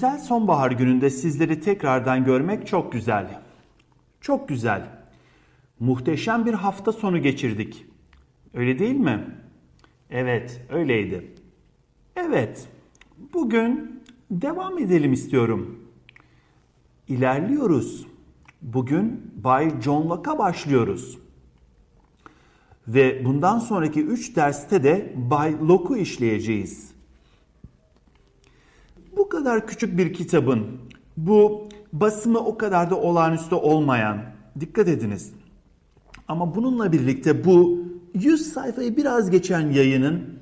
Güzel sonbahar gününde sizleri tekrardan görmek çok güzel. Çok güzel. Muhteşem bir hafta sonu geçirdik. Öyle değil mi? Evet, öyleydi. Evet. Bugün devam edelim istiyorum. İlerliyoruz. Bugün Bay John Locke'a başlıyoruz. Ve bundan sonraki 3 derste de Bay Locke'u işleyeceğiz. Kadar küçük bir kitabın, bu basımı o kadar da olağanüstü olmayan, dikkat ediniz. Ama bununla birlikte bu 100 sayfayı biraz geçen yayının,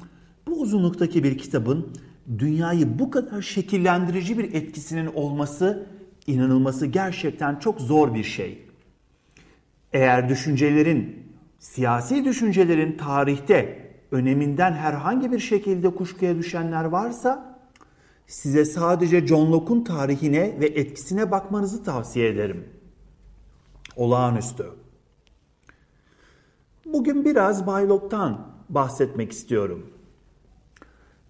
bu uzunluktaki bir kitabın dünyayı bu kadar şekillendirici bir etkisinin olması, inanılması gerçekten çok zor bir şey. Eğer düşüncelerin, siyasi düşüncelerin tarihte öneminden herhangi bir şekilde kuşkuya düşenler varsa size sadece John Locke'un tarihine ve etkisine bakmanızı tavsiye ederim. Olağanüstü. Bugün biraz Bay Locke'tan bahsetmek istiyorum.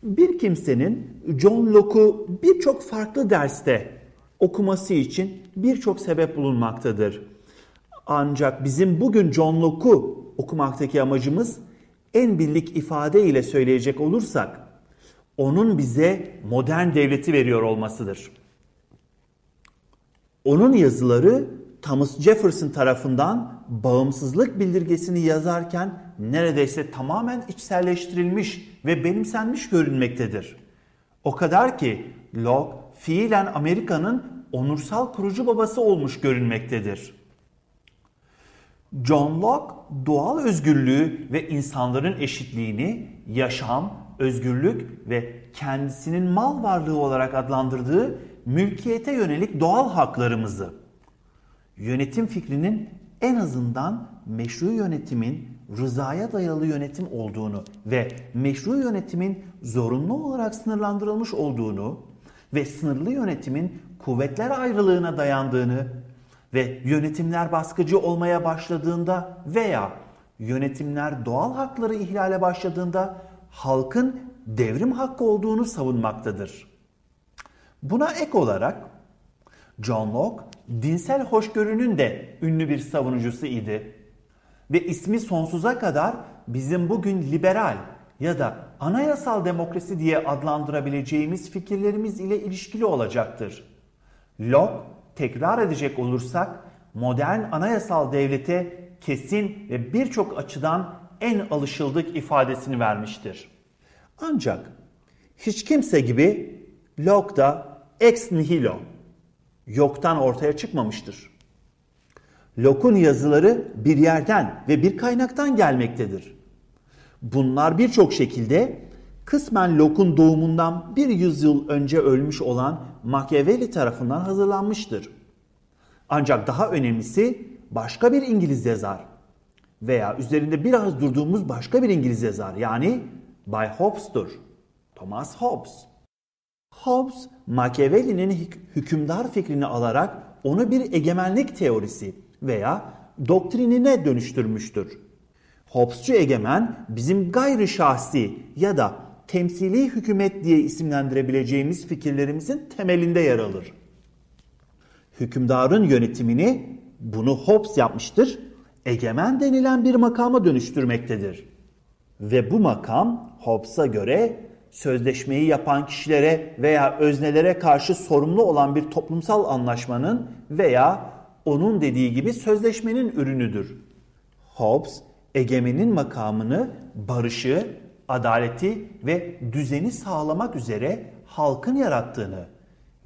Bir kimsenin John Locke'u birçok farklı derste okuması için birçok sebep bulunmaktadır. Ancak bizim bugün John Locke'u okumaktaki amacımız en birlik ifade ile söyleyecek olursak onun bize modern devleti veriyor olmasıdır. Onun yazıları Thomas Jefferson tarafından bağımsızlık bildirgesini yazarken neredeyse tamamen içselleştirilmiş ve benimsenmiş görünmektedir. O kadar ki Locke fiilen Amerika'nın onursal kurucu babası olmuş görünmektedir. John Locke doğal özgürlüğü ve insanların eşitliğini yaşam, özgürlük ve kendisinin mal varlığı olarak adlandırdığı mülkiyete yönelik doğal haklarımızı, yönetim fikrinin en azından meşru yönetimin rızaya dayalı yönetim olduğunu ve meşru yönetimin zorunlu olarak sınırlandırılmış olduğunu ve sınırlı yönetimin kuvvetler ayrılığına dayandığını ve yönetimler baskıcı olmaya başladığında veya yönetimler doğal hakları ihlale başladığında halkın devrim hakkı olduğunu savunmaktadır. Buna ek olarak John Locke dinsel hoşgörünün de ünlü bir savunucusu idi. Ve ismi sonsuza kadar bizim bugün liberal ya da anayasal demokrasi diye adlandırabileceğimiz fikirlerimiz ile ilişkili olacaktır. Locke tekrar edecek olursak modern anayasal devlete kesin ve birçok açıdan en alışıldık ifadesini vermiştir. Ancak hiç kimse gibi Locke da ex nihilo yoktan ortaya çıkmamıştır. Locke'un yazıları bir yerden ve bir kaynaktan gelmektedir. Bunlar birçok şekilde kısmen Locke'un doğumundan bir yüzyıl önce ölmüş olan Machiavelli tarafından hazırlanmıştır. Ancak daha önemlisi başka bir İngiliz yazar veya üzerinde biraz durduğumuz başka bir İngiliz yazar yani Bay Hobbes'tur. Thomas Hobbes. Hobbes, Machiavelli'nin hükümdar fikrini alarak onu bir egemenlik teorisi veya doktrinine dönüştürmüştür. Hobbesçu egemen bizim gayri şahsi ya da temsili hükümet diye isimlendirebileceğimiz fikirlerimizin temelinde yer alır. Hükümdarın yönetimini bunu Hobbes yapmıştır, egemen denilen bir makama dönüştürmektedir. Ve bu makam Hobbes'a göre sözleşmeyi yapan kişilere veya öznelere karşı sorumlu olan bir toplumsal anlaşmanın veya onun dediği gibi sözleşmenin ürünüdür. Hobbes, egemenin makamını barışı, adaleti ve düzeni sağlamak üzere halkın yarattığını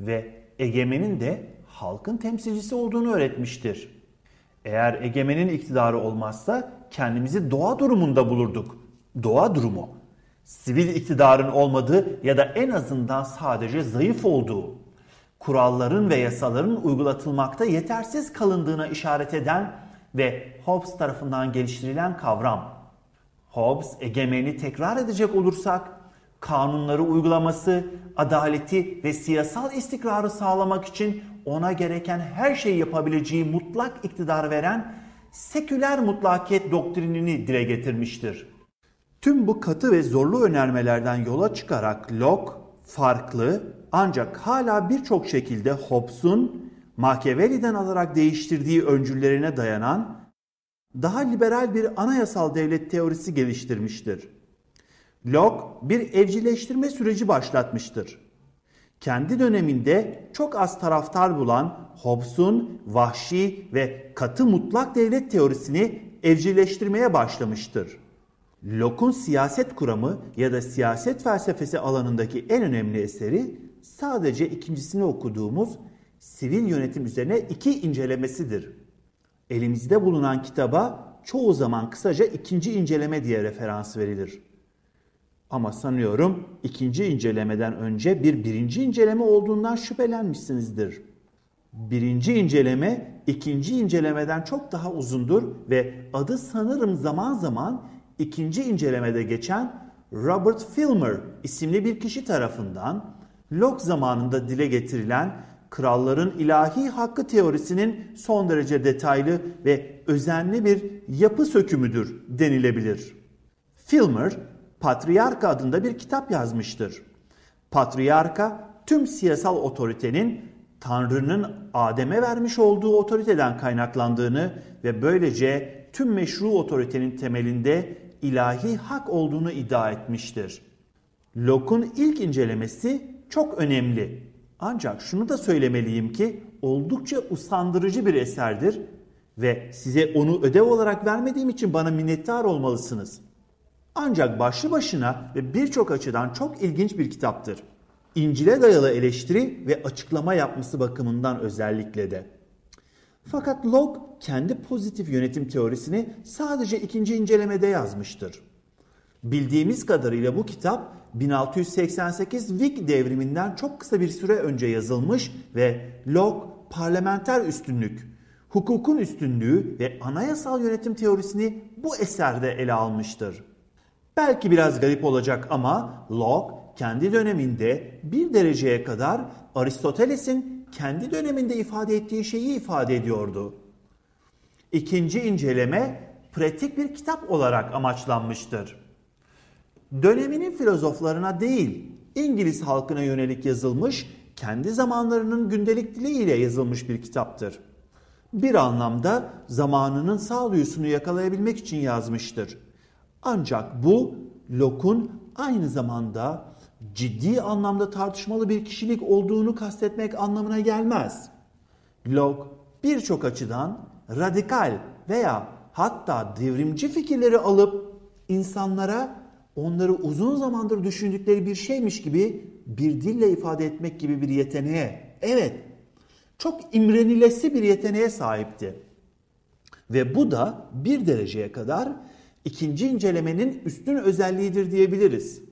ve egemenin de halkın temsilcisi olduğunu öğretmiştir. Eğer egemenin iktidarı olmazsa kendimizi doğa durumunda bulurduk. Doğa durumu. Sivil iktidarın olmadığı ya da en azından sadece zayıf olduğu, kuralların ve yasaların uygulatılmakta yetersiz kalındığına işaret eden ve Hobbes tarafından geliştirilen kavram. Hobbes egemeni tekrar edecek olursak kanunları uygulaması, adaleti ve siyasal istikrarı sağlamak için ona gereken her şeyi yapabileceği mutlak iktidar veren seküler mutlakiyet doktrinini dile getirmiştir. Tüm bu katı ve zorlu önermelerden yola çıkarak Locke, farklı ancak hala birçok şekilde Hobbes'un Machiavelli'den alarak değiştirdiği öncüllerine dayanan daha liberal bir anayasal devlet teorisi geliştirmiştir. Locke bir evcilleştirme süreci başlatmıştır. Kendi döneminde çok az taraftar bulan Hobbes'un vahşi ve katı mutlak devlet teorisini evcilleştirmeye başlamıştır. Locke'un siyaset kuramı ya da siyaset felsefesi alanındaki en önemli eseri sadece ikincisini okuduğumuz sivil yönetim üzerine iki incelemesidir. Elimizde bulunan kitaba çoğu zaman kısaca ikinci inceleme diye referans verilir. Ama sanıyorum ikinci incelemeden önce bir birinci inceleme olduğundan şüphelenmişsinizdir. Birinci inceleme ikinci incelemeden çok daha uzundur ve adı sanırım zaman zaman ikinci incelemede geçen Robert Filmer isimli bir kişi tarafından Locke zamanında dile getirilen kralların ilahi hakkı teorisinin son derece detaylı ve özenli bir yapı sökümüdür denilebilir. Filmer, Patriarka adında bir kitap yazmıştır. Patriarka, tüm siyasal otoritenin Tanrı'nın Adem'e vermiş olduğu otoriteden kaynaklandığını ve böylece tüm meşru otoritenin temelinde ilahi hak olduğunu iddia etmiştir. Locke'un ilk incelemesi çok önemli. Ancak şunu da söylemeliyim ki oldukça usandırıcı bir eserdir ve size onu ödev olarak vermediğim için bana minnettar olmalısınız. Ancak başlı başına ve birçok açıdan çok ilginç bir kitaptır. İncil'e dayalı eleştiri ve açıklama yapması bakımından özellikle de. Fakat Locke kendi pozitif yönetim teorisini sadece ikinci incelemede yazmıştır. Bildiğimiz kadarıyla bu kitap 1688 Whig devriminden çok kısa bir süre önce yazılmış ve Locke parlamenter üstünlük, hukukun üstünlüğü ve anayasal yönetim teorisini bu eserde ele almıştır. Belki biraz garip olacak ama Locke kendi döneminde bir dereceye kadar Aristoteles'in kendi döneminde ifade ettiği şeyi ifade ediyordu. İkinci inceleme pratik bir kitap olarak amaçlanmıştır. Döneminin filozoflarına değil, İngiliz halkına yönelik yazılmış, kendi zamanlarının gündelik diliyle yazılmış bir kitaptır. Bir anlamda zamanının sağduyusunu yakalayabilmek için yazmıştır. Ancak bu Locke'un aynı zamanda ciddi anlamda tartışmalı bir kişilik olduğunu kastetmek anlamına gelmez. Locke birçok açıdan radikal veya hatta devrimci fikirleri alıp insanlara onları uzun zamandır düşündükleri bir şeymiş gibi bir dille ifade etmek gibi bir yeteneğe, evet çok imrenilesi bir yeteneğe sahipti. Ve bu da bir dereceye kadar ikinci incelemenin üstün özelliğidir diyebiliriz.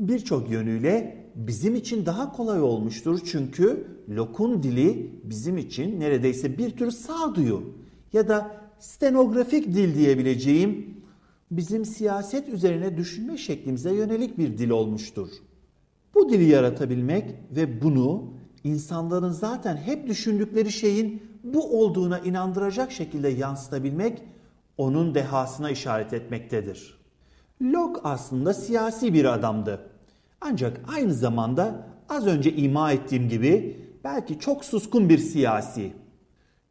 Birçok yönüyle bizim için daha kolay olmuştur çünkü Locke'un dili bizim için neredeyse bir tür sağduyu ya da stenografik dil diyebileceğim bizim siyaset üzerine düşünme şeklimize yönelik bir dil olmuştur. Bu dili yaratabilmek ve bunu insanların zaten hep düşündükleri şeyin bu olduğuna inandıracak şekilde yansıtabilmek onun dehasına işaret etmektedir. Locke aslında siyasi bir adamdı. Ancak aynı zamanda az önce ima ettiğim gibi belki çok suskun bir siyasi.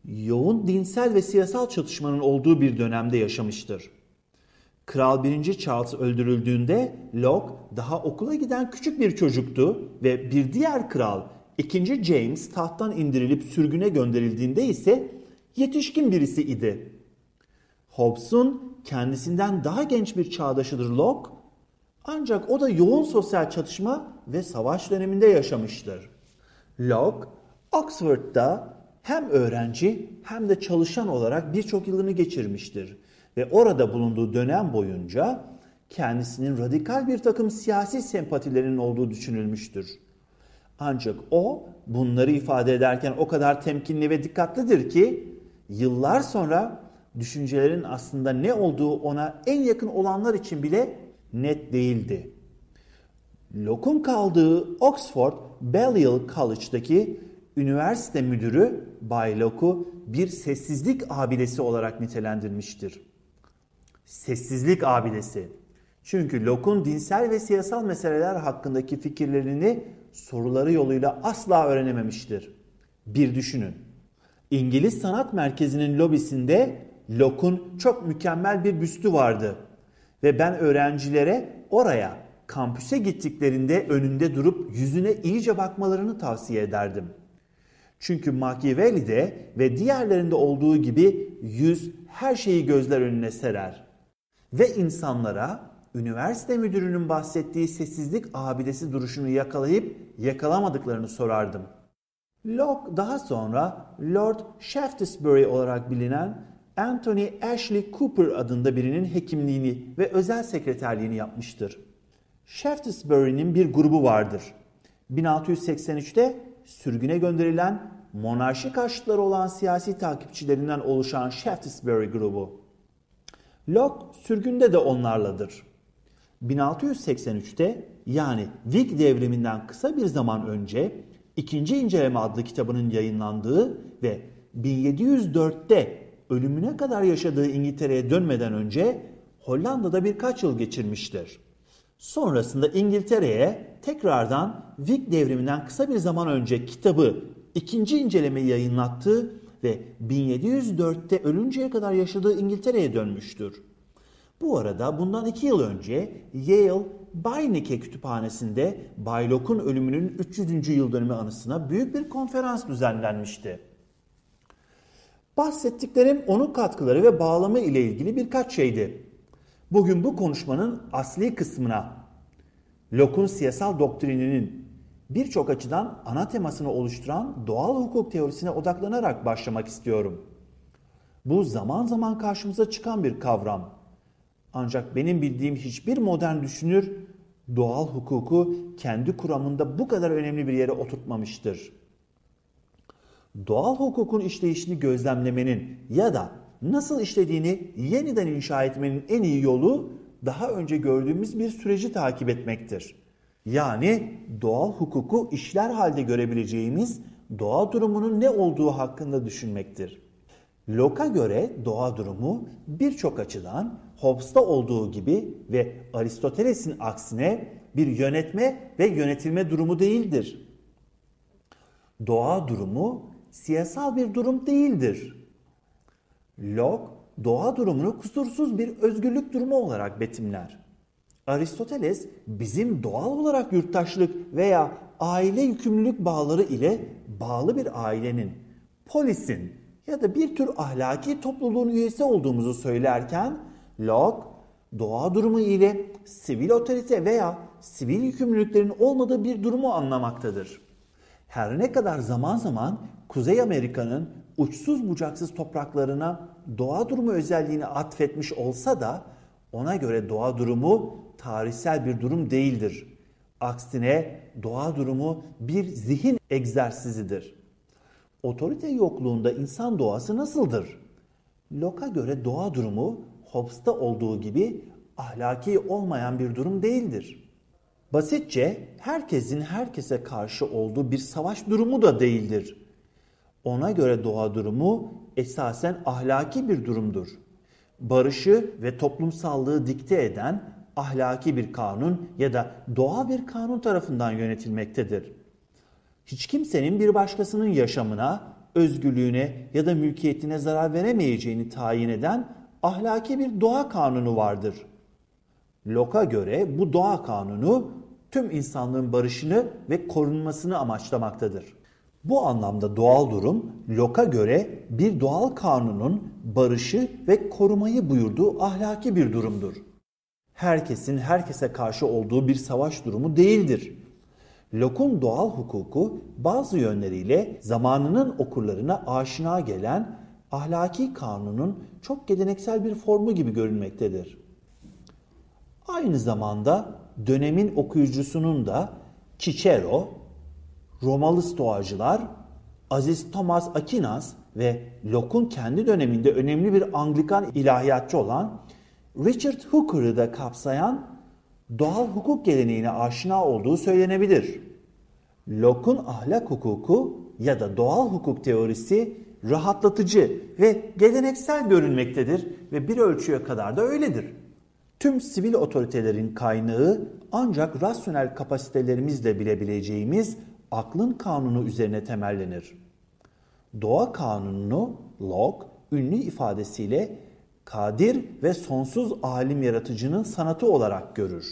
Yoğun dinsel ve siyasal çatışmanın olduğu bir dönemde yaşamıştır. Kral 1. Charles öldürüldüğünde Locke daha okula giden küçük bir çocuktu ve bir diğer kral 2. James tahttan indirilip sürgüne gönderildiğinde ise yetişkin birisi idi. Hobbes'un kendisinden daha genç bir çağdaşıdır Locke ancak o da yoğun sosyal çatışma ve savaş döneminde yaşamıştır. Locke, Oxford'da hem öğrenci hem de çalışan olarak birçok yılını geçirmiştir ve orada bulunduğu dönem boyunca kendisinin radikal bir takım siyasi sempatilerinin olduğu düşünülmüştür. Ancak o bunları ifade ederken o kadar temkinli ve dikkatlidir ki yıllar sonra düşüncelerin aslında ne olduğu ona en yakın olanlar için bile net değildi. Locke'un kaldığı Oxford Balliol College'daki üniversite müdürü Bay Locke'u bir sessizlik abidesi olarak nitelendirmiştir. Sessizlik abidesi. Çünkü Locke'un dinsel ve siyasal meseleler hakkındaki fikirlerini soruları yoluyla asla öğrenememiştir. Bir düşünün. İngiliz Sanat Merkezi'nin lobisinde Locke'un çok mükemmel bir büstü vardı. Ve ben öğrencilere oraya kampüse gittiklerinde önünde durup yüzüne iyice bakmalarını tavsiye ederdim. Çünkü Machiavelli'de ve diğerlerinde olduğu gibi yüz her şeyi gözler önüne serer. Ve insanlara üniversite müdürünün bahsettiği sessizlik abidesi duruşunu yakalayıp yakalamadıklarını sorardım. Locke daha sonra Lord Shaftesbury olarak bilinen Anthony Ashley Cooper adında birinin hekimliğini ve özel sekreterliğini yapmıştır. Shaftesbury'nin bir grubu vardır. 1683'te sürgüne gönderilen monarşi karşıtları olan siyasi takipçilerinden oluşan Shaftesbury grubu. Locke sürgünde de onlarladır. 1683'te yani Whig devriminden kısa bir zaman önce İkinci İnceleme adlı kitabının yayınlandığı ve 1704'te ölümüne kadar yaşadığı İngiltere'ye dönmeden önce Hollanda'da birkaç yıl geçirmiştir. Sonrasında İngiltere'ye tekrardan Whig devriminden kısa bir zaman önce kitabı ikinci incelemeyi yayınlattı ve 1704'te ölünceye kadar yaşadığı İngiltere'ye dönmüştür. Bu arada bundan iki yıl önce Yale Beinecke Kütüphanesi'nde Bay Locke'un ölümünün 300. yıl dönümü anısına büyük bir konferans düzenlenmişti. Bahsettiklerim onun katkıları ve bağlamı ile ilgili birkaç şeydi. Bugün bu konuşmanın asli kısmına Locke'un siyasal doktrininin birçok açıdan ana temasını oluşturan doğal hukuk teorisine odaklanarak başlamak istiyorum. Bu zaman zaman karşımıza çıkan bir kavram. Ancak benim bildiğim hiçbir modern düşünür doğal hukuku kendi kuramında bu kadar önemli bir yere oturtmamıştır. Doğal hukukun işleyişini gözlemlemenin ya da nasıl işlediğini yeniden inşa etmenin en iyi yolu daha önce gördüğümüz bir süreci takip etmektir. Yani doğal hukuku işler halde görebileceğimiz doğa durumunun ne olduğu hakkında düşünmektir. Locke'a göre doğa durumu birçok açıdan Hobbes'ta olduğu gibi ve Aristoteles'in aksine bir yönetme ve yönetilme durumu değildir. Doğa durumu siyasal bir durum değildir. Locke doğa durumunu kusursuz bir özgürlük durumu olarak betimler. Aristoteles bizim doğal olarak yurttaşlık veya aile yükümlülük bağları ile bağlı bir ailenin, polisin ya da bir tür ahlaki topluluğun üyesi olduğumuzu söylerken Locke doğa durumu ile sivil otorite veya sivil yükümlülüklerin olmadığı bir durumu anlamaktadır. Her ne kadar zaman zaman Kuzey Amerika'nın uçsuz bucaksız topraklarına doğa durumu özelliğini atfetmiş olsa da ona göre doğa durumu tarihsel bir durum değildir. Aksine doğa durumu bir zihin egzersizidir. Otorite yokluğunda insan doğası nasıldır? Locke'a göre doğa durumu Hobbes'ta olduğu gibi ahlaki olmayan bir durum değildir. Basitçe herkesin herkese karşı olduğu bir savaş durumu da değildir. Ona göre doğa durumu esasen ahlaki bir durumdur. Barışı ve toplumsallığı dikte eden ahlaki bir kanun ya da doğal bir kanun tarafından yönetilmektedir. Hiç kimsenin bir başkasının yaşamına, özgürlüğüne ya da mülkiyetine zarar veremeyeceğini tayin eden ahlaki bir doğa kanunu vardır. Locke'a göre bu doğa kanunu tüm insanlığın barışını ve korunmasını amaçlamaktadır. Bu anlamda doğal durum Locke'a göre bir doğal kanunun barışı ve korumayı buyurduğu ahlaki bir durumdur. Herkesin herkese karşı olduğu bir savaş durumu değildir. Locke'un doğal hukuku bazı yönleriyle zamanının okurlarına aşina gelen ahlaki kanunun çok geleneksel bir formu gibi görünmektedir. Aynı zamanda dönemin okuyucusunun da Cicero, Romalı Stoacılar, Aziz Thomas Aquinas ve Locke'un kendi döneminde önemli bir Anglikan ilahiyatçı olan Richard Hooker'ı da kapsayan doğal hukuk geleneğine aşina olduğu söylenebilir. Locke'un ahlak hukuku ya da doğal hukuk teorisi rahatlatıcı ve geleneksel görünmektedir ve bir ölçüye kadar da öyledir. tüm sivil otoritelerin kaynağı ancak rasyonel kapasitelerimizle bilebileceğimiz aklın kanunu üzerine temellenir. Doğa kanununu Locke ünlü ifadesiyle kadir ve sonsuz alim yaratıcının sanatı olarak görür.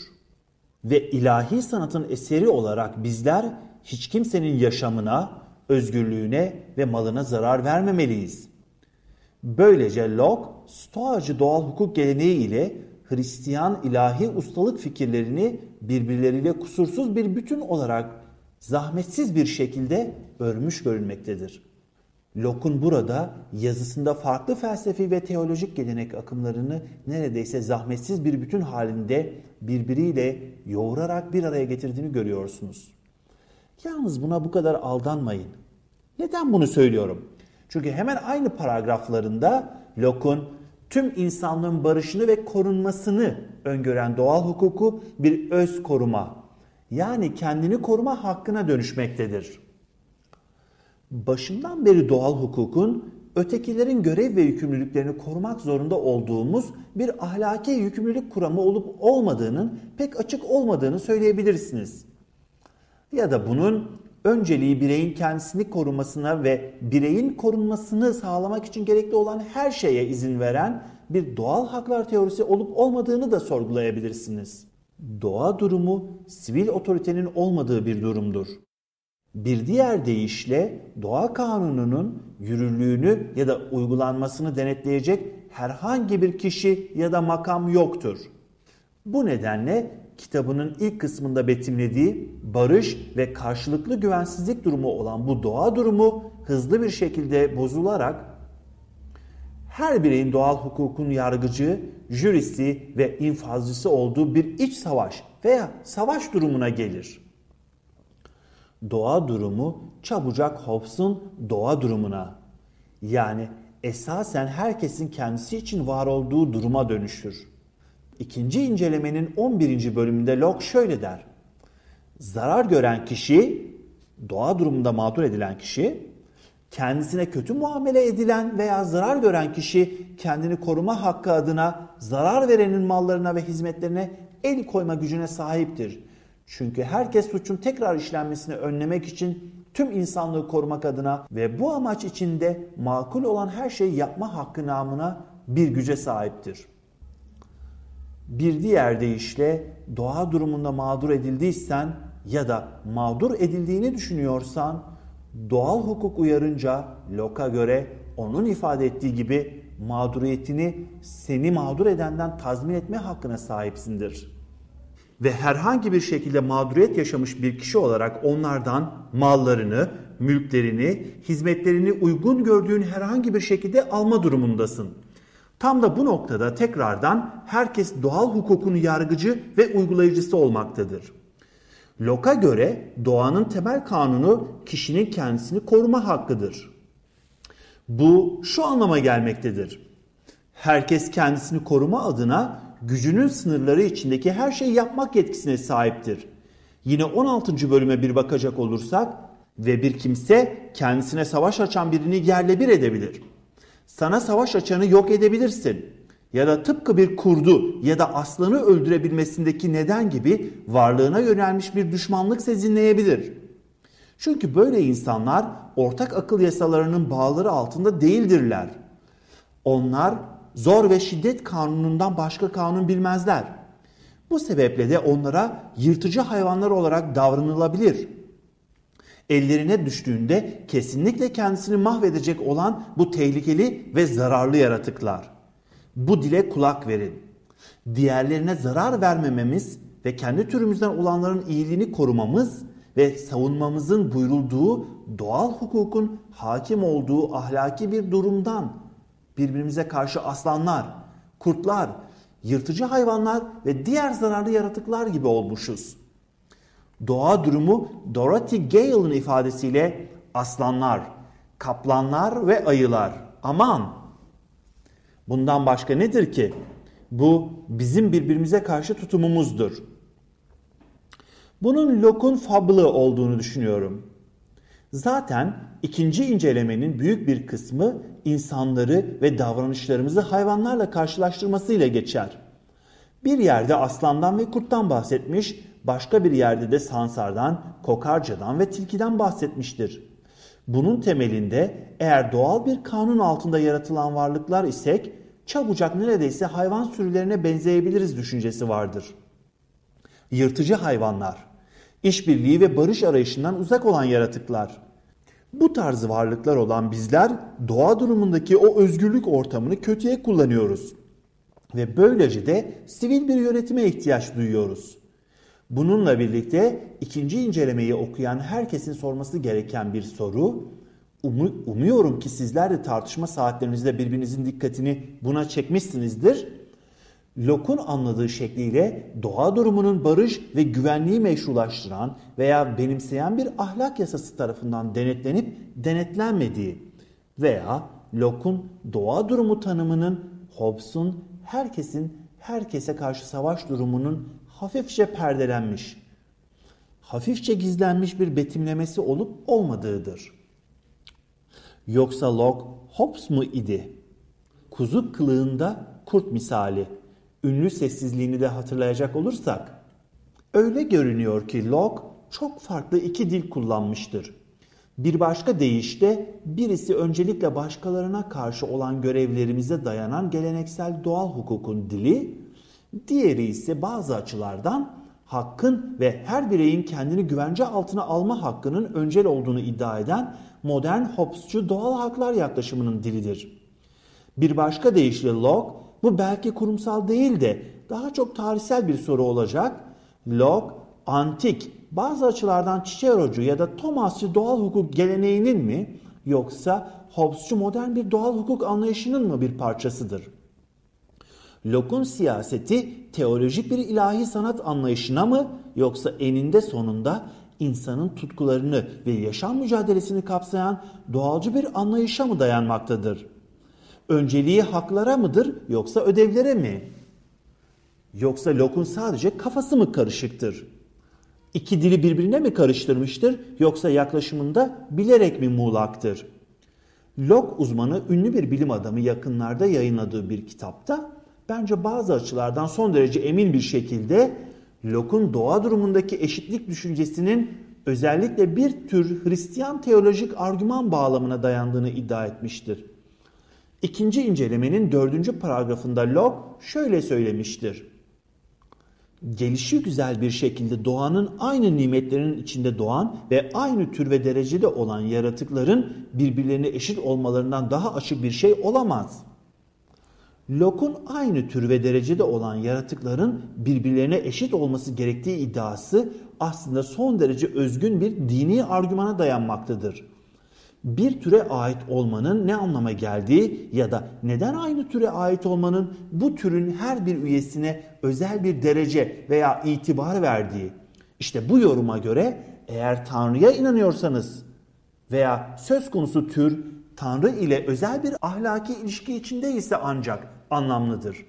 Ve ilahi sanatın eseri olarak bizler hiç kimsenin yaşamına, özgürlüğüne ve malına zarar vermemeliyiz. Böylece Locke, Stoacı doğal hukuk geleneği ile Hristiyan ilahi ustalık fikirlerini birbirleriyle kusursuz bir bütün olarak zahmetsiz bir şekilde örmüş görülmektedir. Locke'un burada yazısında farklı felsefi ve teolojik gelenek akımlarını neredeyse zahmetsiz bir bütün halinde birbiriyle yoğurarak bir araya getirdiğini görüyorsunuz. Yalnız buna bu kadar aldanmayın. Neden bunu söylüyorum? Çünkü hemen aynı paragraflarında Locke'un tüm insanlığın barışını ve korunmasını öngören doğal hukuku bir öz koruma yani kendini koruma hakkına dönüşmektedir. Başından beri doğal hukukun ötekilerin görev ve yükümlülüklerini korumak zorunda olduğumuz bir ahlaki yükümlülük kuramı olup olmadığının pek açık olmadığını söyleyebilirsiniz. Ya da bunun önceliği bireyin kendisini korumasına ve bireyin korunmasını sağlamak için gerekli olan her şeye izin veren bir doğal haklar teorisi olup olmadığını da sorgulayabilirsiniz. Doğa durumu sivil otoritenin olmadığı bir durumdur. Bir diğer deyişle doğa kanununun yürürlüğünü ya da uygulanmasını denetleyecek herhangi bir kişi ya da makam yoktur. Bu nedenle kitabının ilk kısmında betimlediği barış ve karşılıklı güvensizlik durumu olan bu doğa durumu hızlı bir şekilde bozularak her bireyin doğal hukukun yargıcı, jüristi ve infazcısı olduğu bir iç savaş veya savaş durumuna gelir. Doğa durumu çabucak Hobbes'un doğa durumuna yani esasen herkesin kendisi için var olduğu duruma dönüşür. İkinci incelemenin 11. bölümünde Locke şöyle der. Zarar gören kişi, doğa durumunda mağdur edilen kişi, kendisine kötü muamele edilen veya zarar gören kişi kendini koruma hakkı adına zarar verenin mallarına ve hizmetlerine el koyma gücüne sahiptir. Çünkü herkes suçun tekrar işlenmesini önlemek için tüm insanlığı korumak adına ve bu amaç içinde makul olan her şeyi yapma hakkı namına bir güce sahiptir. Bir diğer deyişle doğa durumunda mağdur edildiysen ya da mağdur edildiğini düşünüyorsan doğal hukuk uyarınca Locke'a göre onun ifade ettiği gibi mağduriyetini seni mağdur edenden tazmin etme hakkına sahipsindir. Ve herhangi bir şekilde mağduriyet yaşamış bir kişi olarak onlardan mallarını, mülklerini, hizmetlerini uygun gördüğün herhangi bir şekilde alma durumundasın. Tam da bu noktada tekrardan herkes doğal hukukun yargıcı ve uygulayıcısı olmaktadır. Locke'a göre doğanın temel kanunu kişinin kendisini koruma hakkıdır. Bu şu anlama gelmektedir. Herkes kendisini koruma adına gücünün sınırları içindeki her şeyi yapmak yetkisine sahiptir. Yine 16. bölüme bir bakacak olursak ve bir kimse kendisine savaş açan birini yerle bir edebilir. Sana savaş açanı yok edebilirsin. Ya da tıpkı bir kurdu ya da aslanı öldürebilmesindeki neden gibi varlığına yönelmiş bir düşmanlık sezinleyebilir. Çünkü böyle insanlar ortak akıl yasalarının bağları altında değildirler. Onlar zor ve şiddet kanunundan başka kanun bilmezler. Bu sebeple de onlara yırtıcı hayvanlar olarak davranılabilir ellerine düştüğünde kesinlikle kendisini mahvedecek olan bu tehlikeli ve zararlı yaratıklar. Bu dile kulak verin. Diğerlerine zarar vermememiz ve kendi türümüzden olanların iyiliğini korumamız ve savunmamızın buyurulduğu doğal hukukun hakim olduğu ahlaki bir durumdan birbirimize karşı aslanlar, kurtlar, yırtıcı hayvanlar ve diğer zararlı yaratıklar gibi olmuşuz. Doğa durumu Dorothy Gale'ın ifadesiyle aslanlar, kaplanlar ve ayılar. Aman! Bundan başka nedir ki? Bu bizim birbirimize karşı tutumumuzdur. Bunun Locke'un fablı olduğunu düşünüyorum. Zaten ikinci incelemenin büyük bir kısmı insanları ve davranışlarımızı hayvanlarla karşılaştırmasıyla geçer. Bir yerde aslandan ve kurttan bahsetmiş, başka bir yerde de sansardan, kokarcadan ve tilkiden bahsetmiştir. Bunun temelinde eğer doğal bir kanun altında yaratılan varlıklar isek çabucak neredeyse hayvan sürülerine benzeyebiliriz düşüncesi vardır. Yırtıcı hayvanlar, işbirliği ve barış arayışından uzak olan yaratıklar. Bu tarz varlıklar olan bizler doğa durumundaki o özgürlük ortamını kötüye kullanıyoruz. Ve böylece de sivil bir yönetime ihtiyaç duyuyoruz. Bununla birlikte ikinci incelemeyi okuyan herkesin sorması gereken bir soru, umuyorum ki sizler de tartışma saatlerinizde birbirinizin dikkatini buna çekmişsinizdir. Locke'un anladığı şekliyle doğa durumunun barış ve güvenliği meşrulaştıran veya benimseyen bir ahlak yasası tarafından denetlenip denetlenmediği veya Locke'un doğa durumu tanımının Hobbes'un herkesin herkese karşı savaş durumunun hafifçe perdelenmiş, hafifçe gizlenmiş bir betimlemesi olup olmadığıdır. Yoksa Locke Hobbes mu idi? Kuzu kılığında kurt misali. Ünlü sessizliğini de hatırlayacak olursak, öyle görünüyor ki Locke çok farklı iki dil kullanmıştır. Bir başka deyişle birisi öncelikle başkalarına karşı olan görevlerimize dayanan geleneksel doğal hukukun dili, diğeri ise bazı açılardan hakkın ve her bireyin kendini güvence altına alma hakkının öncel olduğunu iddia eden modern Hobbesçu doğal haklar yaklaşımının dilidir. Bir başka deyişle Locke bu belki kurumsal değil de daha çok tarihsel bir soru olacak. Locke antik bazı açılardan Cicero'cu ya da Thomasçı doğal hukuk geleneğinin mi yoksa Hobbesçu modern bir doğal hukuk anlayışının mı bir parçasıdır? Locke'un siyaseti teolojik bir ilahi sanat anlayışına mı yoksa eninde sonunda insanın tutkularını ve yaşam mücadelesini kapsayan doğalcı bir anlayışa mı dayanmaktadır? Önceliği haklara mıdır yoksa ödevlere mi? Yoksa Locke'un sadece kafası mı karışıktır? İki dili birbirine mi karıştırmıştır yoksa yaklaşımında bilerek mi muğlaktır? Locke uzmanı ünlü bir bilim adamı yakınlarda yayınladığı bir kitapta bence bazı açılardan son derece emin bir şekilde Locke'un doğa durumundaki eşitlik düşüncesinin özellikle bir tür Hristiyan teolojik argüman bağlamına dayandığını iddia etmiştir. İkinci incelemenin dördüncü paragrafında Locke şöyle söylemiştir. Gelişi güzel bir şekilde doğanın aynı nimetlerinin içinde doğan ve aynı tür ve derecede olan yaratıkların birbirlerine eşit olmalarından daha açık bir şey olamaz. Locke'un aynı tür ve derecede olan yaratıkların birbirlerine eşit olması gerektiği iddiası aslında son derece özgün bir dini argümana dayanmaktadır. Bir türe ait olmanın ne anlama geldiği ya da neden aynı türe ait olmanın bu türün her bir üyesine özel bir derece veya itibar verdiği. İşte bu yoruma göre eğer Tanrı'ya inanıyorsanız veya söz konusu tür Tanrı ile özel bir ahlaki ilişki içinde ise ancak anlamlıdır.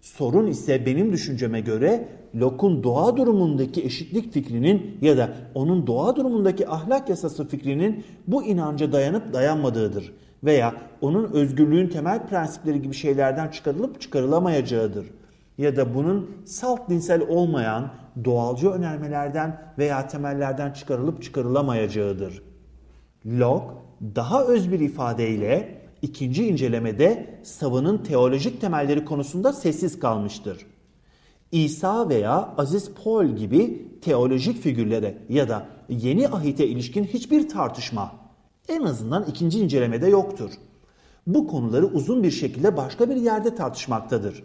Sorun ise benim düşünceme göre Locke'un doğa durumundaki eşitlik fikrinin ya da onun doğa durumundaki ahlak yasası fikrinin bu inanca dayanıp dayanmadığıdır veya onun özgürlüğün temel prensipleri gibi şeylerden çıkarılıp çıkarılamayacağıdır ya da bunun salt dinsel olmayan doğalcı önermelerden veya temellerden çıkarılıp çıkarılamayacağıdır. Locke daha öz bir ifadeyle ikinci incelemede savının teolojik temelleri konusunda sessiz kalmıştır. İsa veya Aziz Paul gibi teolojik figürlere ya da yeni ahite ilişkin hiçbir tartışma en azından ikinci incelemede yoktur. Bu konuları uzun bir şekilde başka bir yerde tartışmaktadır.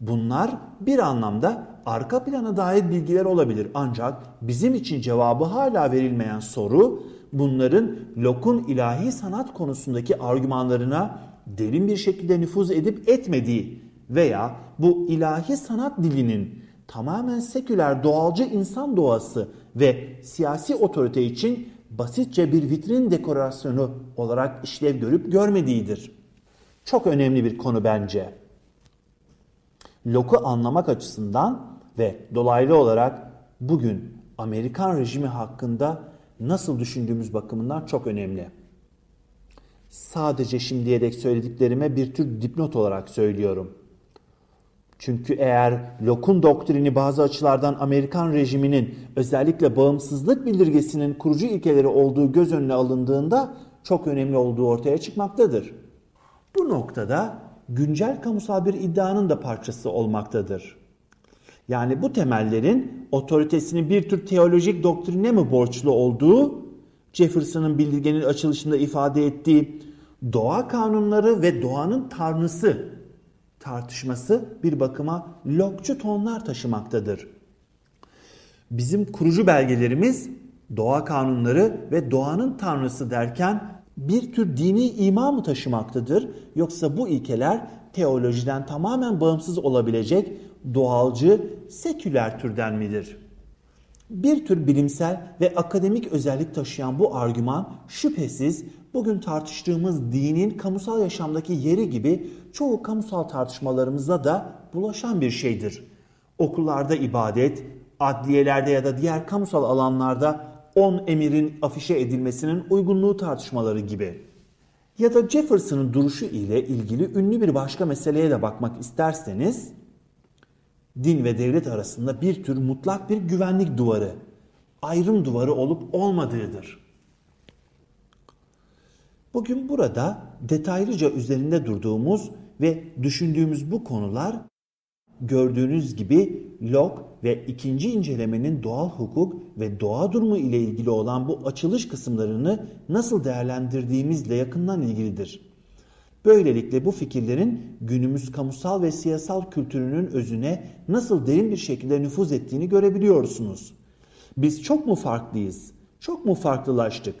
Bunlar bir anlamda arka plana dair bilgiler olabilir ancak bizim için cevabı hala verilmeyen soru bunların Locke'un ilahi sanat konusundaki argümanlarına derin bir şekilde nüfuz edip etmediği veya bu ilahi sanat dilinin tamamen seküler doğalcı insan doğası ve siyasi otorite için basitçe bir vitrin dekorasyonu olarak işlev görüp görmediğidir. Çok önemli bir konu bence. Locke'u anlamak açısından ve dolaylı olarak bugün Amerikan rejimi hakkında nasıl düşündüğümüz bakımından çok önemli. Sadece şimdiye dek söylediklerime bir tür dipnot olarak söylüyorum. Çünkü eğer Locke'un doktrini bazı açılardan Amerikan rejiminin özellikle bağımsızlık bildirgesinin kurucu ilkeleri olduğu göz önüne alındığında çok önemli olduğu ortaya çıkmaktadır. Bu noktada güncel kamusal bir iddianın da parçası olmaktadır. Yani bu temellerin otoritesini bir tür teolojik doktrine mi borçlu olduğu, Jefferson'ın bildirgenin açılışında ifade ettiği doğa kanunları ve doğanın tanrısı tartışması bir bakıma lokçu tonlar taşımaktadır. Bizim kurucu belgelerimiz doğa kanunları ve doğanın tanrısı derken bir tür dini ima mı taşımaktadır yoksa bu ilkeler teolojiden tamamen bağımsız olabilecek doğalcı, seküler türden midir? Bir tür bilimsel ve akademik özellik taşıyan bu argüman şüphesiz bugün tartıştığımız dinin kamusal yaşamdaki yeri gibi çoğu kamusal tartışmalarımızda da bulaşan bir şeydir. Okullarda ibadet, adliyelerde ya da diğer kamusal alanlarda 10 emirin afişe edilmesinin uygunluğu tartışmaları gibi. Ya da Jefferson'ın duruşu ile ilgili ünlü bir başka meseleye de bakmak isterseniz, din ve devlet arasında bir tür mutlak bir güvenlik duvarı, ayrım duvarı olup olmadığıdır. Bugün burada detaylıca üzerinde durduğumuz ve düşündüğümüz bu konular gördüğünüz gibi Locke ve ikinci incelemenin doğal hukuk ve doğa durumu ile ilgili olan bu açılış kısımlarını nasıl değerlendirdiğimizle yakından ilgilidir. Böylelikle bu fikirlerin günümüz kamusal ve siyasal kültürünün özüne nasıl derin bir şekilde nüfuz ettiğini görebiliyorsunuz. Biz çok mu farklıyız? Çok mu farklılaştık?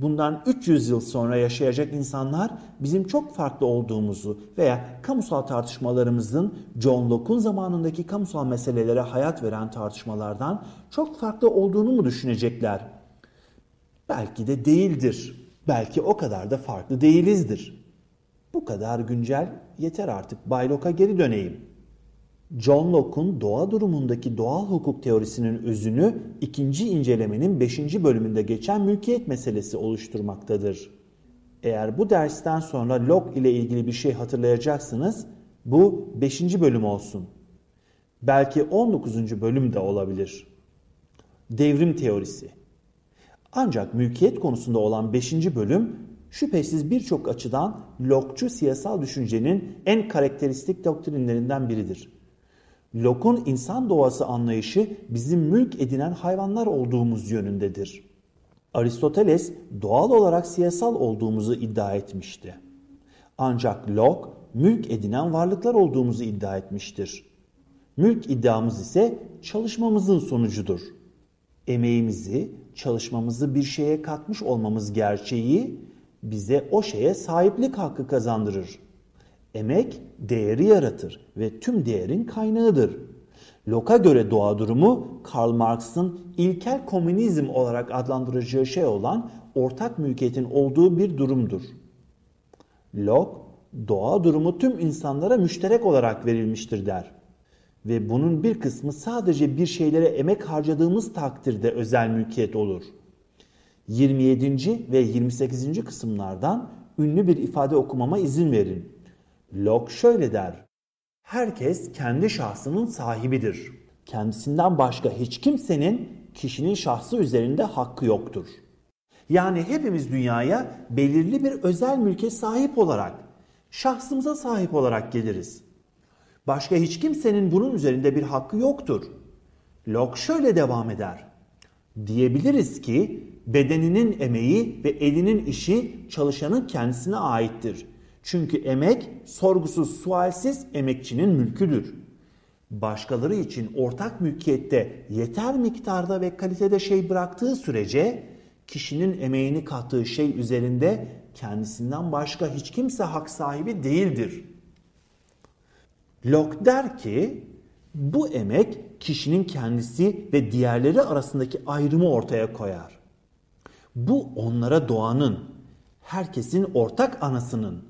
bundan 300 yıl sonra yaşayacak insanlar bizim çok farklı olduğumuzu veya kamusal tartışmalarımızın John Locke'un zamanındaki kamusal meselelere hayat veren tartışmalardan çok farklı olduğunu mu düşünecekler? Belki de değildir. Belki o kadar da farklı değilizdir. Bu kadar güncel yeter artık. Bay Locke'a geri döneyim. John Locke'un doğa durumundaki doğal hukuk teorisinin özünü ikinci incelemenin beşinci bölümünde geçen mülkiyet meselesi oluşturmaktadır. Eğer bu dersten sonra Locke ile ilgili bir şey hatırlayacaksınız, bu beşinci bölüm olsun. Belki 19. bölüm de olabilir. Devrim teorisi. Ancak mülkiyet konusunda olan 5. bölüm şüphesiz birçok açıdan Locke'cu siyasal düşüncenin en karakteristik doktrinlerinden biridir. Locke'un insan doğası anlayışı bizim mülk edinen hayvanlar olduğumuz yönündedir. Aristoteles doğal olarak siyasal olduğumuzu iddia etmişti. Ancak Locke mülk edinen varlıklar olduğumuzu iddia etmiştir. Mülk iddiamız ise çalışmamızın sonucudur. Emeğimizi, çalışmamızı bir şeye katmış olmamız gerçeği bize o şeye sahiplik hakkı kazandırır. Emek değeri yaratır ve tüm değerin kaynağıdır. Locke'a göre doğa durumu Karl Marx'ın ilkel komünizm olarak adlandıracağı şey olan ortak mülkiyetin olduğu bir durumdur. Locke, doğa durumu tüm insanlara müşterek olarak verilmiştir der. Ve bunun bir kısmı sadece bir şeylere emek harcadığımız takdirde özel mülkiyet olur. 27. ve 28. kısımlardan ünlü bir ifade okumama izin verin. Locke şöyle der. Herkes kendi şahsının sahibidir. Kendisinden başka hiç kimsenin kişinin şahsı üzerinde hakkı yoktur. Yani hepimiz dünyaya belirli bir özel mülke sahip olarak, şahsımıza sahip olarak geliriz. Başka hiç kimsenin bunun üzerinde bir hakkı yoktur. Locke şöyle devam eder. Diyebiliriz ki bedeninin emeği ve elinin işi çalışanın kendisine aittir. Çünkü emek sorgusuz sualsiz emekçinin mülküdür. Başkaları için ortak mülkiyette yeter miktarda ve kalitede şey bıraktığı sürece kişinin emeğini kattığı şey üzerinde kendisinden başka hiç kimse hak sahibi değildir. Locke der ki bu emek kişinin kendisi ve diğerleri arasındaki ayrımı ortaya koyar. Bu onlara doğanın, herkesin ortak anasının,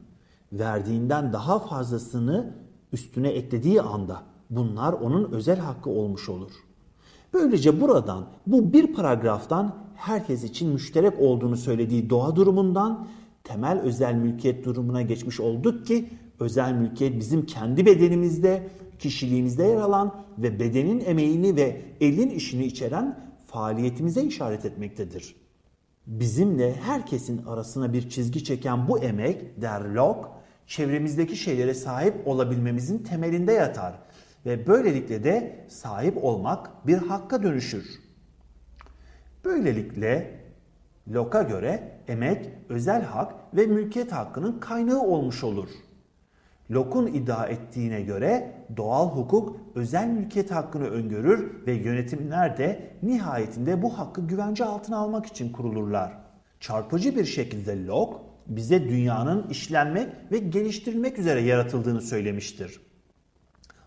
verdiğinden daha fazlasını üstüne eklediği anda bunlar onun özel hakkı olmuş olur. Böylece buradan bu bir paragraftan herkes için müşterek olduğunu söylediği doğa durumundan temel özel mülkiyet durumuna geçmiş olduk ki özel mülkiyet bizim kendi bedenimizde kişiliğimizde yer alan ve bedenin emeğini ve elin işini içeren faaliyetimize işaret etmektedir. Bizimle herkesin arasına bir çizgi çeken bu emek, der Locke, çevremizdeki şeylere sahip olabilmemizin temelinde yatar ve böylelikle de sahip olmak bir hakka dönüşür. Böylelikle Locke'a göre emek özel hak ve mülkiyet hakkının kaynağı olmuş olur. Locke'un iddia ettiğine göre doğal hukuk özel mülkiyet hakkını öngörür ve yönetimler de nihayetinde bu hakkı güvence altına almak için kurulurlar. Çarpıcı bir şekilde Locke bize dünyanın işlenmek ve geliştirilmek üzere yaratıldığını söylemiştir.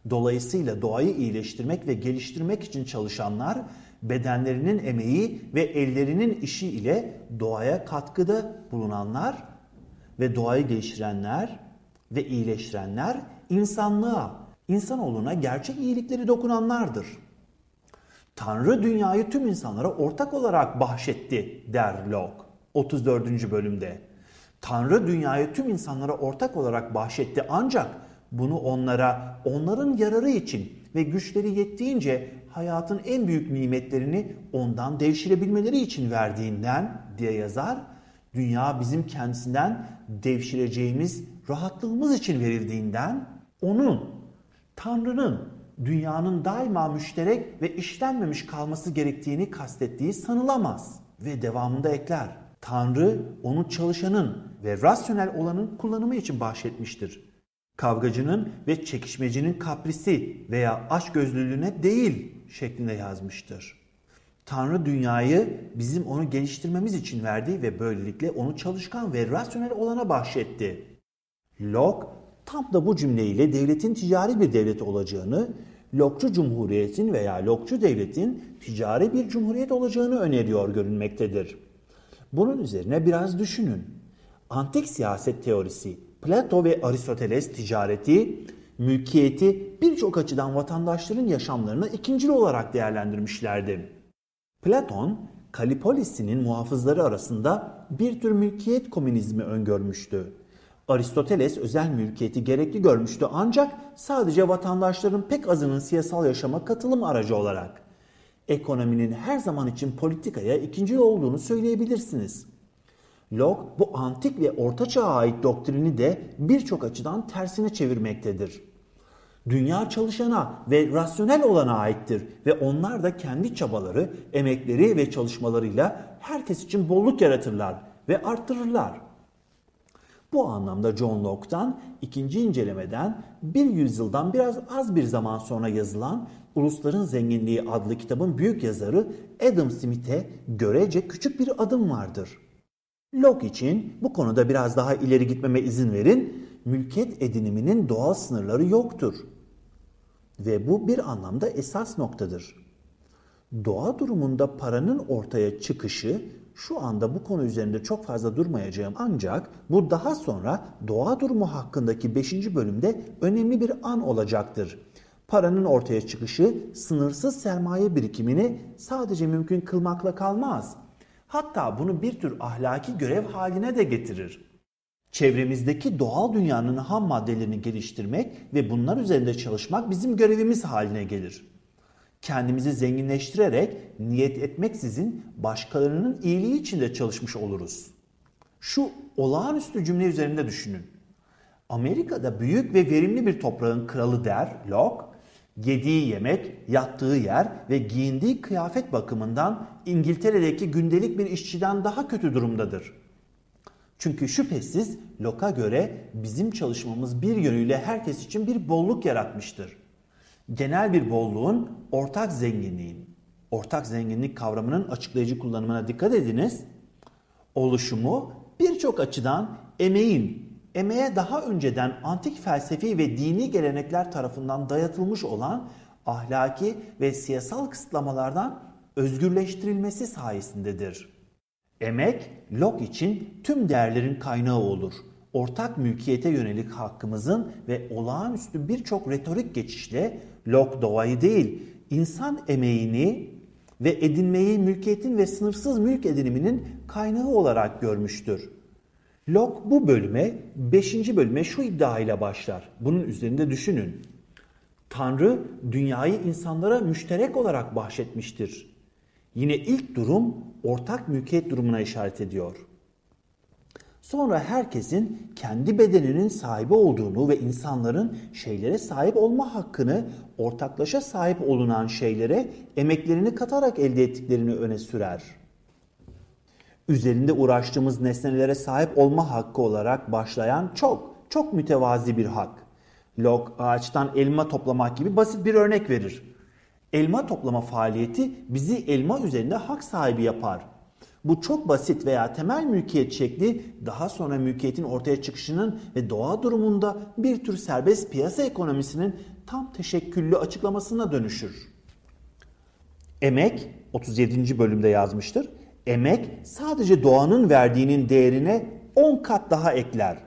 Dolayısıyla doğayı iyileştirmek ve geliştirmek için çalışanlar bedenlerinin emeği ve ellerinin işi ile doğaya katkıda bulunanlar ve doğayı geliştirenler ve iyileştirenler insanlığa, insanoğluna gerçek iyilikleri dokunanlardır. Tanrı dünyayı tüm insanlara ortak olarak bahşetti der Locke 34. bölümde. Tanrı dünyayı tüm insanlara ortak olarak bahşetti ancak bunu onlara onların yararı için ve güçleri yettiğince hayatın en büyük nimetlerini ondan devşirebilmeleri için verdiğinden diye yazar. Dünya bizim kendisinden devşireceğimiz rahatlığımız için verildiğinden onun, Tanrı'nın dünyanın daima müşterek ve işlenmemiş kalması gerektiğini kastettiği sanılamaz. Ve devamında ekler. Tanrı onu çalışanın ve rasyonel olanın kullanımı için bahşetmiştir. Kavgacının ve çekişmecinin kaprisi veya açgözlülüğüne değil şeklinde yazmıştır. Tanrı dünyayı bizim onu geliştirmemiz için verdi ve böylelikle onu çalışkan ve rasyonel olana bahşetti. Locke tam da bu cümleyle devletin ticari bir devlet olacağını, Locke'cu cumhuriyetin veya Locke'cu devletin ticari bir cumhuriyet olacağını öneriyor görünmektedir. Bunun üzerine biraz düşünün. Antik siyaset teorisi, Plato ve Aristoteles ticareti, mülkiyeti birçok açıdan vatandaşların yaşamlarına ikincil olarak değerlendirmişlerdi. Platon, Kalipolis'inin muhafızları arasında bir tür mülkiyet komünizmi öngörmüştü. Aristoteles özel mülkiyeti gerekli görmüştü ancak sadece vatandaşların pek azının siyasal yaşama katılım aracı olarak. Ekonominin her zaman için politikaya ikinci olduğunu söyleyebilirsiniz. Locke bu antik ve ortaçağa ait doktrini de birçok açıdan tersine çevirmektedir. Dünya çalışana ve rasyonel olana aittir ve onlar da kendi çabaları, emekleri ve çalışmalarıyla herkes için bolluk yaratırlar ve arttırırlar. Bu anlamda John Locke'tan ikinci incelemeden bir yüzyıldan biraz az bir zaman sonra yazılan Ulusların Zenginliği adlı kitabın büyük yazarı Adam Smith'e görece küçük bir adım vardır. Locke için bu konuda biraz daha ileri gitmeme izin verin. Mülkiyet ediniminin doğal sınırları yoktur. Ve bu bir anlamda esas noktadır. Doğa durumunda paranın ortaya çıkışı şu anda bu konu üzerinde çok fazla durmayacağım ancak bu daha sonra doğa durumu hakkındaki 5. bölümde önemli bir an olacaktır. Paranın ortaya çıkışı sınırsız sermaye birikimini sadece mümkün kılmakla kalmaz. Hatta bunu bir tür ahlaki görev haline de getirir. Çevremizdeki doğal dünyanın ham maddelerini geliştirmek ve bunlar üzerinde çalışmak bizim görevimiz haline gelir kendimizi zenginleştirerek niyet etmeksizin başkalarının iyiliği için de çalışmış oluruz. Şu olağanüstü cümle üzerinde düşünün. Amerika'da büyük ve verimli bir toprağın kralı der Locke, yediği yemek, yattığı yer ve giyindiği kıyafet bakımından İngiltere'deki gündelik bir işçiden daha kötü durumdadır. Çünkü şüphesiz Locke'a göre bizim çalışmamız bir yönüyle herkes için bir bolluk yaratmıştır genel bir bolluğun ortak zenginliğin, ortak zenginlik kavramının açıklayıcı kullanımına dikkat ediniz. Oluşumu birçok açıdan emeğin, emeğe daha önceden antik felsefi ve dini gelenekler tarafından dayatılmış olan ahlaki ve siyasal kısıtlamalardan özgürleştirilmesi sayesindedir. Emek, Locke için tüm değerlerin kaynağı olur ortak mülkiyete yönelik hakkımızın ve olağanüstü birçok retorik geçişle Locke doğayı değil, insan emeğini ve edinmeyi mülkiyetin ve sınırsız mülk ediniminin kaynağı olarak görmüştür. Locke bu bölüme, 5. bölüme şu iddia ile başlar. Bunun üzerinde düşünün. Tanrı dünyayı insanlara müşterek olarak bahşetmiştir. Yine ilk durum ortak mülkiyet durumuna işaret ediyor. Sonra herkesin kendi bedeninin sahibi olduğunu ve insanların şeylere sahip olma hakkını ortaklaşa sahip olunan şeylere emeklerini katarak elde ettiklerini öne sürer. Üzerinde uğraştığımız nesnelere sahip olma hakkı olarak başlayan çok çok mütevazi bir hak. Locke ağaçtan elma toplamak gibi basit bir örnek verir. Elma toplama faaliyeti bizi elma üzerinde hak sahibi yapar. Bu çok basit veya temel mülkiyet şekli daha sonra mülkiyetin ortaya çıkışının ve doğa durumunda bir tür serbest piyasa ekonomisinin tam teşekküllü açıklamasına dönüşür. Emek 37. bölümde yazmıştır. Emek sadece doğanın verdiğinin değerine 10 kat daha ekler.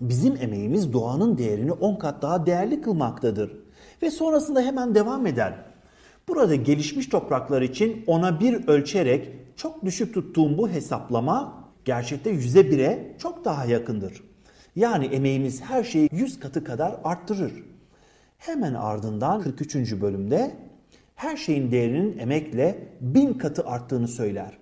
Bizim emeğimiz doğanın değerini 10 kat daha değerli kılmaktadır. Ve sonrasında hemen devam eder. Burada gelişmiş topraklar için ona bir ölçerek çok düşük tuttuğum bu hesaplama gerçekte yüze bire çok daha yakındır. Yani emeğimiz her şeyi yüz katı kadar arttırır. Hemen ardından 43. bölümde her şeyin değerinin emekle bin katı arttığını söyler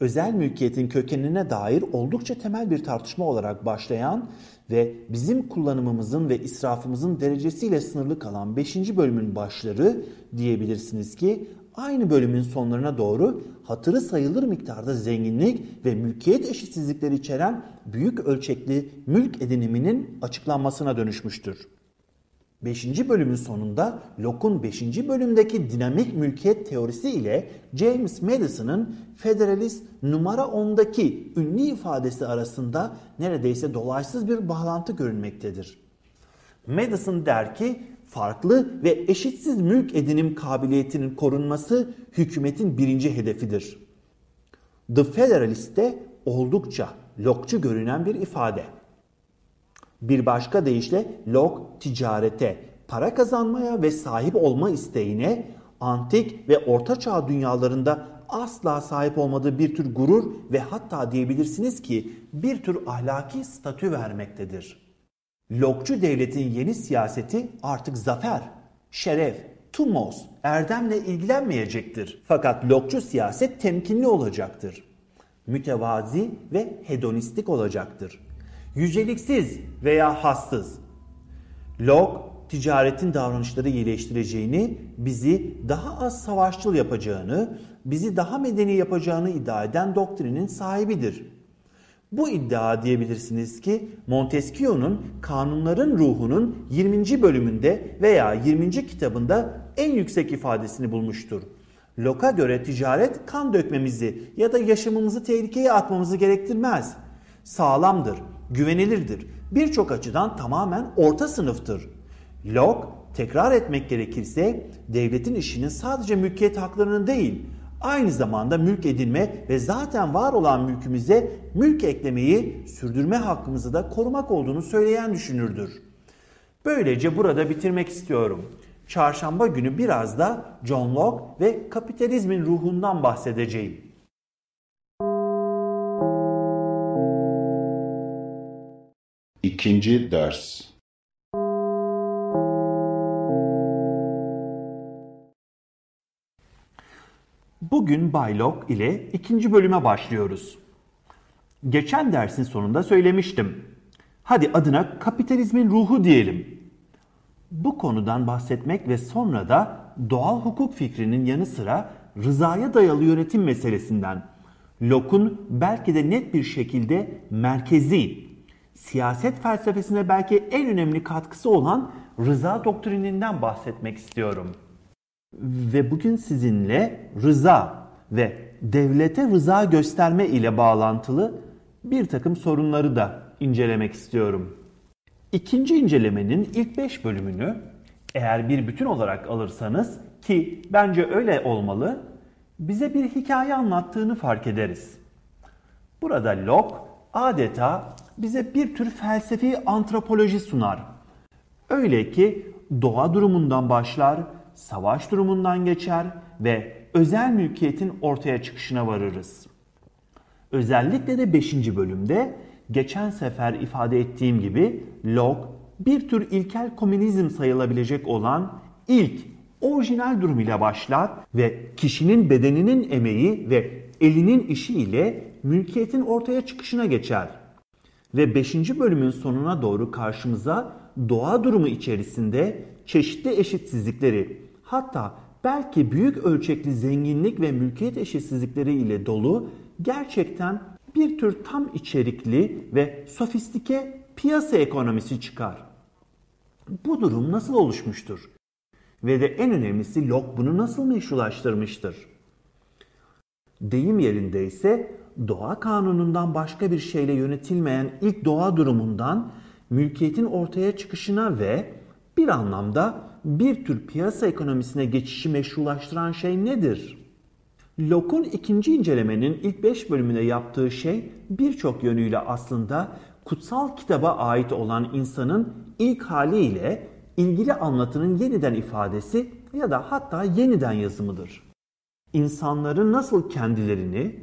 özel mülkiyetin kökenine dair oldukça temel bir tartışma olarak başlayan ve bizim kullanımımızın ve israfımızın derecesiyle sınırlı kalan 5. bölümün başları diyebilirsiniz ki aynı bölümün sonlarına doğru hatırı sayılır miktarda zenginlik ve mülkiyet eşitsizlikleri içeren büyük ölçekli mülk ediniminin açıklanmasına dönüşmüştür. 5. bölümün sonunda Locke'un 5. bölümdeki dinamik mülkiyet teorisi ile James Madison'ın Federalist numara 10'daki ünlü ifadesi arasında neredeyse dolaysız bir bağlantı görünmektedir. Madison der ki farklı ve eşitsiz mülk edinim kabiliyetinin korunması hükümetin birinci hedefidir. The Federalist'te oldukça Locke'cu görünen bir ifade. Bir başka deyişle Locke ticarete, para kazanmaya ve sahip olma isteğine antik ve ortaçağ dünyalarında asla sahip olmadığı bir tür gurur ve hatta diyebilirsiniz ki bir tür ahlaki statü vermektedir. Locke'cu devletin yeni siyaseti artık zafer, şeref, tumos, erdemle ilgilenmeyecektir. Fakat Locke'cu siyaset temkinli olacaktır. Mütevazi ve hedonistik olacaktır yüceliksiz veya hassız. Locke ticaretin davranışları iyileştireceğini, bizi daha az savaşçıl yapacağını, bizi daha medeni yapacağını iddia eden doktrinin sahibidir. Bu iddia diyebilirsiniz ki Montesquieu'nun Kanunların Ruhu'nun 20. bölümünde veya 20. kitabında en yüksek ifadesini bulmuştur. Locke'a göre ticaret kan dökmemizi ya da yaşamımızı tehlikeye atmamızı gerektirmez. Sağlamdır, güvenilirdir. Birçok açıdan tamamen orta sınıftır. Locke tekrar etmek gerekirse devletin işinin sadece mülkiyet haklarının değil aynı zamanda mülk edinme ve zaten var olan mülkümüze mülk eklemeyi sürdürme hakkımızı da korumak olduğunu söyleyen düşünürdür. Böylece burada bitirmek istiyorum. Çarşamba günü biraz da John Locke ve kapitalizmin ruhundan bahsedeceğim. İkinci ders Bugün Bay ile ikinci bölüme başlıyoruz. Geçen dersin sonunda söylemiştim. Hadi adına kapitalizmin ruhu diyelim. Bu konudan bahsetmek ve sonra da doğal hukuk fikrinin yanı sıra rızaya dayalı yönetim meselesinden Locke'un belki de net bir şekilde merkezi siyaset felsefesine belki en önemli katkısı olan rıza doktrininden bahsetmek istiyorum. Ve bugün sizinle rıza ve devlete rıza gösterme ile bağlantılı bir takım sorunları da incelemek istiyorum. İkinci incelemenin ilk beş bölümünü eğer bir bütün olarak alırsanız ki bence öyle olmalı, bize bir hikaye anlattığını fark ederiz. Burada Locke adeta bize bir tür felsefi antropoloji sunar. Öyle ki doğa durumundan başlar, savaş durumundan geçer ve özel mülkiyetin ortaya çıkışına varırız. Özellikle de 5. bölümde geçen sefer ifade ettiğim gibi Locke bir tür ilkel komünizm sayılabilecek olan ilk orijinal durum ile başlar ve kişinin bedeninin emeği ve elinin işi ile mülkiyetin ortaya çıkışına geçer. Ve 5. bölümün sonuna doğru karşımıza doğa durumu içerisinde çeşitli eşitsizlikleri hatta belki büyük ölçekli zenginlik ve mülkiyet eşitsizlikleri ile dolu gerçekten bir tür tam içerikli ve sofistike piyasa ekonomisi çıkar. Bu durum nasıl oluşmuştur? Ve de en önemlisi Locke bunu nasıl meşrulaştırmıştır? Deyim yerinde ise doğa kanunundan başka bir şeyle yönetilmeyen ilk doğa durumundan mülkiyetin ortaya çıkışına ve bir anlamda bir tür piyasa ekonomisine geçişi meşrulaştıran şey nedir? Locke'un ikinci incelemenin ilk beş bölümünde yaptığı şey birçok yönüyle aslında kutsal kitaba ait olan insanın ilk haliyle ilgili anlatının yeniden ifadesi ya da hatta yeniden yazımıdır. İnsanların nasıl kendilerini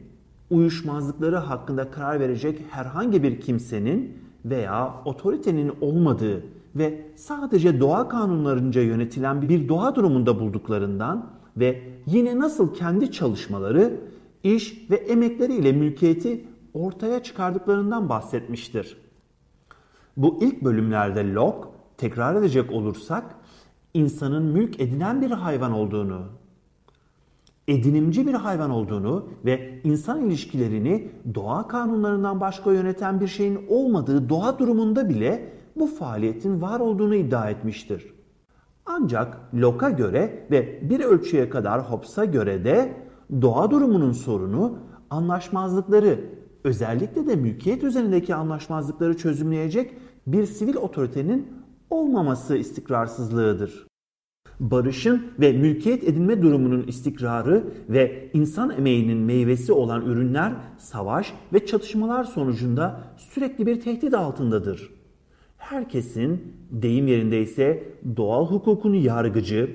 uyuşmazlıkları hakkında karar verecek herhangi bir kimsenin veya otoritenin olmadığı ve sadece doğa kanunlarınca yönetilen bir doğa durumunda bulduklarından ve yine nasıl kendi çalışmaları, iş ve emekleriyle mülkiyeti ortaya çıkardıklarından bahsetmiştir. Bu ilk bölümlerde Locke tekrar edecek olursak insanın mülk edinen bir hayvan olduğunu, edinimci bir hayvan olduğunu ve insan ilişkilerini doğa kanunlarından başka yöneten bir şeyin olmadığı doğa durumunda bile bu faaliyetin var olduğunu iddia etmiştir. Ancak Locke'a göre ve bir ölçüye kadar Hobbes'a göre de doğa durumunun sorunu anlaşmazlıkları, özellikle de mülkiyet üzerindeki anlaşmazlıkları çözümleyecek bir sivil otoritenin olmaması istikrarsızlığıdır. Barışın ve mülkiyet edinme durumunun istikrarı ve insan emeğinin meyvesi olan ürünler savaş ve çatışmalar sonucunda sürekli bir tehdit altındadır. Herkesin deyim yerinde ise doğal hukukun yargıcı,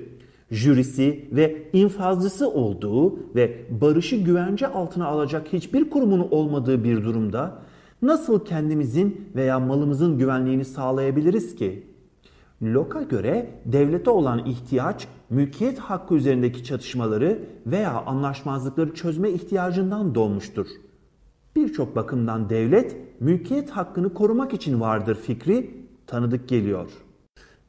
jürisi ve infazcısı olduğu ve barışı güvence altına alacak hiçbir kurumun olmadığı bir durumda nasıl kendimizin veya malımızın güvenliğini sağlayabiliriz ki? Locke'a göre devlete olan ihtiyaç mülkiyet hakkı üzerindeki çatışmaları veya anlaşmazlıkları çözme ihtiyacından doğmuştur. Birçok bakımdan devlet mülkiyet hakkını korumak için vardır fikri tanıdık geliyor.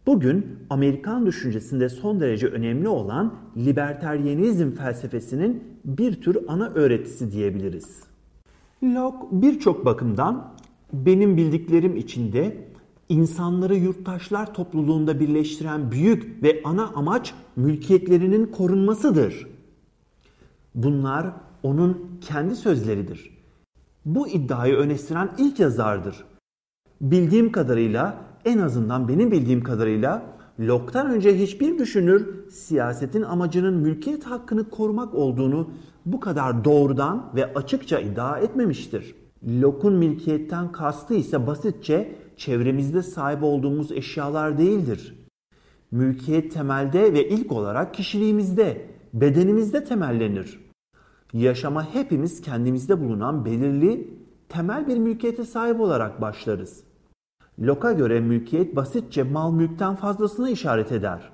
Bugün Amerikan düşüncesinde son derece önemli olan liberteryenizm felsefesinin bir tür ana öğretisi diyebiliriz. Locke birçok bakımdan benim bildiklerim içinde insanları yurttaşlar topluluğunda birleştiren büyük ve ana amaç mülkiyetlerinin korunmasıdır. Bunlar onun kendi sözleridir. Bu iddiayı öne süren ilk yazardır. Bildiğim kadarıyla en azından benim bildiğim kadarıyla Locke'tan önce hiçbir düşünür siyasetin amacının mülkiyet hakkını korumak olduğunu bu kadar doğrudan ve açıkça iddia etmemiştir. Locke'un mülkiyetten kastı ise basitçe çevremizde sahip olduğumuz eşyalar değildir. Mülkiyet temelde ve ilk olarak kişiliğimizde, bedenimizde temellenir. Yaşama hepimiz kendimizde bulunan belirli temel bir mülkiyete sahip olarak başlarız. Locke'a göre mülkiyet basitçe mal mülkten fazlasını işaret eder.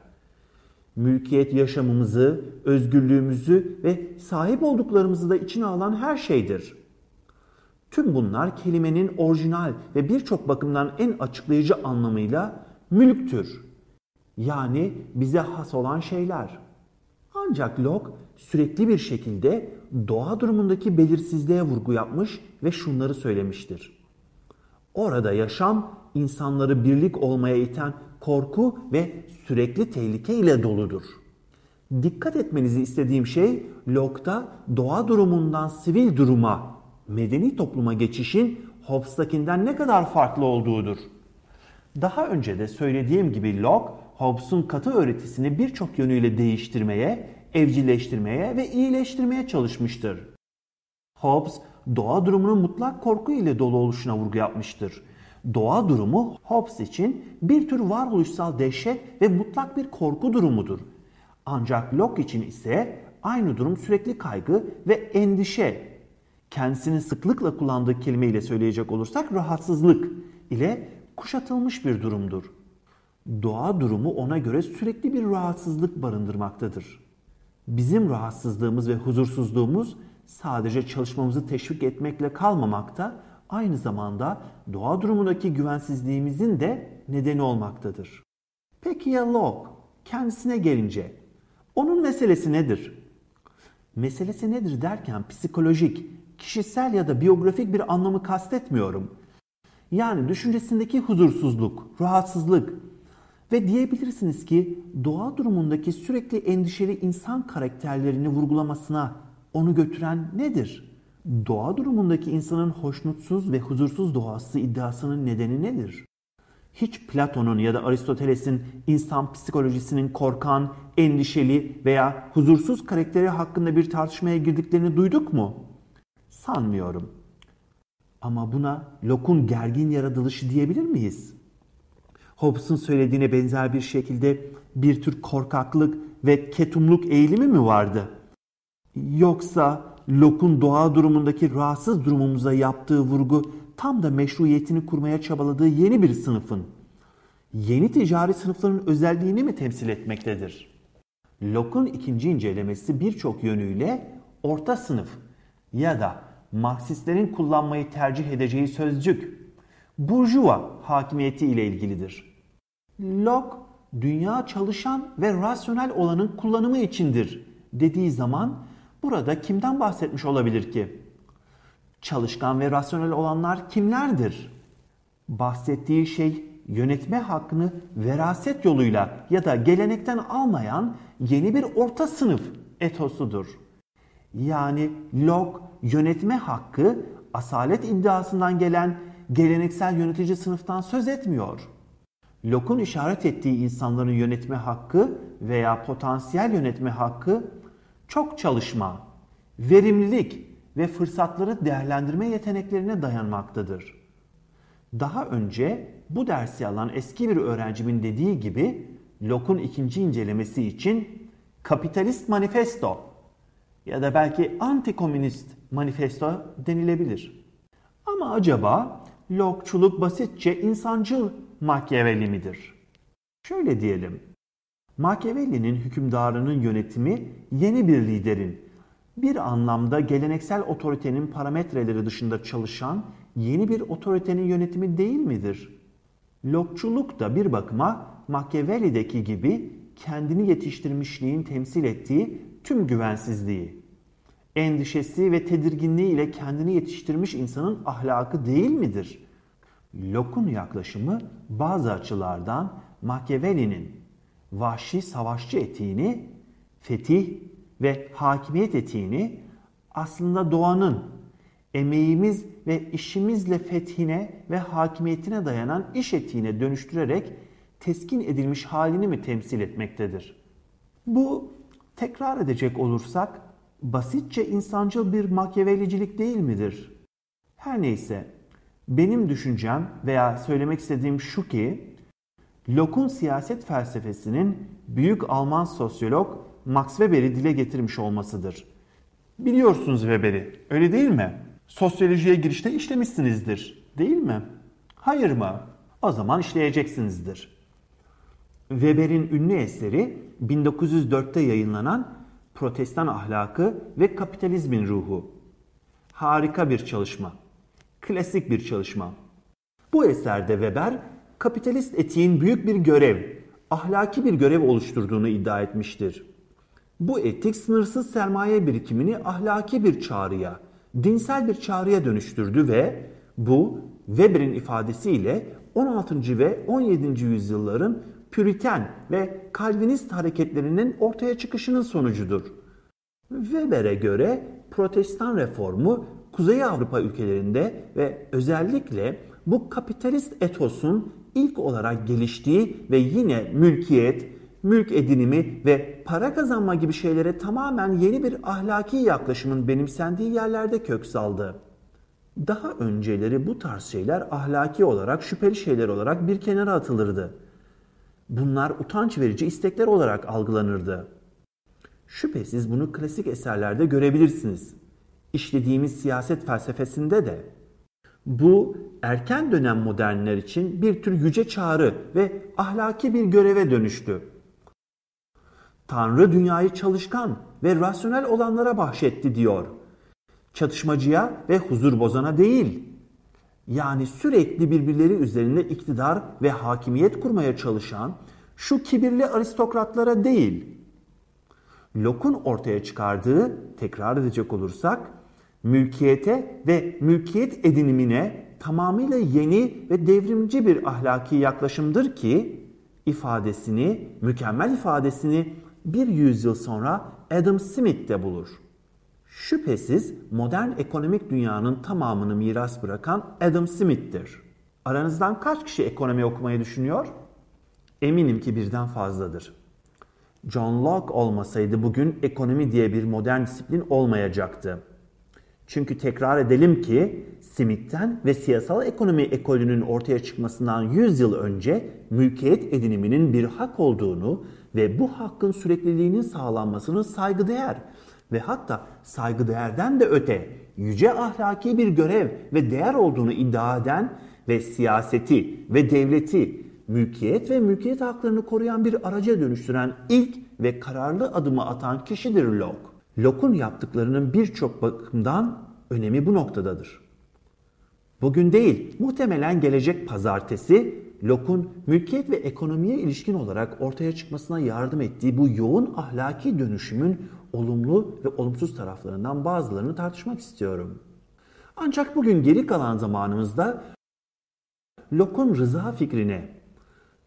Mülkiyet yaşamımızı, özgürlüğümüzü ve sahip olduklarımızı da içine alan her şeydir. Tüm bunlar kelimenin orijinal ve birçok bakımdan en açıklayıcı anlamıyla mülktür. Yani bize has olan şeyler. Ancak Locke sürekli bir şekilde doğa durumundaki belirsizliğe vurgu yapmış ve şunları söylemiştir. Orada yaşam insanları birlik olmaya iten korku ve sürekli tehlike ile doludur. Dikkat etmenizi istediğim şey Locke'da doğa durumundan sivil duruma medeni topluma geçişin Hobbes'takinden ne kadar farklı olduğudur. Daha önce de söylediğim gibi Locke, Hobbes'un katı öğretisini birçok yönüyle değiştirmeye, evcilleştirmeye ve iyileştirmeye çalışmıştır. Hobbes, doğa durumunun mutlak korku ile dolu oluşuna vurgu yapmıştır. Doğa durumu Hobbes için bir tür varoluşsal dehşet ve mutlak bir korku durumudur. Ancak Locke için ise aynı durum sürekli kaygı ve endişe kendisinin sıklıkla kullandığı kelimeyle söyleyecek olursak rahatsızlık ile kuşatılmış bir durumdur. Doğa durumu ona göre sürekli bir rahatsızlık barındırmaktadır. Bizim rahatsızlığımız ve huzursuzluğumuz sadece çalışmamızı teşvik etmekle kalmamakta, aynı zamanda doğa durumundaki güvensizliğimizin de nedeni olmaktadır. Peki ya Locke? Kendisine gelince onun meselesi nedir? Meselesi nedir derken psikolojik, kişisel ya da biyografik bir anlamı kastetmiyorum. Yani düşüncesindeki huzursuzluk, rahatsızlık ve diyebilirsiniz ki doğa durumundaki sürekli endişeli insan karakterlerini vurgulamasına onu götüren nedir? Doğa durumundaki insanın hoşnutsuz ve huzursuz doğası iddiasının nedeni nedir? Hiç Platon'un ya da Aristoteles'in insan psikolojisinin korkan, endişeli veya huzursuz karakteri hakkında bir tartışmaya girdiklerini duyduk mu? Sanmıyorum. Ama buna Locke'un gergin yaratılışı diyebilir miyiz? Hobbes'un söylediğine benzer bir şekilde bir tür korkaklık ve ketumluk eğilimi mi vardı? Yoksa Locke'un doğa durumundaki rahatsız durumumuza yaptığı vurgu tam da meşruiyetini kurmaya çabaladığı yeni bir sınıfın, yeni ticari sınıfların özelliğini mi temsil etmektedir? Locke'un ikinci incelemesi birçok yönüyle orta sınıf ya da Marksistlerin kullanmayı tercih edeceği sözcük, burjuva hakimiyeti ile ilgilidir. Locke, dünya çalışan ve rasyonel olanın kullanımı içindir dediği zaman burada kimden bahsetmiş olabilir ki? Çalışkan ve rasyonel olanlar kimlerdir? Bahsettiği şey yönetme hakkını veraset yoluyla ya da gelenekten almayan yeni bir orta sınıf etosudur. Yani Locke yönetme hakkı asalet iddiasından gelen geleneksel yönetici sınıftan söz etmiyor. Locke'un işaret ettiği insanların yönetme hakkı veya potansiyel yönetme hakkı çok çalışma, verimlilik ve fırsatları değerlendirme yeteneklerine dayanmaktadır. Daha önce bu dersi alan eski bir öğrencimin dediği gibi Locke'un ikinci incelemesi için kapitalist manifesto ya da belki antikomünist manifesto denilebilir. Ama acaba Locke'çuluk basitçe insancıl Machiavelli midir? Şöyle diyelim. Machiavelli'nin hükümdarının yönetimi yeni bir liderin, bir anlamda geleneksel otoritenin parametreleri dışında çalışan yeni bir otoritenin yönetimi değil midir? Locke'çuluk da bir bakıma Machiavelli'deki gibi kendini yetiştirmişliğin temsil ettiği tüm güvensizliği, endişesi ve tedirginliği ile kendini yetiştirmiş insanın ahlakı değil midir? Locke'un yaklaşımı bazı açılardan Machiavelli'nin vahşi savaşçı etiğini, fetih ve hakimiyet etiğini aslında doğanın emeğimiz ve işimizle fethine ve hakimiyetine dayanan iş etiğine dönüştürerek teskin edilmiş halini mi temsil etmektedir? Bu tekrar edecek olursak basitçe insancıl bir makyavelicilik değil midir? Her neyse benim düşüncem veya söylemek istediğim şu ki Locke'un siyaset felsefesinin büyük Alman sosyolog Max Weber'i dile getirmiş olmasıdır. Biliyorsunuz Weber'i, öyle değil mi? Sosyolojiye girişte işlemişsinizdir, değil mi? Hayır mı? O zaman işleyeceksinizdir. Weber'in ünlü eseri 1904'te yayınlanan Protestan Ahlakı ve Kapitalizmin Ruhu. Harika bir çalışma. Klasik bir çalışma. Bu eserde Weber kapitalist etiğin büyük bir görev, ahlaki bir görev oluşturduğunu iddia etmiştir. Bu etik sınırsız sermaye birikimini ahlaki bir çağrıya, dinsel bir çağrıya dönüştürdü ve bu Weber'in ifadesiyle 16. ve 17. yüzyılların Püriten ve Kalvinist hareketlerinin ortaya çıkışının sonucudur. Weber'e göre Protestan reformu Kuzey Avrupa ülkelerinde ve özellikle bu kapitalist etosun ilk olarak geliştiği ve yine mülkiyet, mülk edinimi ve para kazanma gibi şeylere tamamen yeni bir ahlaki yaklaşımın benimsendiği yerlerde kök saldı. Daha önceleri bu tarz şeyler ahlaki olarak şüpheli şeyler olarak bir kenara atılırdı. Bunlar utanç verici istekler olarak algılanırdı. Şüphesiz bunu klasik eserlerde görebilirsiniz. İşlediğimiz siyaset felsefesinde de. Bu erken dönem modernler için bir tür yüce çağrı ve ahlaki bir göreve dönüştü. Tanrı dünyayı çalışkan ve rasyonel olanlara bahşetti diyor. Çatışmacıya ve huzur bozana değil. Yani sürekli birbirleri üzerinde iktidar ve hakimiyet kurmaya çalışan şu kibirli aristokratlara değil. Locke'un ortaya çıkardığı, tekrar edecek olursak, mülkiyete ve mülkiyet edinimine tamamıyla yeni ve devrimci bir ahlaki yaklaşımdır ki ifadesini, mükemmel ifadesini bir yüzyıl sonra Adam Smith'te bulur. Şüphesiz modern ekonomik dünyanın tamamını miras bırakan Adam Smith'tir. Aranızdan kaç kişi ekonomi okumayı düşünüyor? Eminim ki birden fazladır. John Locke olmasaydı bugün ekonomi diye bir modern disiplin olmayacaktı. Çünkü tekrar edelim ki Smith'ten ve siyasal ekonomi ekolünün ortaya çıkmasından 100 yıl önce mülkiyet ediniminin bir hak olduğunu ve bu hakkın sürekliliğinin sağlanmasının saygıdeğer ve hatta saygıdeğerden de öte yüce ahlaki bir görev ve değer olduğunu iddia eden ve siyaseti ve devleti mülkiyet ve mülkiyet haklarını koruyan bir araca dönüştüren ilk ve kararlı adımı atan kişidir Locke. Locke'un yaptıklarının birçok bakımdan önemi bu noktadadır. Bugün değil, muhtemelen gelecek pazartesi Locke'un mülkiyet ve ekonomiye ilişkin olarak ortaya çıkmasına yardım ettiği bu yoğun ahlaki dönüşümün olumlu ve olumsuz taraflarından bazılarını tartışmak istiyorum. Ancak bugün geri kalan zamanımızda Locke'un rıza fikrine,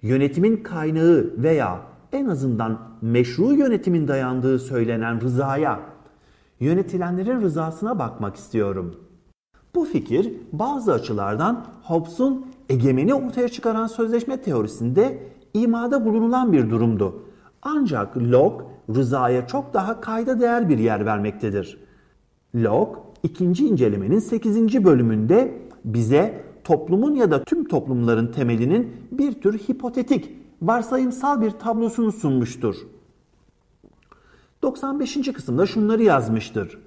yönetimin kaynağı veya en azından meşru yönetimin dayandığı söylenen rızaya, yönetilenlerin rızasına bakmak istiyorum. Bu fikir bazı açılardan Hobbes'un egemeni ortaya çıkaran sözleşme teorisinde imada bulunulan bir durumdu. Ancak Locke rızaya çok daha kayda değer bir yer vermektedir. Locke ikinci incelemenin 8. bölümünde bize toplumun ya da tüm toplumların temelinin bir tür hipotetik, varsayımsal bir tablosunu sunmuştur. 95. kısımda şunları yazmıştır.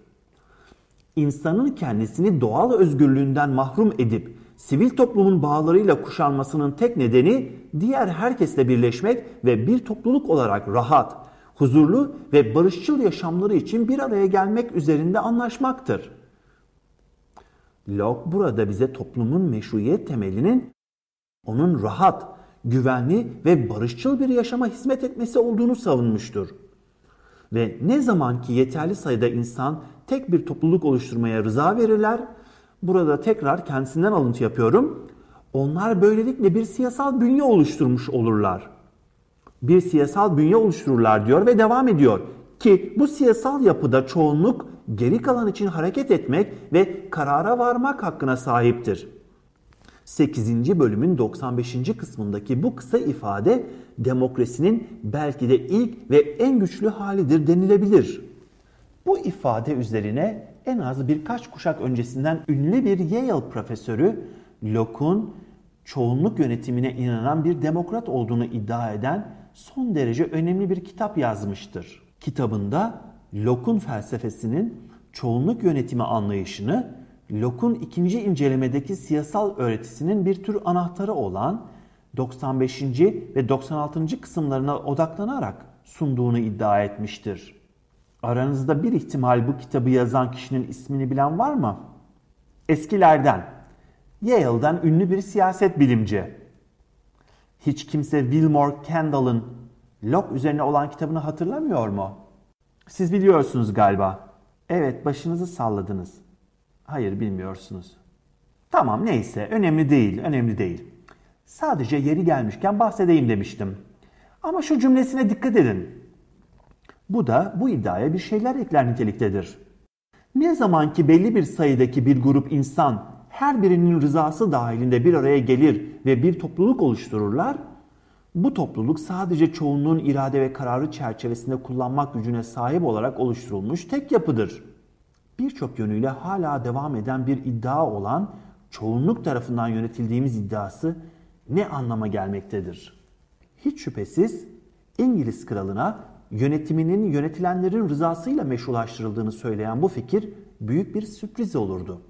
İnsanın kendisini doğal özgürlüğünden mahrum edip sivil toplumun bağlarıyla kuşanmasının tek nedeni diğer herkesle birleşmek ve bir topluluk olarak rahat, huzurlu ve barışçıl yaşamları için bir araya gelmek üzerinde anlaşmaktır. Locke burada bize toplumun meşruiyet temelinin onun rahat, güvenli ve barışçıl bir yaşama hizmet etmesi olduğunu savunmuştur. Ve ne zaman ki yeterli sayıda insan tek bir topluluk oluşturmaya rıza verirler, burada tekrar kendisinden alıntı yapıyorum. Onlar böylelikle bir siyasal bünye oluşturmuş olurlar. Bir siyasal bünye oluştururlar diyor ve devam ediyor. Ki bu siyasal yapıda çoğunluk geri kalan için hareket etmek ve karara varmak hakkına sahiptir. 8. bölümün 95. kısmındaki bu kısa ifade demokrasinin belki de ilk ve en güçlü halidir denilebilir. Bu ifade üzerine en az birkaç kuşak öncesinden ünlü bir Yale profesörü Locke'un çoğunluk yönetimine inanan bir demokrat olduğunu iddia eden son derece önemli bir kitap yazmıştır. Kitabında Locke'un felsefesinin çoğunluk yönetimi anlayışını Locke'un ikinci incelemedeki siyasal öğretisinin bir tür anahtarı olan 95. ve 96. kısımlarına odaklanarak sunduğunu iddia etmiştir. Aranızda bir ihtimal bu kitabı yazan kişinin ismini bilen var mı? Eskilerden, Yale'dan ünlü bir siyaset bilimci. Hiç kimse Wilmore Kendall'ın Locke üzerine olan kitabını hatırlamıyor mu? Siz biliyorsunuz galiba. Evet, başınızı salladınız. Hayır, bilmiyorsunuz. Tamam, neyse, önemli değil, önemli değil. Sadece yeri gelmişken bahsedeyim demiştim. Ama şu cümlesine dikkat edin. Bu da bu iddiaya bir şeyler ekler niteliktedir. Ne zaman ki belli bir sayıdaki bir grup insan her birinin rızası dahilinde bir araya gelir ve bir topluluk oluştururlar, bu topluluk sadece çoğunluğun irade ve kararı çerçevesinde kullanmak gücüne sahip olarak oluşturulmuş tek yapıdır. Birçok yönüyle hala devam eden bir iddia olan çoğunluk tarafından yönetildiğimiz iddiası ne anlama gelmektedir? Hiç şüphesiz İngiliz kralına yönetiminin yönetilenlerin rızasıyla meşrulaştırıldığını söyleyen bu fikir büyük bir sürpriz olurdu.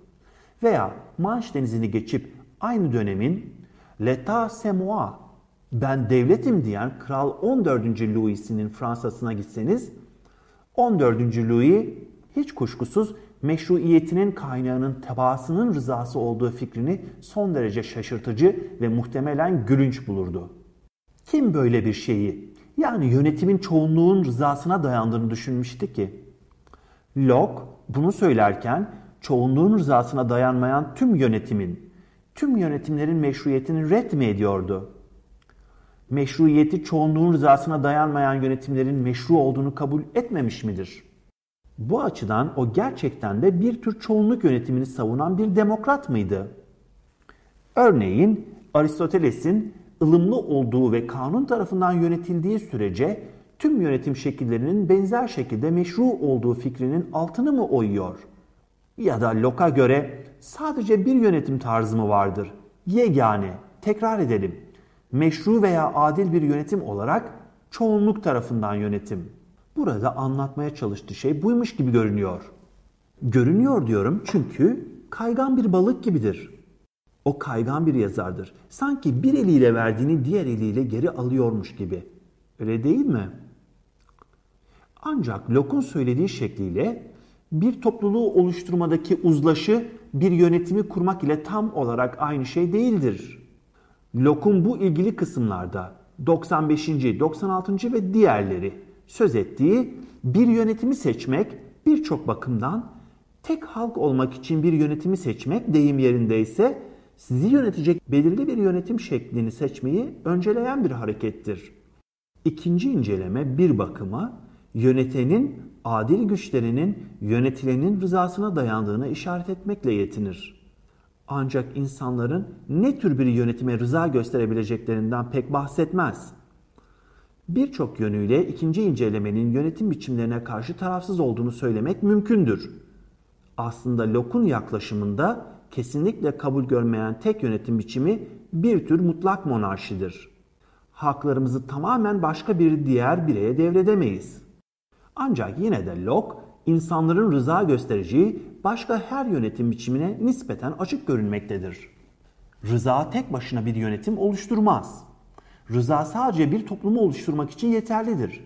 Veya Manş denizini geçip aynı dönemin L'État c'est moi, ben devletim diyen Kral 14. Louis'inin Fransa'sına gitseniz 14. Louis hiç kuşkusuz meşruiyetinin kaynağının tebaasının rızası olduğu fikrini son derece şaşırtıcı ve muhtemelen gülünç bulurdu. Kim böyle bir şeyi yani yönetimin çoğunluğun rızasına dayandığını düşünmüştü ki? Locke bunu söylerken çoğunluğun rızasına dayanmayan tüm yönetimin, tüm yönetimlerin meşruiyetini ret mi ediyordu? Meşruiyeti çoğunluğun rızasına dayanmayan yönetimlerin meşru olduğunu kabul etmemiş midir? Bu açıdan o gerçekten de bir tür çoğunluk yönetimini savunan bir demokrat mıydı? Örneğin Aristoteles'in ılımlı olduğu ve kanun tarafından yönetildiği sürece tüm yönetim şekillerinin benzer şekilde meşru olduğu fikrinin altını mı oyuyor? Ya da Locke'a göre sadece bir yönetim tarzı mı vardır? Yegane, tekrar edelim. Meşru veya adil bir yönetim olarak çoğunluk tarafından yönetim. Burada anlatmaya çalıştığı şey buymuş gibi görünüyor. Görünüyor diyorum çünkü kaygan bir balık gibidir. O kaygan bir yazardır. Sanki bir eliyle verdiğini diğer eliyle geri alıyormuş gibi. Öyle değil mi? Ancak Locke'un söylediği şekliyle bir topluluğu oluşturmadaki uzlaşı bir yönetimi kurmak ile tam olarak aynı şey değildir. Locke'un bu ilgili kısımlarda 95. 96. ve diğerleri söz ettiği bir yönetimi seçmek birçok bakımdan tek halk olmak için bir yönetimi seçmek deyim yerindeyse sizi yönetecek belirli bir yönetim şeklini seçmeyi önceleyen bir harekettir. İkinci inceleme bir bakıma yönetenin adil güçlerinin yönetilenin rızasına dayandığını işaret etmekle yetinir. Ancak insanların ne tür bir yönetime rıza gösterebileceklerinden pek bahsetmez. Birçok yönüyle ikinci incelemenin yönetim biçimlerine karşı tarafsız olduğunu söylemek mümkündür. Aslında Locke'un yaklaşımında kesinlikle kabul görmeyen tek yönetim biçimi bir tür mutlak monarşidir. Haklarımızı tamamen başka bir diğer bireye devredemeyiz. Ancak yine de Locke, insanların rıza göstereceği başka her yönetim biçimine nispeten açık görünmektedir. Rıza tek başına bir yönetim oluşturmaz. Rıza sadece bir toplumu oluşturmak için yeterlidir.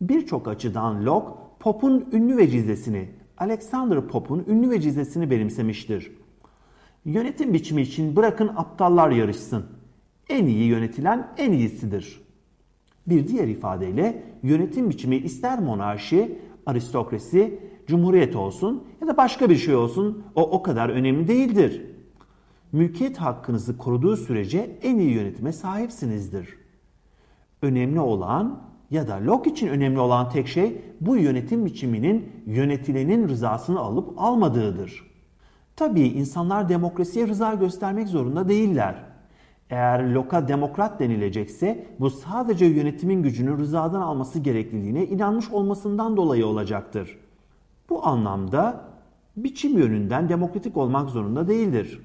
Birçok açıdan Locke, Pop'un ünlü vecizesini, Alexander Pop'un ünlü vecizesini benimsemiştir. Yönetim biçimi için bırakın aptallar yarışsın. En iyi yönetilen en iyisidir. Bir diğer ifadeyle yönetim biçimi ister monarşi, aristokrasi, cumhuriyet olsun ya da başka bir şey olsun o o kadar önemli değildir. Mülkiyet hakkınızı koruduğu sürece en iyi yönetime sahipsinizdir. Önemli olan ya da Locke için önemli olan tek şey bu yönetim biçiminin yönetilenin rızasını alıp almadığıdır. Tabii insanlar demokrasiye rıza göstermek zorunda değiller. Eğer Locke'a demokrat denilecekse bu sadece yönetimin gücünü rızadan alması gerekliliğine inanmış olmasından dolayı olacaktır. Bu anlamda biçim yönünden demokratik olmak zorunda değildir.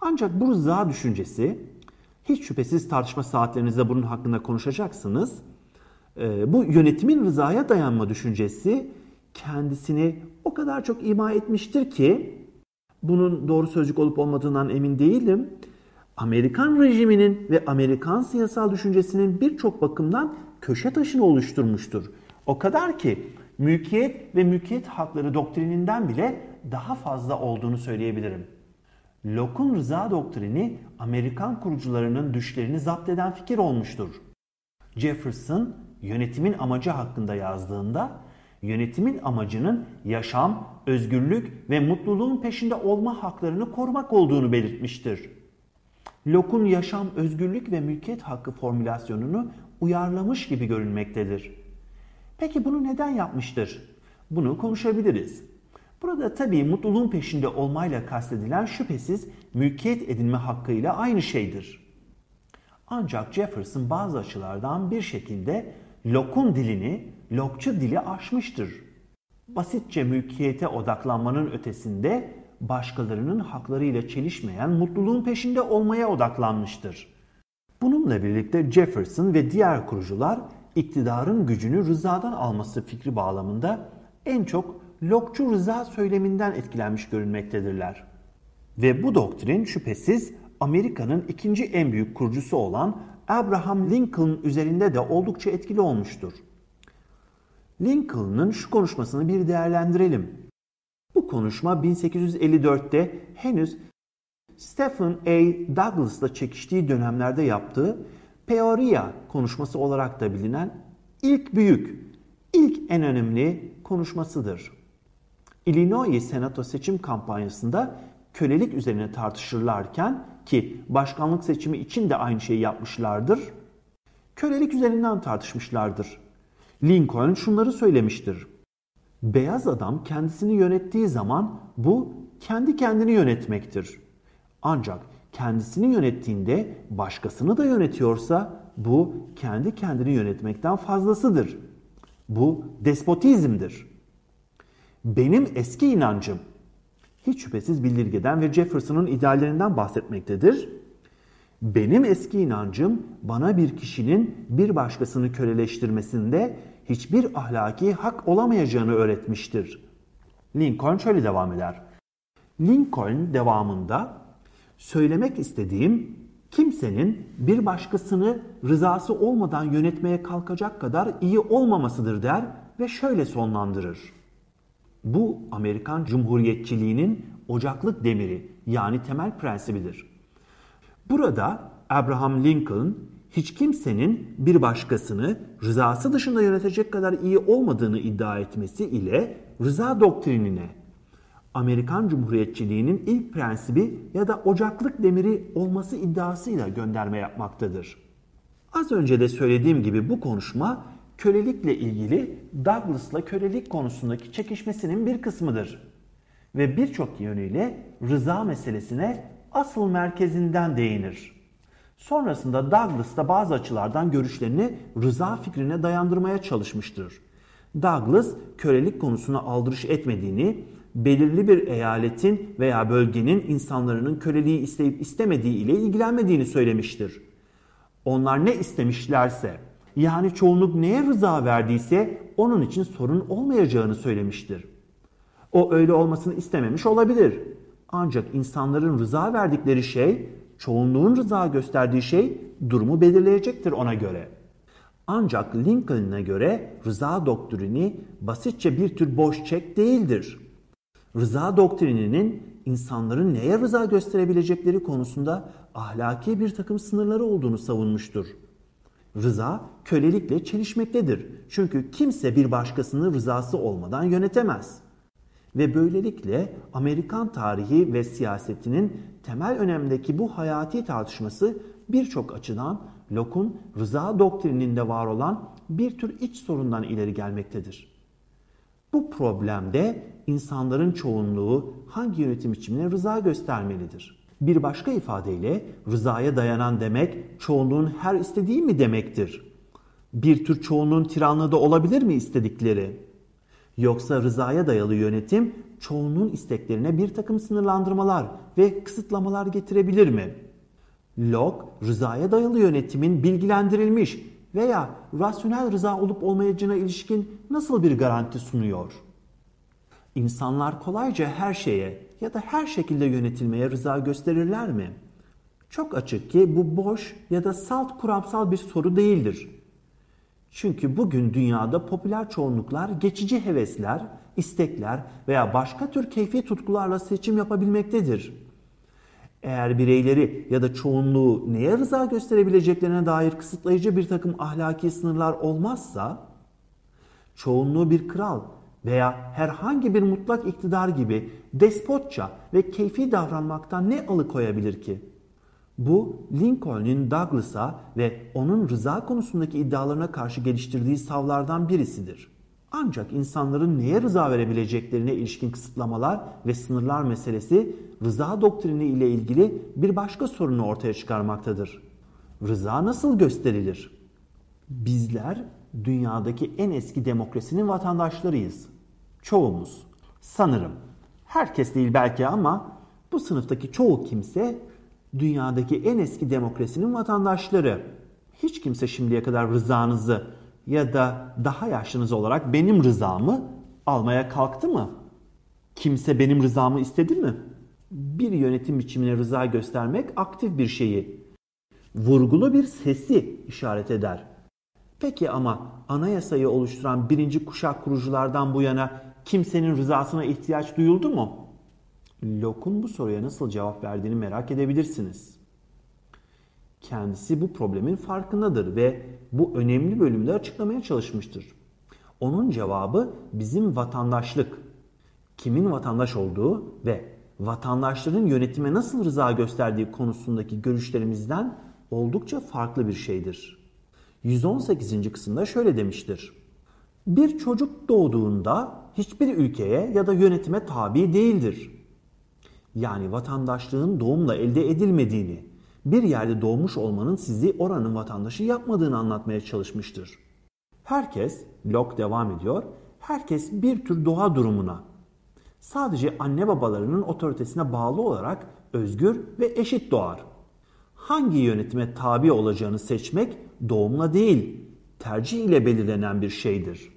Ancak bu rıza düşüncesi, hiç şüphesiz tartışma saatlerinizde bunun hakkında konuşacaksınız. Ee, bu yönetimin rızaya dayanma düşüncesi kendisini o kadar çok ima etmiştir ki bunun doğru sözcük olup olmadığından emin değilim. Amerikan rejiminin ve Amerikan siyasal düşüncesinin birçok bakımdan köşe taşını oluşturmuştur. O kadar ki mülkiyet ve mülkiyet hakları doktrininden bile daha fazla olduğunu söyleyebilirim. Locke'un rıza doktrini Amerikan kurucularının düşlerini zapt eden fikir olmuştur. Jefferson yönetimin amacı hakkında yazdığında yönetimin amacının yaşam, özgürlük ve mutluluğun peşinde olma haklarını korumak olduğunu belirtmiştir. Locke'un yaşam, özgürlük ve mülkiyet hakkı formülasyonunu uyarlamış gibi görünmektedir. Peki bunu neden yapmıştır? Bunu konuşabiliriz. Burada tabii mutluluğun peşinde olmayla kastedilen şüphesiz mülkiyet edinme hakkıyla aynı şeydir. Ancak Jefferson bazı açılardan bir şekilde Locke'un dilini, Locke'çu dili aşmıştır. Basitçe mülkiyete odaklanmanın ötesinde başkalarının haklarıyla çelişmeyen mutluluğun peşinde olmaya odaklanmıştır. Bununla birlikte Jefferson ve diğer kurucular iktidarın gücünü rızadan alması fikri bağlamında en çok Locke'çu rıza söyleminden etkilenmiş görünmektedirler. Ve bu doktrin şüphesiz Amerika'nın ikinci en büyük kurucusu olan Abraham Lincoln üzerinde de oldukça etkili olmuştur. Lincoln'ın şu konuşmasını bir değerlendirelim. Bu konuşma 1854'te henüz Stephen A. Douglas'la çekiştiği dönemlerde yaptığı Peoria konuşması olarak da bilinen ilk büyük, ilk en önemli konuşmasıdır. Illinois Senato seçim kampanyasında kölelik üzerine tartışırlarken ki başkanlık seçimi için de aynı şeyi yapmışlardır. Kölelik üzerinden tartışmışlardır. Lincoln şunları söylemiştir. Beyaz adam kendisini yönettiği zaman bu kendi kendini yönetmektir. Ancak kendisini yönettiğinde başkasını da yönetiyorsa bu kendi kendini yönetmekten fazlasıdır. Bu despotizmdir. Benim eski inancım hiç şüphesiz bildirgeden ve Jefferson'ın ideallerinden bahsetmektedir. Benim eski inancım bana bir kişinin bir başkasını köleleştirmesinde hiçbir ahlaki hak olamayacağını öğretmiştir. Lincoln şöyle devam eder. Lincoln devamında söylemek istediğim kimsenin bir başkasını rızası olmadan yönetmeye kalkacak kadar iyi olmamasıdır der ve şöyle sonlandırır. Bu Amerikan Cumhuriyetçiliğinin ocaklık demiri yani temel prensibidir. Burada Abraham Lincoln hiç kimsenin bir başkasını rızası dışında yönetecek kadar iyi olmadığını iddia etmesi ile rıza doktrinine Amerikan Cumhuriyetçiliğinin ilk prensibi ya da ocaklık demiri olması iddiasıyla gönderme yapmaktadır. Az önce de söylediğim gibi bu konuşma kölelikle ilgili Douglas'la kölelik konusundaki çekişmesinin bir kısmıdır. Ve birçok yönüyle rıza meselesine asıl merkezinden değinir. Sonrasında Douglas da bazı açılardan görüşlerini rıza fikrine dayandırmaya çalışmıştır. Douglas kölelik konusuna aldırış etmediğini, belirli bir eyaletin veya bölgenin insanların köleliği isteyip istemediği ile ilgilenmediğini söylemiştir. Onlar ne istemişlerse yani çoğunluk neye rıza verdiyse onun için sorun olmayacağını söylemiştir. O öyle olmasını istememiş olabilir. Ancak insanların rıza verdikleri şey, çoğunluğun rıza gösterdiği şey durumu belirleyecektir ona göre. Ancak Lincoln'a göre rıza doktrini basitçe bir tür boş çek değildir. Rıza doktrininin insanların neye rıza gösterebilecekleri konusunda ahlaki bir takım sınırları olduğunu savunmuştur. Rıza kölelikle çelişmektedir. Çünkü kimse bir başkasını rızası olmadan yönetemez. Ve böylelikle Amerikan tarihi ve siyasetinin temel önemdeki bu hayati tartışması birçok açıdan Locke'un rıza doktrininde var olan bir tür iç sorundan ileri gelmektedir. Bu problemde insanların çoğunluğu hangi yönetim biçimine rıza göstermelidir? Bir başka ifadeyle rızaya dayanan demek çoğunluğun her istediği mi demektir? Bir tür çoğunluğun tiranlığı da olabilir mi istedikleri? Yoksa rızaya dayalı yönetim çoğunluğun isteklerine bir takım sınırlandırmalar ve kısıtlamalar getirebilir mi? Locke, rızaya dayalı yönetimin bilgilendirilmiş veya rasyonel rıza olup olmayacağına ilişkin nasıl bir garanti sunuyor? İnsanlar kolayca her şeye ya da her şekilde yönetilmeye rıza gösterirler mi? Çok açık ki bu boş ya da salt kuramsal bir soru değildir. Çünkü bugün dünyada popüler çoğunluklar geçici hevesler, istekler veya başka tür keyfi tutkularla seçim yapabilmektedir. Eğer bireyleri ya da çoğunluğu neye rıza gösterebileceklerine dair kısıtlayıcı bir takım ahlaki sınırlar olmazsa, çoğunluğu bir kral veya herhangi bir mutlak iktidar gibi despotça ve keyfi davranmaktan ne alıkoyabilir ki? Bu Lincoln'in Douglas'a ve onun rıza konusundaki iddialarına karşı geliştirdiği savlardan birisidir. Ancak insanların neye rıza verebileceklerine ilişkin kısıtlamalar ve sınırlar meselesi rıza doktrini ile ilgili bir başka sorunu ortaya çıkarmaktadır. Rıza nasıl gösterilir? Bizler dünyadaki en eski demokrasinin vatandaşlarıyız. Çoğumuz. Sanırım. Herkes değil belki ama bu sınıftaki çoğu kimse dünyadaki en eski demokrasinin vatandaşları. Hiç kimse şimdiye kadar rızanızı ya da daha yaşlınız olarak benim rızamı almaya kalktı mı? Kimse benim rızamı istedi mi? Bir yönetim biçimine rıza göstermek aktif bir şeyi, vurgulu bir sesi işaret eder. Peki ama anayasayı oluşturan birinci kuşak kuruculardan bu yana kimsenin rızasına ihtiyaç duyuldu mu? Locke'un bu soruya nasıl cevap verdiğini merak edebilirsiniz. Kendisi bu problemin farkındadır ve bu önemli bölümde açıklamaya çalışmıştır. Onun cevabı bizim vatandaşlık, kimin vatandaş olduğu ve vatandaşların yönetime nasıl rıza gösterdiği konusundaki görüşlerimizden oldukça farklı bir şeydir. 118. kısımda şöyle demiştir. Bir çocuk doğduğunda hiçbir ülkeye ya da yönetime tabi değildir. Yani vatandaşlığın doğumla elde edilmediğini, bir yerde doğmuş olmanın sizi oranın vatandaşı yapmadığını anlatmaya çalışmıştır. Herkes, Locke devam ediyor, herkes bir tür doğa durumuna, sadece anne babalarının otoritesine bağlı olarak özgür ve eşit doğar. Hangi yönetime tabi olacağını seçmek doğumla değil, tercih ile belirlenen bir şeydir.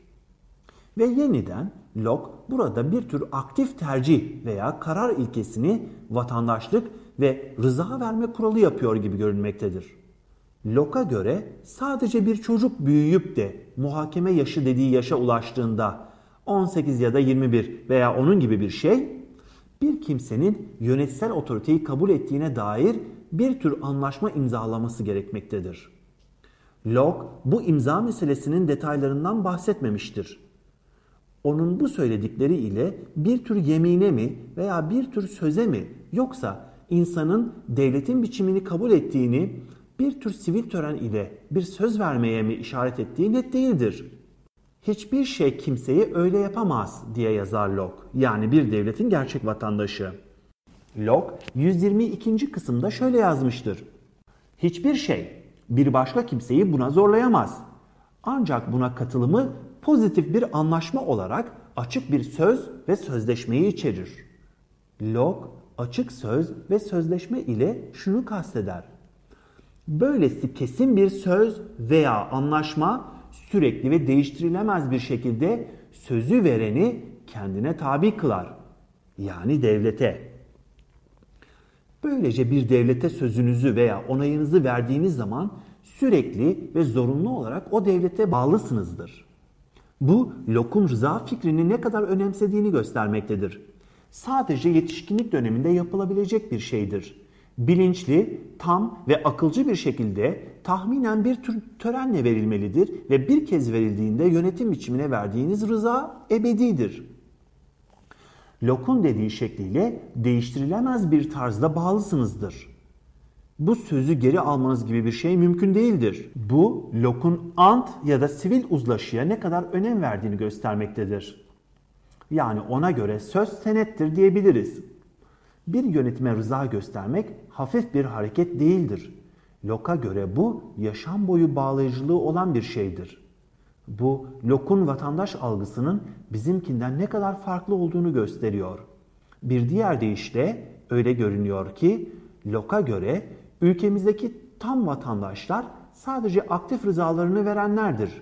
Ve yeniden Locke burada bir tür aktif tercih veya karar ilkesini vatandaşlık ve rıza verme kuralı yapıyor gibi görünmektedir. Locke'a göre sadece bir çocuk büyüyüp de muhakeme yaşı dediği yaşa ulaştığında 18 ya da 21 veya onun gibi bir şey bir kimsenin yönetsel otoriteyi kabul ettiğine dair bir tür anlaşma imzalaması gerekmektedir. Locke bu imza meselesinin detaylarından bahsetmemiştir. Onun bu söyledikleri ile bir tür yemine mi veya bir tür söze mi yoksa insanın devletin biçimini kabul ettiğini bir tür sivil tören ile bir söz vermeye mi işaret ettiği net değildir. Hiçbir şey kimseyi öyle yapamaz diye yazar Locke. Yani bir devletin gerçek vatandaşı. Locke 122. kısımda şöyle yazmıştır. Hiçbir şey bir başka kimseyi buna zorlayamaz. Ancak buna katılımı pozitif bir anlaşma olarak açık bir söz ve sözleşmeyi içerir. Locke açık söz ve sözleşme ile şunu kasteder. Böylesi kesin bir söz veya anlaşma sürekli ve değiştirilemez bir şekilde sözü vereni kendine tabi kılar. Yani devlete. Böylece bir devlete sözünüzü veya onayınızı verdiğiniz zaman sürekli ve zorunlu olarak o devlete bağlısınızdır. Bu Locke'un rıza fikrini ne kadar önemsediğini göstermektedir. Sadece yetişkinlik döneminde yapılabilecek bir şeydir. Bilinçli, tam ve akılcı bir şekilde tahminen bir tür törenle verilmelidir ve bir kez verildiğinde yönetim biçimine verdiğiniz rıza ebedidir. Locke'un dediği şekliyle değiştirilemez bir tarzda bağlısınızdır. Bu sözü geri almanız gibi bir şey mümkün değildir. Bu Locke'un ant ya da sivil uzlaşıya ne kadar önem verdiğini göstermektedir. Yani ona göre söz senettir diyebiliriz. Bir yönetime rıza göstermek hafif bir hareket değildir. Locke'a göre bu yaşam boyu bağlayıcılığı olan bir şeydir. Bu Locke'un vatandaş algısının bizimkinden ne kadar farklı olduğunu gösteriyor. Bir diğer deyişle öyle görünüyor ki Locke'a göre ülkemizdeki tam vatandaşlar sadece aktif rızalarını verenlerdir.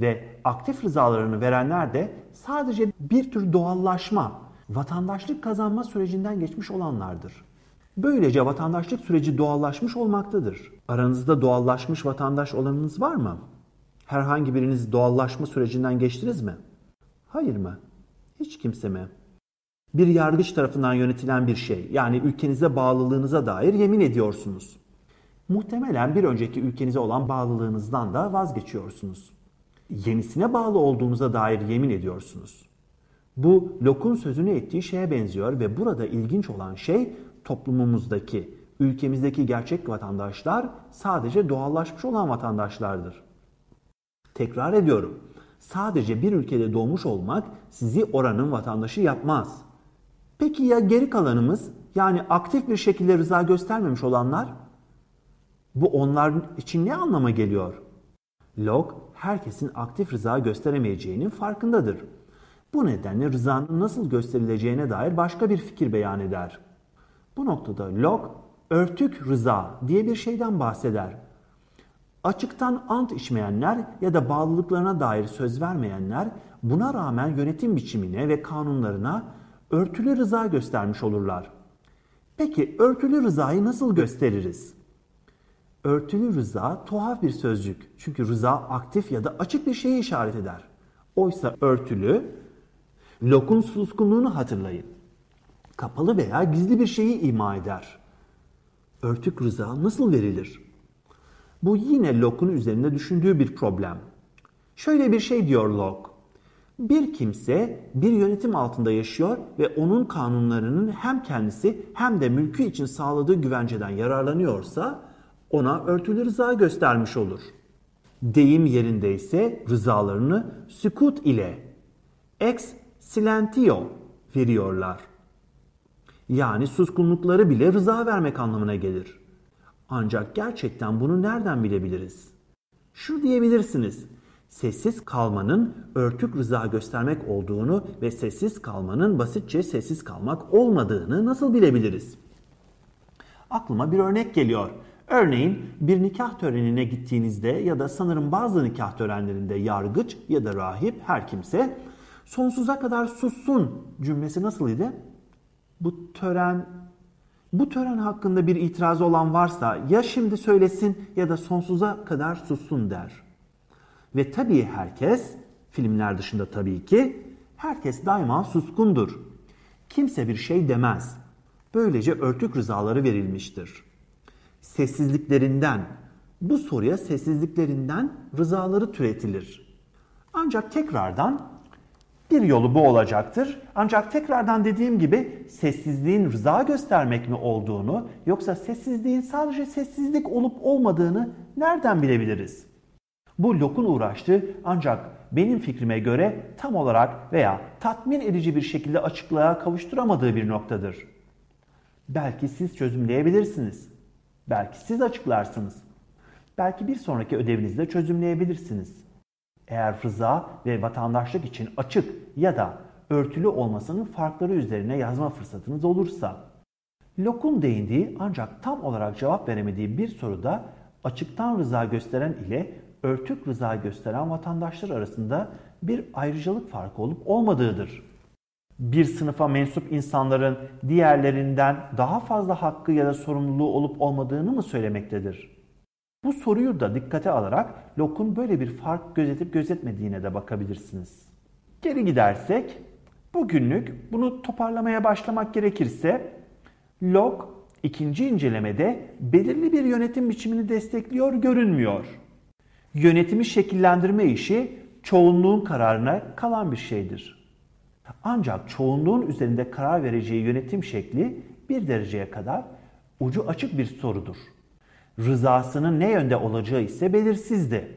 Ve aktif rızalarını verenler de sadece bir tür doğallaşma, vatandaşlık kazanma sürecinden geçmiş olanlardır. Böylece vatandaşlık süreci doğallaşmış olmaktadır. Aranızda doğallaşmış vatandaş olanınız var mı? Herhangi biriniz doğallaşma sürecinden geçtiniz mi? Hayır mı? Hiç kimse mi? Bir yargıç tarafından yönetilen bir şey, yani ülkenize bağlılığınıza dair yemin ediyorsunuz. Muhtemelen bir önceki ülkenize olan bağlılığınızdan da vazgeçiyorsunuz. Yenisine bağlı olduğunuza dair yemin ediyorsunuz. Bu Locke'un sözünü ettiği şeye benziyor ve burada ilginç olan şey toplumumuzdaki, ülkemizdeki gerçek vatandaşlar sadece doğallaşmış olan vatandaşlardır. Tekrar ediyorum. Sadece bir ülkede doğmuş olmak sizi oranın vatandaşı yapmaz. Peki ya geri kalanımız yani aktif bir şekilde rıza göstermemiş olanlar? Bu onlar için ne anlama geliyor? Locke herkesin aktif rıza gösteremeyeceğinin farkındadır. Bu nedenle rızanın nasıl gösterileceğine dair başka bir fikir beyan eder. Bu noktada Locke örtük rıza diye bir şeyden bahseder. Açıktan ant içmeyenler ya da bağlılıklarına dair söz vermeyenler buna rağmen yönetim biçimine ve kanunlarına örtülü rıza göstermiş olurlar. Peki örtülü rızayı nasıl gösteririz? Örtülü rıza tuhaf bir sözcük. Çünkü rıza aktif ya da açık bir şeyi işaret eder. Oysa örtülü, lokun suskunluğunu hatırlayın. Kapalı veya gizli bir şeyi ima eder. Örtük rıza nasıl verilir? Bu yine Locke'un üzerinde düşündüğü bir problem. Şöyle bir şey diyor Locke. Bir kimse bir yönetim altında yaşıyor ve onun kanunlarının hem kendisi hem de mülkü için sağladığı güvenceden yararlanıyorsa ona örtülü rıza göstermiş olur. Deyim yerinde ise rızalarını sükut ile ex silentio veriyorlar. Yani suskunlukları bile rıza vermek anlamına gelir. Ancak gerçekten bunu nereden bilebiliriz? Şu diyebilirsiniz. Sessiz kalmanın örtük rıza göstermek olduğunu ve sessiz kalmanın basitçe sessiz kalmak olmadığını nasıl bilebiliriz? Aklıma bir örnek geliyor. Örneğin bir nikah törenine gittiğinizde ya da sanırım bazı nikah törenlerinde yargıç ya da rahip her kimse sonsuza kadar sussun cümlesi nasılydı? Bu tören bu tören hakkında bir itiraz olan varsa ya şimdi söylesin ya da sonsuza kadar sussun der. Ve tabii herkes, filmler dışında tabii ki, herkes daima suskundur. Kimse bir şey demez. Böylece örtük rızaları verilmiştir. Sessizliklerinden, bu soruya sessizliklerinden rızaları türetilir. Ancak tekrardan bir yolu bu olacaktır. Ancak tekrardan dediğim gibi sessizliğin rıza göstermek mi olduğunu yoksa sessizliğin sadece sessizlik olup olmadığını nereden bilebiliriz? Bu Locke'un uğraştığı ancak benim fikrime göre tam olarak veya tatmin edici bir şekilde açıklığa kavuşturamadığı bir noktadır. Belki siz çözümleyebilirsiniz. Belki siz açıklarsınız. Belki bir sonraki ödevinizde çözümleyebilirsiniz eğer rıza ve vatandaşlık için açık ya da örtülü olmasının farkları üzerine yazma fırsatınız olursa. Locke'un değindiği ancak tam olarak cevap veremediği bir soruda açıktan rıza gösteren ile örtük rıza gösteren vatandaşlar arasında bir ayrıcalık farkı olup olmadığıdır. Bir sınıfa mensup insanların diğerlerinden daha fazla hakkı ya da sorumluluğu olup olmadığını mı söylemektedir? Bu soruyu da dikkate alarak Locke'un böyle bir fark gözetip gözetmediğine de bakabilirsiniz. Geri gidersek bugünlük bunu toparlamaya başlamak gerekirse Locke ikinci incelemede belirli bir yönetim biçimini destekliyor görünmüyor. Yönetimi şekillendirme işi çoğunluğun kararına kalan bir şeydir. Ancak çoğunluğun üzerinde karar vereceği yönetim şekli bir dereceye kadar ucu açık bir sorudur rızasının ne yönde olacağı ise belirsizdi.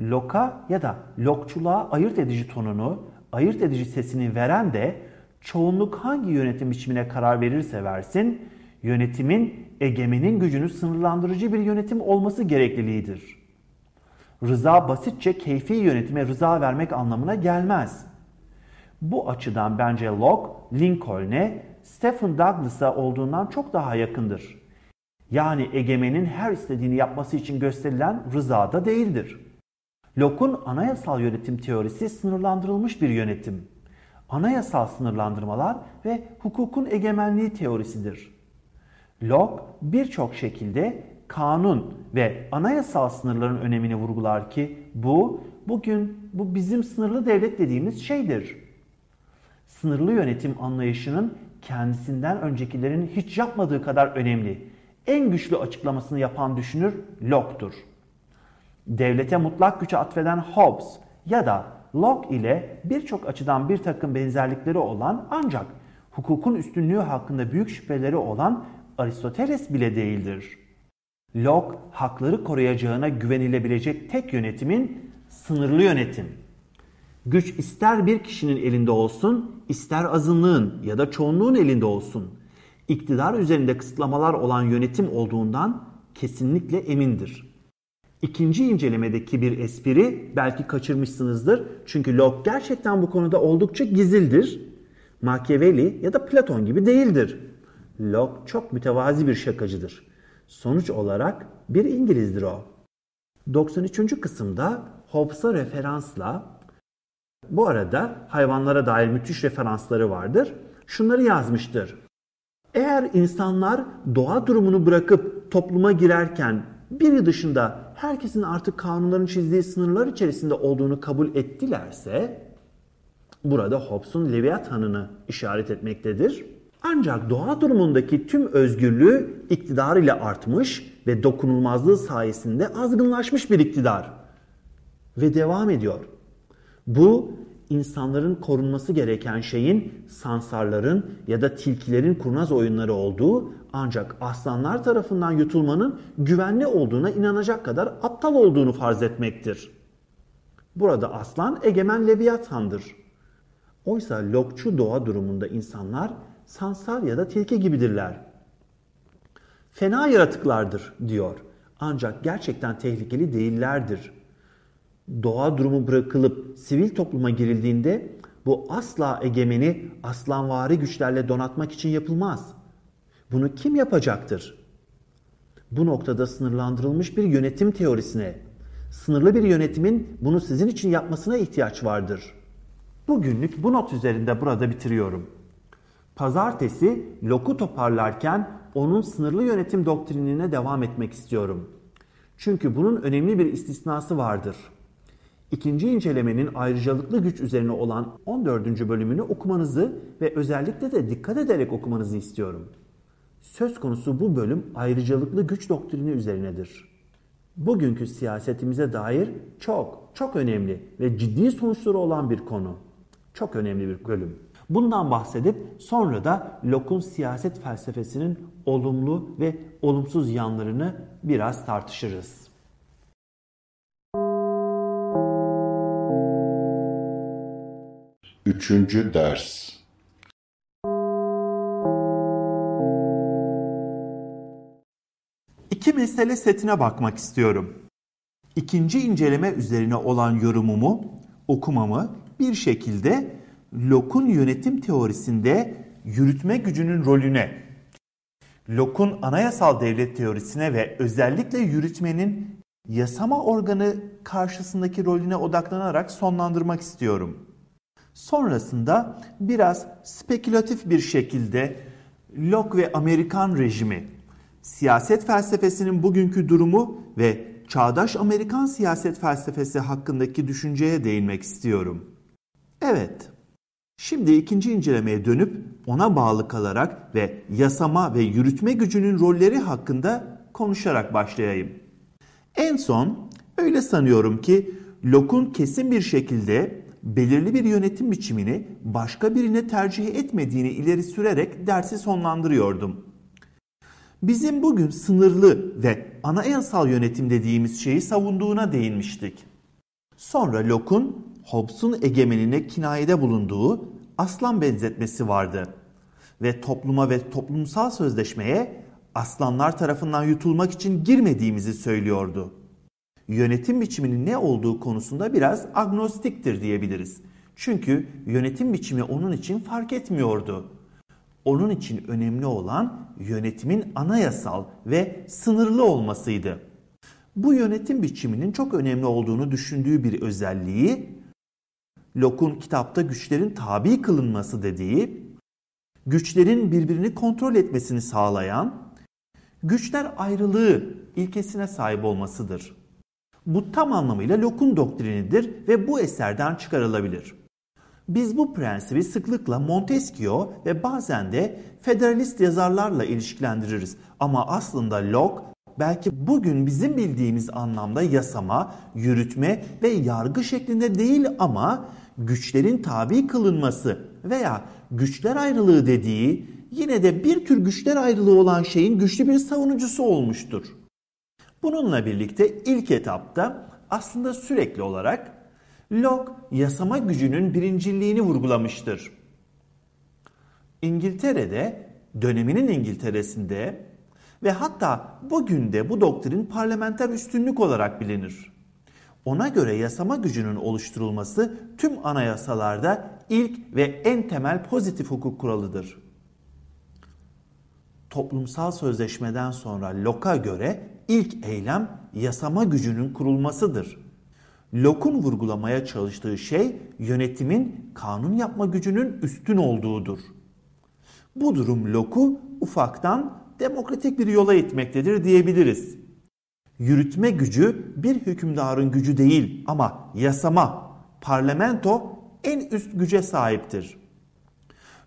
Loka ya da lokçuluğa ayırt edici tonunu, ayırt edici sesini veren de çoğunluk hangi yönetim biçimine karar verirse versin, yönetimin egemenin gücünü sınırlandırıcı bir yönetim olması gerekliliğidir. Rıza basitçe keyfi yönetime rıza vermek anlamına gelmez. Bu açıdan bence Locke, Lincoln'e, Stephen Douglas'a olduğundan çok daha yakındır yani egemenin her istediğini yapması için gösterilen rıza da değildir. Locke'un anayasal yönetim teorisi sınırlandırılmış bir yönetim. Anayasal sınırlandırmalar ve hukukun egemenliği teorisidir. Locke birçok şekilde kanun ve anayasal sınırların önemini vurgular ki bu bugün bu bizim sınırlı devlet dediğimiz şeydir. Sınırlı yönetim anlayışının kendisinden öncekilerin hiç yapmadığı kadar önemli en güçlü açıklamasını yapan düşünür Locke'dur. Devlete mutlak gücü atfeden Hobbes ya da Locke ile birçok açıdan bir takım benzerlikleri olan ancak hukukun üstünlüğü hakkında büyük şüpheleri olan Aristoteles bile değildir. Locke hakları koruyacağına güvenilebilecek tek yönetimin sınırlı yönetim. Güç ister bir kişinin elinde olsun, ister azınlığın ya da çoğunluğun elinde olsun iktidar üzerinde kısıtlamalar olan yönetim olduğundan kesinlikle emindir. İkinci incelemedeki bir espri belki kaçırmışsınızdır. Çünkü Locke gerçekten bu konuda oldukça gizildir. Machiavelli ya da Platon gibi değildir. Locke çok mütevazi bir şakacıdır. Sonuç olarak bir İngilizdir o. 93. kısımda Hobbes'a referansla bu arada hayvanlara dair müthiş referansları vardır. Şunları yazmıştır. Eğer insanlar doğa durumunu bırakıp topluma girerken biri dışında herkesin artık kanunların çizdiği sınırlar içerisinde olduğunu kabul ettilerse burada Hobbes'un Leviathan'ını işaret etmektedir. Ancak doğa durumundaki tüm özgürlüğü iktidar ile artmış ve dokunulmazlığı sayesinde azgınlaşmış bir iktidar. Ve devam ediyor. Bu insanların korunması gereken şeyin sansarların ya da tilkilerin kurnaz oyunları olduğu ancak aslanlar tarafından yutulmanın güvenli olduğuna inanacak kadar aptal olduğunu farz etmektir. Burada aslan egemen Leviathan'dır. Oysa lokçu doğa durumunda insanlar sansar ya da tilki gibidirler. Fena yaratıklardır diyor. Ancak gerçekten tehlikeli değillerdir. Doğa durumu bırakılıp sivil topluma girildiğinde bu asla egemeni aslanvari güçlerle donatmak için yapılmaz. Bunu kim yapacaktır? Bu noktada sınırlandırılmış bir yönetim teorisine, sınırlı bir yönetimin bunu sizin için yapmasına ihtiyaç vardır. Bugünlük bu not üzerinde burada bitiriyorum. Pazartesi Locke'u toparlarken onun sınırlı yönetim doktrinine devam etmek istiyorum. Çünkü bunun önemli bir istisnası vardır. İkinci incelemenin ayrıcalıklı güç üzerine olan 14. bölümünü okumanızı ve özellikle de dikkat ederek okumanızı istiyorum. Söz konusu bu bölüm ayrıcalıklı güç doktrini üzerinedir. Bugünkü siyasetimize dair çok çok önemli ve ciddi sonuçları olan bir konu. Çok önemli bir bölüm. Bundan bahsedip sonra da Locke'un siyaset felsefesinin olumlu ve olumsuz yanlarını biraz tartışırız. Üçüncü ders İki mesele setine bakmak istiyorum. İkinci inceleme üzerine olan yorumumu, okumamı bir şekilde Locke'un yönetim teorisinde yürütme gücünün rolüne, Locke'un anayasal devlet teorisine ve özellikle yürütmenin yasama organı karşısındaki rolüne odaklanarak sonlandırmak istiyorum. Sonrasında biraz spekülatif bir şekilde Locke ve Amerikan rejimi, siyaset felsefesinin bugünkü durumu ve çağdaş Amerikan siyaset felsefesi hakkındaki düşünceye değinmek istiyorum. Evet, şimdi ikinci incelemeye dönüp ona bağlı kalarak ve yasama ve yürütme gücünün rolleri hakkında konuşarak başlayayım. En son öyle sanıyorum ki Locke'un kesin bir şekilde belirli bir yönetim biçimini başka birine tercih etmediğini ileri sürerek dersi sonlandırıyordum. Bizim bugün sınırlı ve anayasal yönetim dediğimiz şeyi savunduğuna değinmiştik. Sonra Locke'un Hobbes'un egemenine kinayede bulunduğu aslan benzetmesi vardı. Ve topluma ve toplumsal sözleşmeye aslanlar tarafından yutulmak için girmediğimizi söylüyordu. Yönetim biçiminin ne olduğu konusunda biraz agnostiktir diyebiliriz. Çünkü yönetim biçimi onun için fark etmiyordu. Onun için önemli olan yönetimin anayasal ve sınırlı olmasıydı. Bu yönetim biçiminin çok önemli olduğunu düşündüğü bir özelliği Locke'un kitapta güçlerin tabi kılınması dediği, güçlerin birbirini kontrol etmesini sağlayan, güçler ayrılığı ilkesine sahip olmasıdır. Bu tam anlamıyla Locke'un doktrinidir ve bu eserden çıkarılabilir. Biz bu prensibi sıklıkla Montesquieu ve bazen de federalist yazarlarla ilişkilendiririz. Ama aslında Locke belki bugün bizim bildiğimiz anlamda yasama, yürütme ve yargı şeklinde değil ama güçlerin tabi kılınması veya güçler ayrılığı dediği yine de bir tür güçler ayrılığı olan şeyin güçlü bir savunucusu olmuştur. Bununla birlikte ilk etapta aslında sürekli olarak Locke yasama gücünün birinciliğini vurgulamıştır. İngiltere'de, döneminin İngiltere'sinde ve hatta bugün de bu doktrin parlamenter üstünlük olarak bilinir. Ona göre yasama gücünün oluşturulması tüm anayasalarda ilk ve en temel pozitif hukuk kuralıdır. Toplumsal sözleşmeden sonra Locke'a göre ilk eylem yasama gücünün kurulmasıdır. Locke'un vurgulamaya çalıştığı şey yönetimin kanun yapma gücünün üstün olduğudur. Bu durum Locke'u ufaktan demokratik bir yola itmektedir diyebiliriz. Yürütme gücü bir hükümdarın gücü değil ama yasama, parlamento en üst güce sahiptir.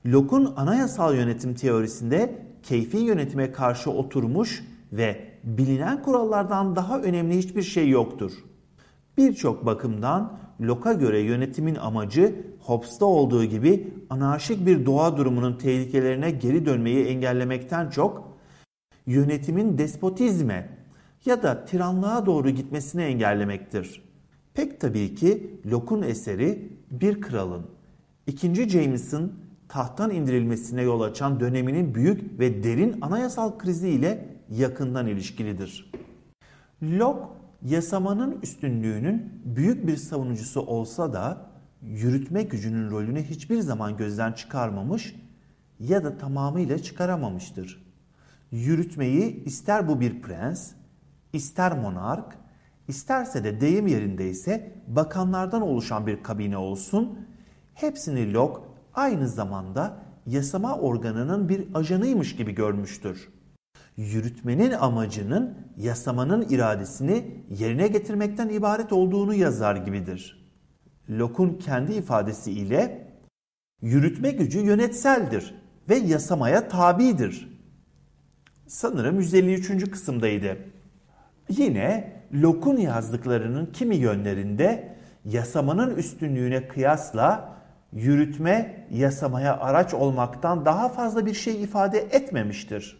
Locke'un anayasal yönetim teorisinde keyfi yönetime karşı oturmuş ve bilinen kurallardan daha önemli hiçbir şey yoktur. Birçok bakımdan Locke'a göre yönetimin amacı Hobbes'ta olduğu gibi anarşik bir doğa durumunun tehlikelerine geri dönmeyi engellemekten çok yönetimin despotizme ya da tiranlığa doğru gitmesini engellemektir. Pek tabii ki Locke'un eseri bir kralın, 2. James'in tahttan indirilmesine yol açan döneminin büyük ve derin anayasal krizi ile yakından ilişkilidir. Locke, yasamanın üstünlüğünün büyük bir savunucusu olsa da yürütme gücünün rolünü hiçbir zaman gözden çıkarmamış ya da tamamıyla çıkaramamıştır. Yürütmeyi ister bu bir prens, ister monark, isterse de deyim yerindeyse bakanlardan oluşan bir kabine olsun, hepsini Locke aynı zamanda yasama organının bir ajanıymış gibi görmüştür. Yürütmenin amacının yasamanın iradesini yerine getirmekten ibaret olduğunu yazar gibidir. Locke'un kendi ifadesiyle yürütme gücü yönetseldir ve yasamaya tabidir. Sanırım 153. kısımdaydı. Yine Locke'un yazdıklarının kimi yönlerinde yasamanın üstünlüğüne kıyasla yürütme yasamaya araç olmaktan daha fazla bir şey ifade etmemiştir.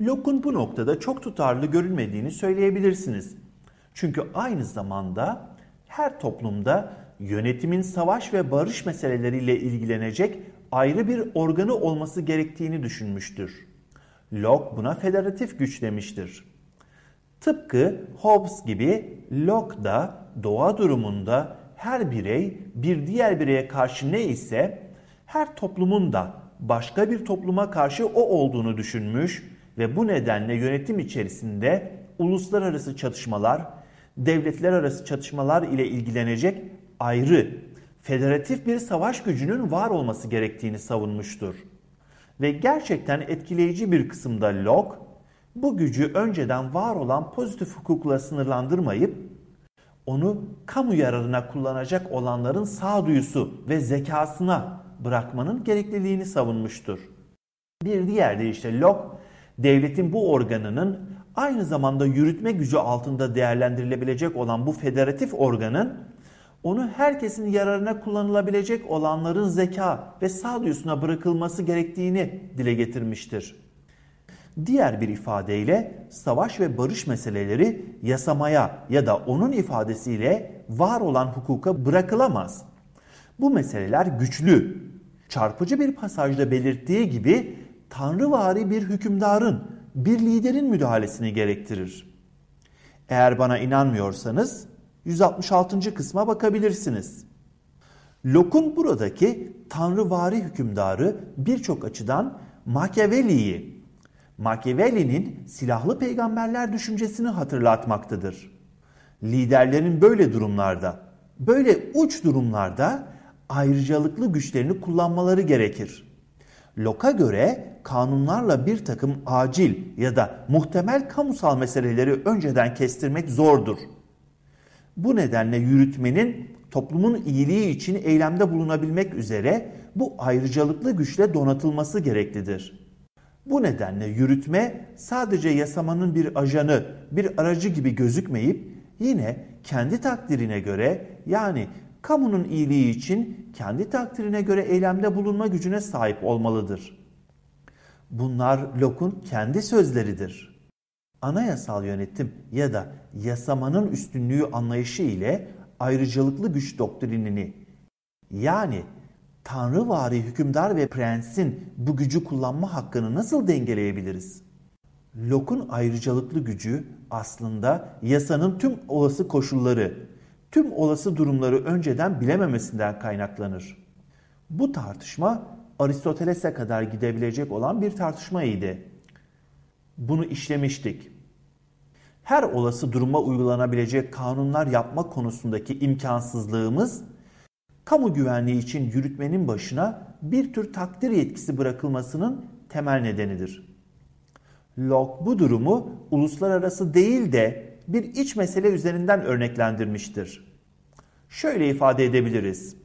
Locke'un bu noktada çok tutarlı görülmediğini söyleyebilirsiniz. Çünkü aynı zamanda her toplumda yönetimin savaş ve barış meseleleriyle ilgilenecek ayrı bir organı olması gerektiğini düşünmüştür. Locke buna federatif güç demiştir. Tıpkı Hobbes gibi Locke da doğa durumunda her birey bir diğer bireye karşı ne ise her toplumun da başka bir topluma karşı o olduğunu düşünmüş ve bu nedenle yönetim içerisinde uluslararası çatışmalar, devletler arası çatışmalar ile ilgilenecek ayrı, federatif bir savaş gücünün var olması gerektiğini savunmuştur. Ve gerçekten etkileyici bir kısımda Locke, bu gücü önceden var olan pozitif hukukla sınırlandırmayıp onu kamu yararına kullanacak olanların sağduyusu ve zekasına bırakmanın gerekliliğini savunmuştur. Bir diğer deyişle Locke, devletin bu organının aynı zamanda yürütme gücü altında değerlendirilebilecek olan bu federatif organın onu herkesin yararına kullanılabilecek olanların zeka ve sağduyusuna bırakılması gerektiğini dile getirmiştir. Diğer bir ifadeyle savaş ve barış meseleleri yasamaya ya da onun ifadesiyle var olan hukuka bırakılamaz. Bu meseleler güçlü, çarpıcı bir pasajda belirttiği gibi tanrıvari bir hükümdarın, bir liderin müdahalesini gerektirir. Eğer bana inanmıyorsanız 166. kısma bakabilirsiniz. Locke'un buradaki tanrıvari hükümdarı birçok açıdan Machiavelli'yi, Machiavelli'nin silahlı peygamberler düşüncesini hatırlatmaktadır. Liderlerin böyle durumlarda, böyle uç durumlarda ayrıcalıklı güçlerini kullanmaları gerekir. Locke'a göre kanunlarla bir takım acil ya da muhtemel kamusal meseleleri önceden kestirmek zordur. Bu nedenle yürütmenin toplumun iyiliği için eylemde bulunabilmek üzere bu ayrıcalıklı güçle donatılması gereklidir. Bu nedenle yürütme sadece yasamanın bir ajanı, bir aracı gibi gözükmeyip yine kendi takdirine göre yani kamunun iyiliği için kendi takdirine göre eylemde bulunma gücüne sahip olmalıdır. Bunlar Locke'un kendi sözleridir anayasal yönetim ya da yasamanın üstünlüğü anlayışı ile ayrıcalıklı güç doktrinini yani tanrıvari hükümdar ve prensin bu gücü kullanma hakkını nasıl dengeleyebiliriz? Locke'un ayrıcalıklı gücü aslında yasanın tüm olası koşulları, tüm olası durumları önceden bilememesinden kaynaklanır. Bu tartışma Aristoteles'e kadar gidebilecek olan bir tartışmaydı bunu işlemiştik. Her olası duruma uygulanabilecek kanunlar yapma konusundaki imkansızlığımız kamu güvenliği için yürütmenin başına bir tür takdir yetkisi bırakılmasının temel nedenidir. Locke bu durumu uluslararası değil de bir iç mesele üzerinden örneklendirmiştir. Şöyle ifade edebiliriz.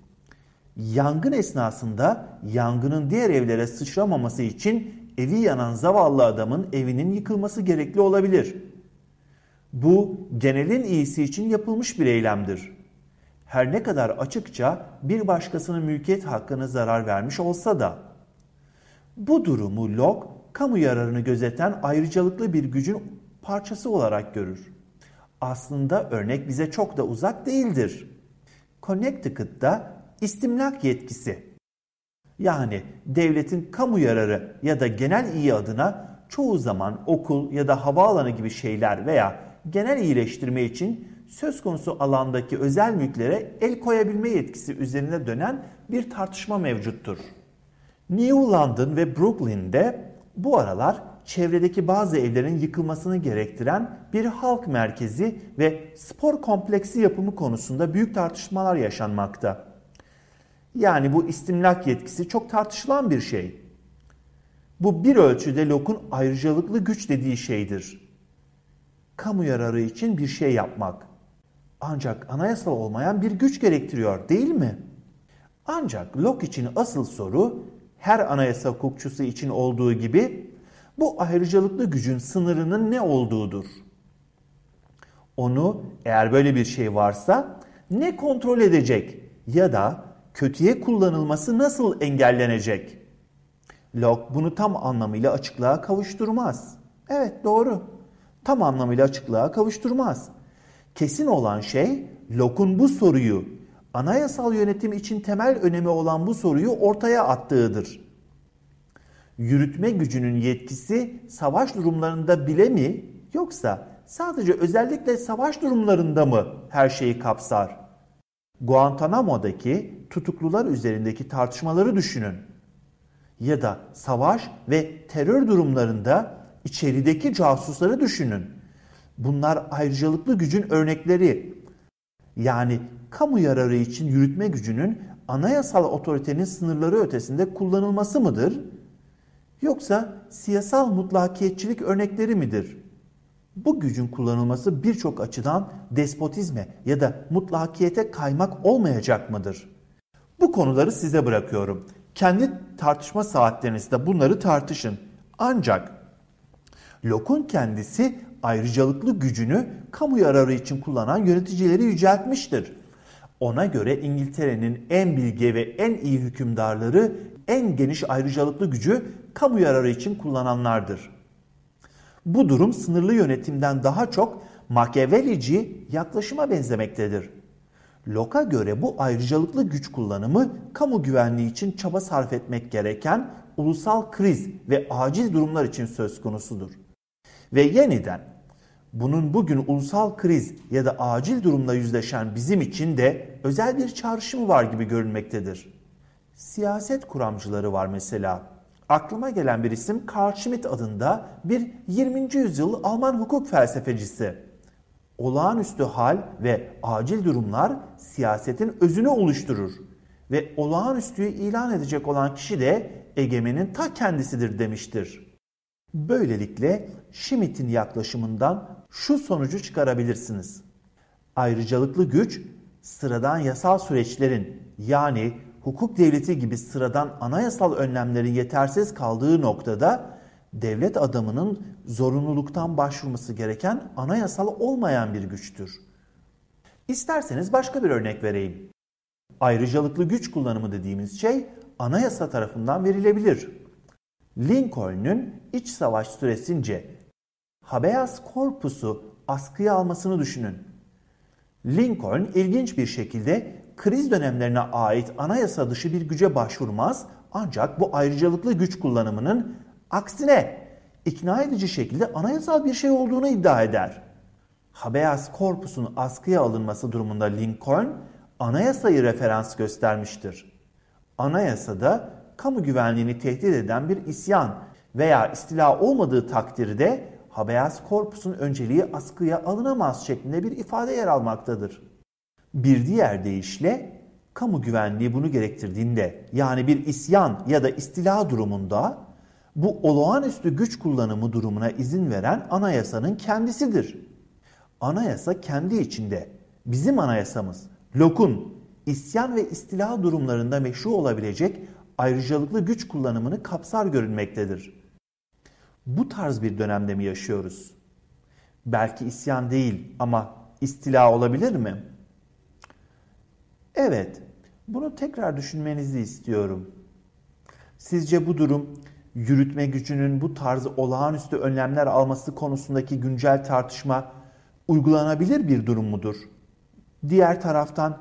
Yangın esnasında yangının diğer evlere sıçramaması için evi yanan zavallı adamın evinin yıkılması gerekli olabilir. Bu genelin iyisi için yapılmış bir eylemdir. Her ne kadar açıkça bir başkasının mülkiyet hakkına zarar vermiş olsa da. Bu durumu Locke kamu yararını gözeten ayrıcalıklı bir gücün parçası olarak görür. Aslında örnek bize çok da uzak değildir. Connecticut'ta istimlak yetkisi yani devletin kamu yararı ya da genel iyi adına çoğu zaman okul ya da havaalanı gibi şeyler veya genel iyileştirme için söz konusu alandaki özel mülklere el koyabilme yetkisi üzerine dönen bir tartışma mevcuttur. New London ve Brooklyn'de bu aralar çevredeki bazı evlerin yıkılmasını gerektiren bir halk merkezi ve spor kompleksi yapımı konusunda büyük tartışmalar yaşanmakta. Yani bu istimlak yetkisi çok tartışılan bir şey. Bu bir ölçüde Locke'un ayrıcalıklı güç dediği şeydir. Kamu yararı için bir şey yapmak. Ancak anayasal olmayan bir güç gerektiriyor değil mi? Ancak Locke için asıl soru her anayasa hukukçusu için olduğu gibi bu ayrıcalıklı gücün sınırının ne olduğudur. Onu eğer böyle bir şey varsa ne kontrol edecek ya da kötüye kullanılması nasıl engellenecek? Locke bunu tam anlamıyla açıklığa kavuşturmaz. Evet doğru. Tam anlamıyla açıklığa kavuşturmaz. Kesin olan şey Locke'un bu soruyu anayasal yönetim için temel önemi olan bu soruyu ortaya attığıdır. Yürütme gücünün yetkisi savaş durumlarında bile mi yoksa sadece özellikle savaş durumlarında mı her şeyi kapsar? Guantanamo'daki tutuklular üzerindeki tartışmaları düşünün. Ya da savaş ve terör durumlarında içerideki casusları düşünün. Bunlar ayrıcalıklı gücün örnekleri. Yani kamu yararı için yürütme gücünün anayasal otoritenin sınırları ötesinde kullanılması mıdır? Yoksa siyasal mutlakiyetçilik örnekleri midir? Bu gücün kullanılması birçok açıdan despotizme ya da mutlakiyete kaymak olmayacak mıdır? Bu konuları size bırakıyorum. Kendi tartışma saatlerinizde bunları tartışın. Ancak Locke'un kendisi ayrıcalıklı gücünü kamu yararı için kullanan yöneticileri yüceltmiştir. Ona göre İngiltere'nin en bilge ve en iyi hükümdarları en geniş ayrıcalıklı gücü kamu yararı için kullananlardır. Bu durum sınırlı yönetimden daha çok Machiavellici yaklaşıma benzemektedir. Locke'a göre bu ayrıcalıklı güç kullanımı kamu güvenliği için çaba sarf etmek gereken ulusal kriz ve acil durumlar için söz konusudur. Ve yeniden bunun bugün ulusal kriz ya da acil durumla yüzleşen bizim için de özel bir çağrışımı var gibi görünmektedir. Siyaset kuramcıları var mesela. Aklıma gelen bir isim Carl Schmitt adında bir 20. yüzyıl Alman hukuk felsefecisi. Olağanüstü hal ve acil durumlar siyasetin özünü oluşturur ve olağanüstüyü ilan edecek olan kişi de egemenin ta kendisidir demiştir. Böylelikle Schmitt'in yaklaşımından şu sonucu çıkarabilirsiniz. Ayrıcalıklı güç sıradan yasal süreçlerin yani hukuk devleti gibi sıradan anayasal önlemlerin yetersiz kaldığı noktada devlet adamının zorunluluktan başvurması gereken anayasal olmayan bir güçtür. İsterseniz başka bir örnek vereyim. Ayrıcalıklı güç kullanımı dediğimiz şey anayasa tarafından verilebilir. Lincoln'un iç savaş süresince habeas corpus'u askıya almasını düşünün. Lincoln ilginç bir şekilde kriz dönemlerine ait anayasa dışı bir güce başvurmaz ancak bu ayrıcalıklı güç kullanımının aksine ikna edici şekilde anayasal bir şey olduğunu iddia eder. Habeas corpus'un askıya alınması durumunda Lincoln anayasayı referans göstermiştir. Anayasada kamu güvenliğini tehdit eden bir isyan veya istila olmadığı takdirde habeas corpus'un önceliği askıya alınamaz şeklinde bir ifade yer almaktadır. Bir diğer deyişle Kamu güvenliği bunu gerektirdiğinde yani bir isyan ya da istila durumunda bu olağanüstü güç kullanımı durumuna izin veren anayasanın kendisidir. Anayasa kendi içinde bizim anayasamız LOK'un isyan ve istila durumlarında meşru olabilecek ayrıcalıklı güç kullanımını kapsar görünmektedir. Bu tarz bir dönemde mi yaşıyoruz? Belki isyan değil ama istila olabilir mi? Evet, bunu tekrar düşünmenizi istiyorum. Sizce bu durum yürütme gücünün bu tarz olağanüstü önlemler alması konusundaki güncel tartışma uygulanabilir bir durum mudur? Diğer taraftan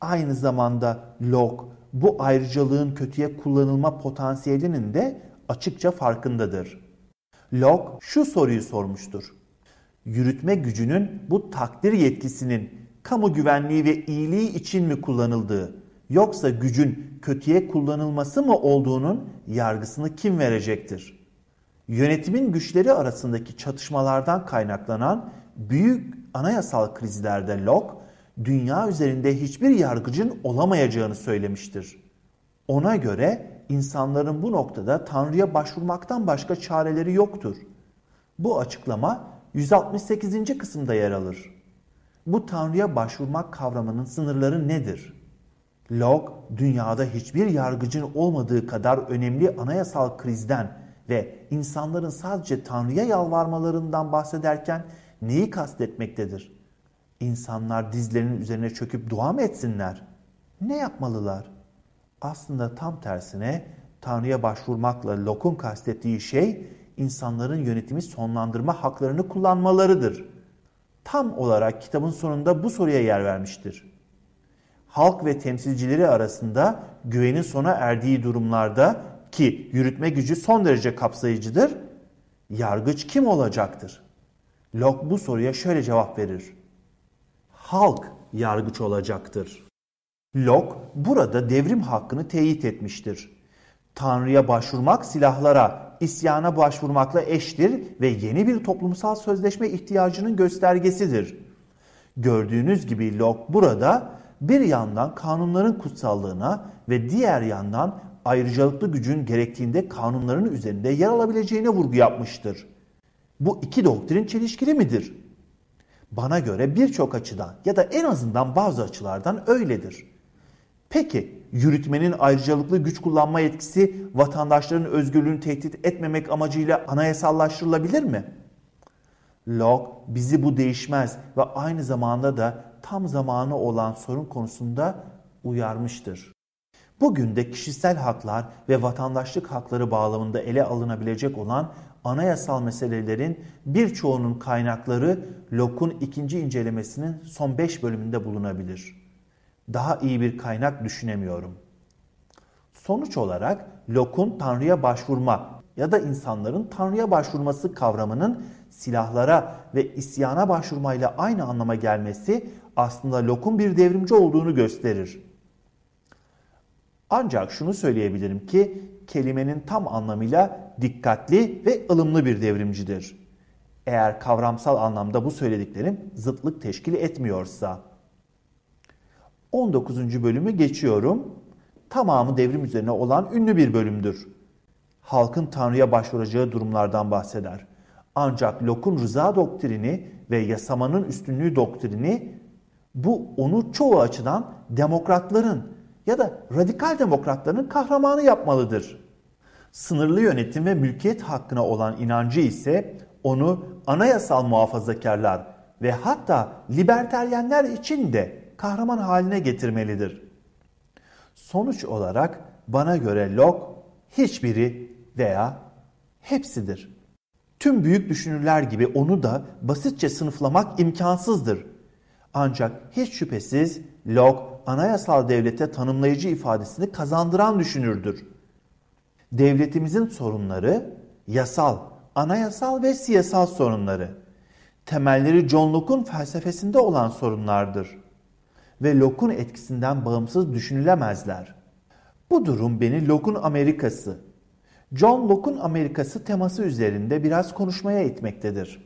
aynı zamanda Locke bu ayrıcalığın kötüye kullanılma potansiyelinin de açıkça farkındadır. Locke şu soruyu sormuştur. Yürütme gücünün bu takdir yetkisinin kamu güvenliği ve iyiliği için mi kullanıldığı yoksa gücün kötüye kullanılması mı olduğunun yargısını kim verecektir? Yönetimin güçleri arasındaki çatışmalardan kaynaklanan büyük anayasal krizlerde Locke, dünya üzerinde hiçbir yargıcın olamayacağını söylemiştir. Ona göre insanların bu noktada Tanrı'ya başvurmaktan başka çareleri yoktur. Bu açıklama 168. kısımda yer alır. Bu Tanrı'ya başvurmak kavramının sınırları nedir? Locke, dünyada hiçbir yargıcın olmadığı kadar önemli anayasal krizden ve insanların sadece Tanrı'ya yalvarmalarından bahsederken neyi kastetmektedir? İnsanlar dizlerinin üzerine çöküp dua mı etsinler? Ne yapmalılar? Aslında tam tersine Tanrı'ya başvurmakla Locke'un kastettiği şey insanların yönetimi sonlandırma haklarını kullanmalarıdır. Tam olarak kitabın sonunda bu soruya yer vermiştir. Halk ve temsilcileri arasında güvenin sona erdiği durumlarda ki yürütme gücü son derece kapsayıcıdır, yargıç kim olacaktır? Locke bu soruya şöyle cevap verir. Halk yargıç olacaktır. Locke burada devrim hakkını teyit etmiştir. Tanrı'ya başvurmak silahlara, isyana başvurmakla eştir ve yeni bir toplumsal sözleşme ihtiyacının göstergesidir. Gördüğünüz gibi Locke burada bir yandan kanunların kutsallığına ve diğer yandan ayrıcalıklı gücün gerektiğinde kanunların üzerinde yer alabileceğine vurgu yapmıştır. Bu iki doktrin çelişkili midir? Bana göre birçok açıdan ya da en azından bazı açılardan öyledir. Peki yürütmenin ayrıcalıklı güç kullanma yetkisi vatandaşların özgürlüğünü tehdit etmemek amacıyla anayasallaştırılabilir mi? Locke bizi bu değişmez ve aynı zamanda da tam zamanı olan sorun konusunda uyarmıştır. Bugün de kişisel haklar ve vatandaşlık hakları bağlamında ele alınabilecek olan anayasal meselelerin birçoğunun kaynakları Locke'un ikinci incelemesinin son 5 bölümünde bulunabilir. Daha iyi bir kaynak düşünemiyorum. Sonuç olarak Locke'un Tanrı'ya başvurma ya da insanların Tanrı'ya başvurması kavramının silahlara ve isyana başvurmayla aynı anlama gelmesi aslında Locke'un bir devrimci olduğunu gösterir. Ancak şunu söyleyebilirim ki kelimenin tam anlamıyla dikkatli ve ılımlı bir devrimcidir. Eğer kavramsal anlamda bu söylediklerim zıtlık teşkil etmiyorsa. 19. bölümü geçiyorum. Tamamı devrim üzerine olan ünlü bir bölümdür. Halkın Tanrı'ya başvuracağı durumlardan bahseder. Ancak Locke'un rıza doktrini ve yasamanın üstünlüğü doktrini bu onu çoğu açıdan demokratların ya da radikal demokratların kahramanı yapmalıdır. Sınırlı yönetim ve mülkiyet hakkına olan inancı ise onu anayasal muhafazakarlar ve hatta liberteryenler için de kahraman haline getirmelidir. Sonuç olarak bana göre Locke hiçbiri veya hepsidir. Tüm büyük düşünürler gibi onu da basitçe sınıflamak imkansızdır. Ancak hiç şüphesiz Locke anayasal devlete tanımlayıcı ifadesini kazandıran düşünürdür. Devletimizin sorunları yasal, anayasal ve siyasal sorunları. Temelleri John Locke'un felsefesinde olan sorunlardır ve Locke'un etkisinden bağımsız düşünülemezler. Bu durum beni Locke'un Amerikası, John Locke'un Amerikası teması üzerinde biraz konuşmaya itmektedir.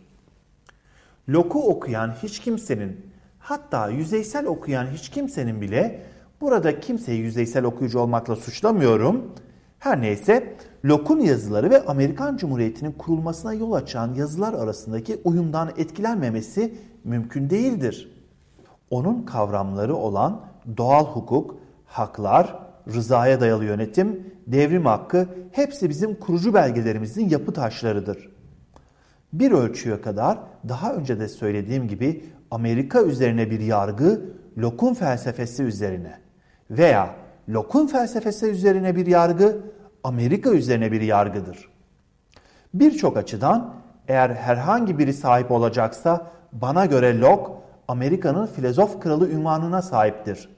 Locke'u okuyan hiç kimsenin, hatta yüzeysel okuyan hiç kimsenin bile Burada kimseyi yüzeysel okuyucu olmakla suçlamıyorum. Her neyse Locke'un yazıları ve Amerikan Cumhuriyeti'nin kurulmasına yol açan yazılar arasındaki uyumdan etkilenmemesi mümkün değildir. Onun kavramları olan doğal hukuk, haklar, rızaya dayalı yönetim, devrim hakkı hepsi bizim kurucu belgelerimizin yapı taşlarıdır. Bir ölçüye kadar daha önce de söylediğim gibi Amerika üzerine bir yargı Locke'un felsefesi üzerine veya Locke'un felsefesi üzerine bir yargı Amerika üzerine bir yargıdır. Birçok açıdan eğer herhangi biri sahip olacaksa bana göre Locke Amerika'nın filozof kralı ünvanına sahiptir.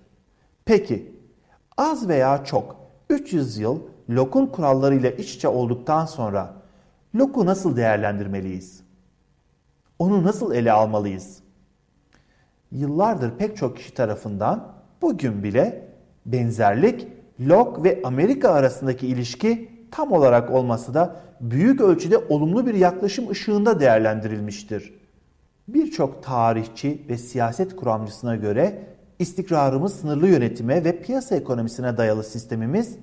Peki az veya çok 300 yıl Locke'un kurallarıyla iç içe olduktan sonra Locke'u nasıl değerlendirmeliyiz? Onu nasıl ele almalıyız? Yıllardır pek çok kişi tarafından bugün bile benzerlik Locke ve Amerika arasındaki ilişki tam olarak olmasa da büyük ölçüde olumlu bir yaklaşım ışığında değerlendirilmiştir. Birçok tarihçi ve siyaset kuramcısına göre istikrarımız sınırlı yönetime ve piyasa ekonomisine dayalı sistemimiz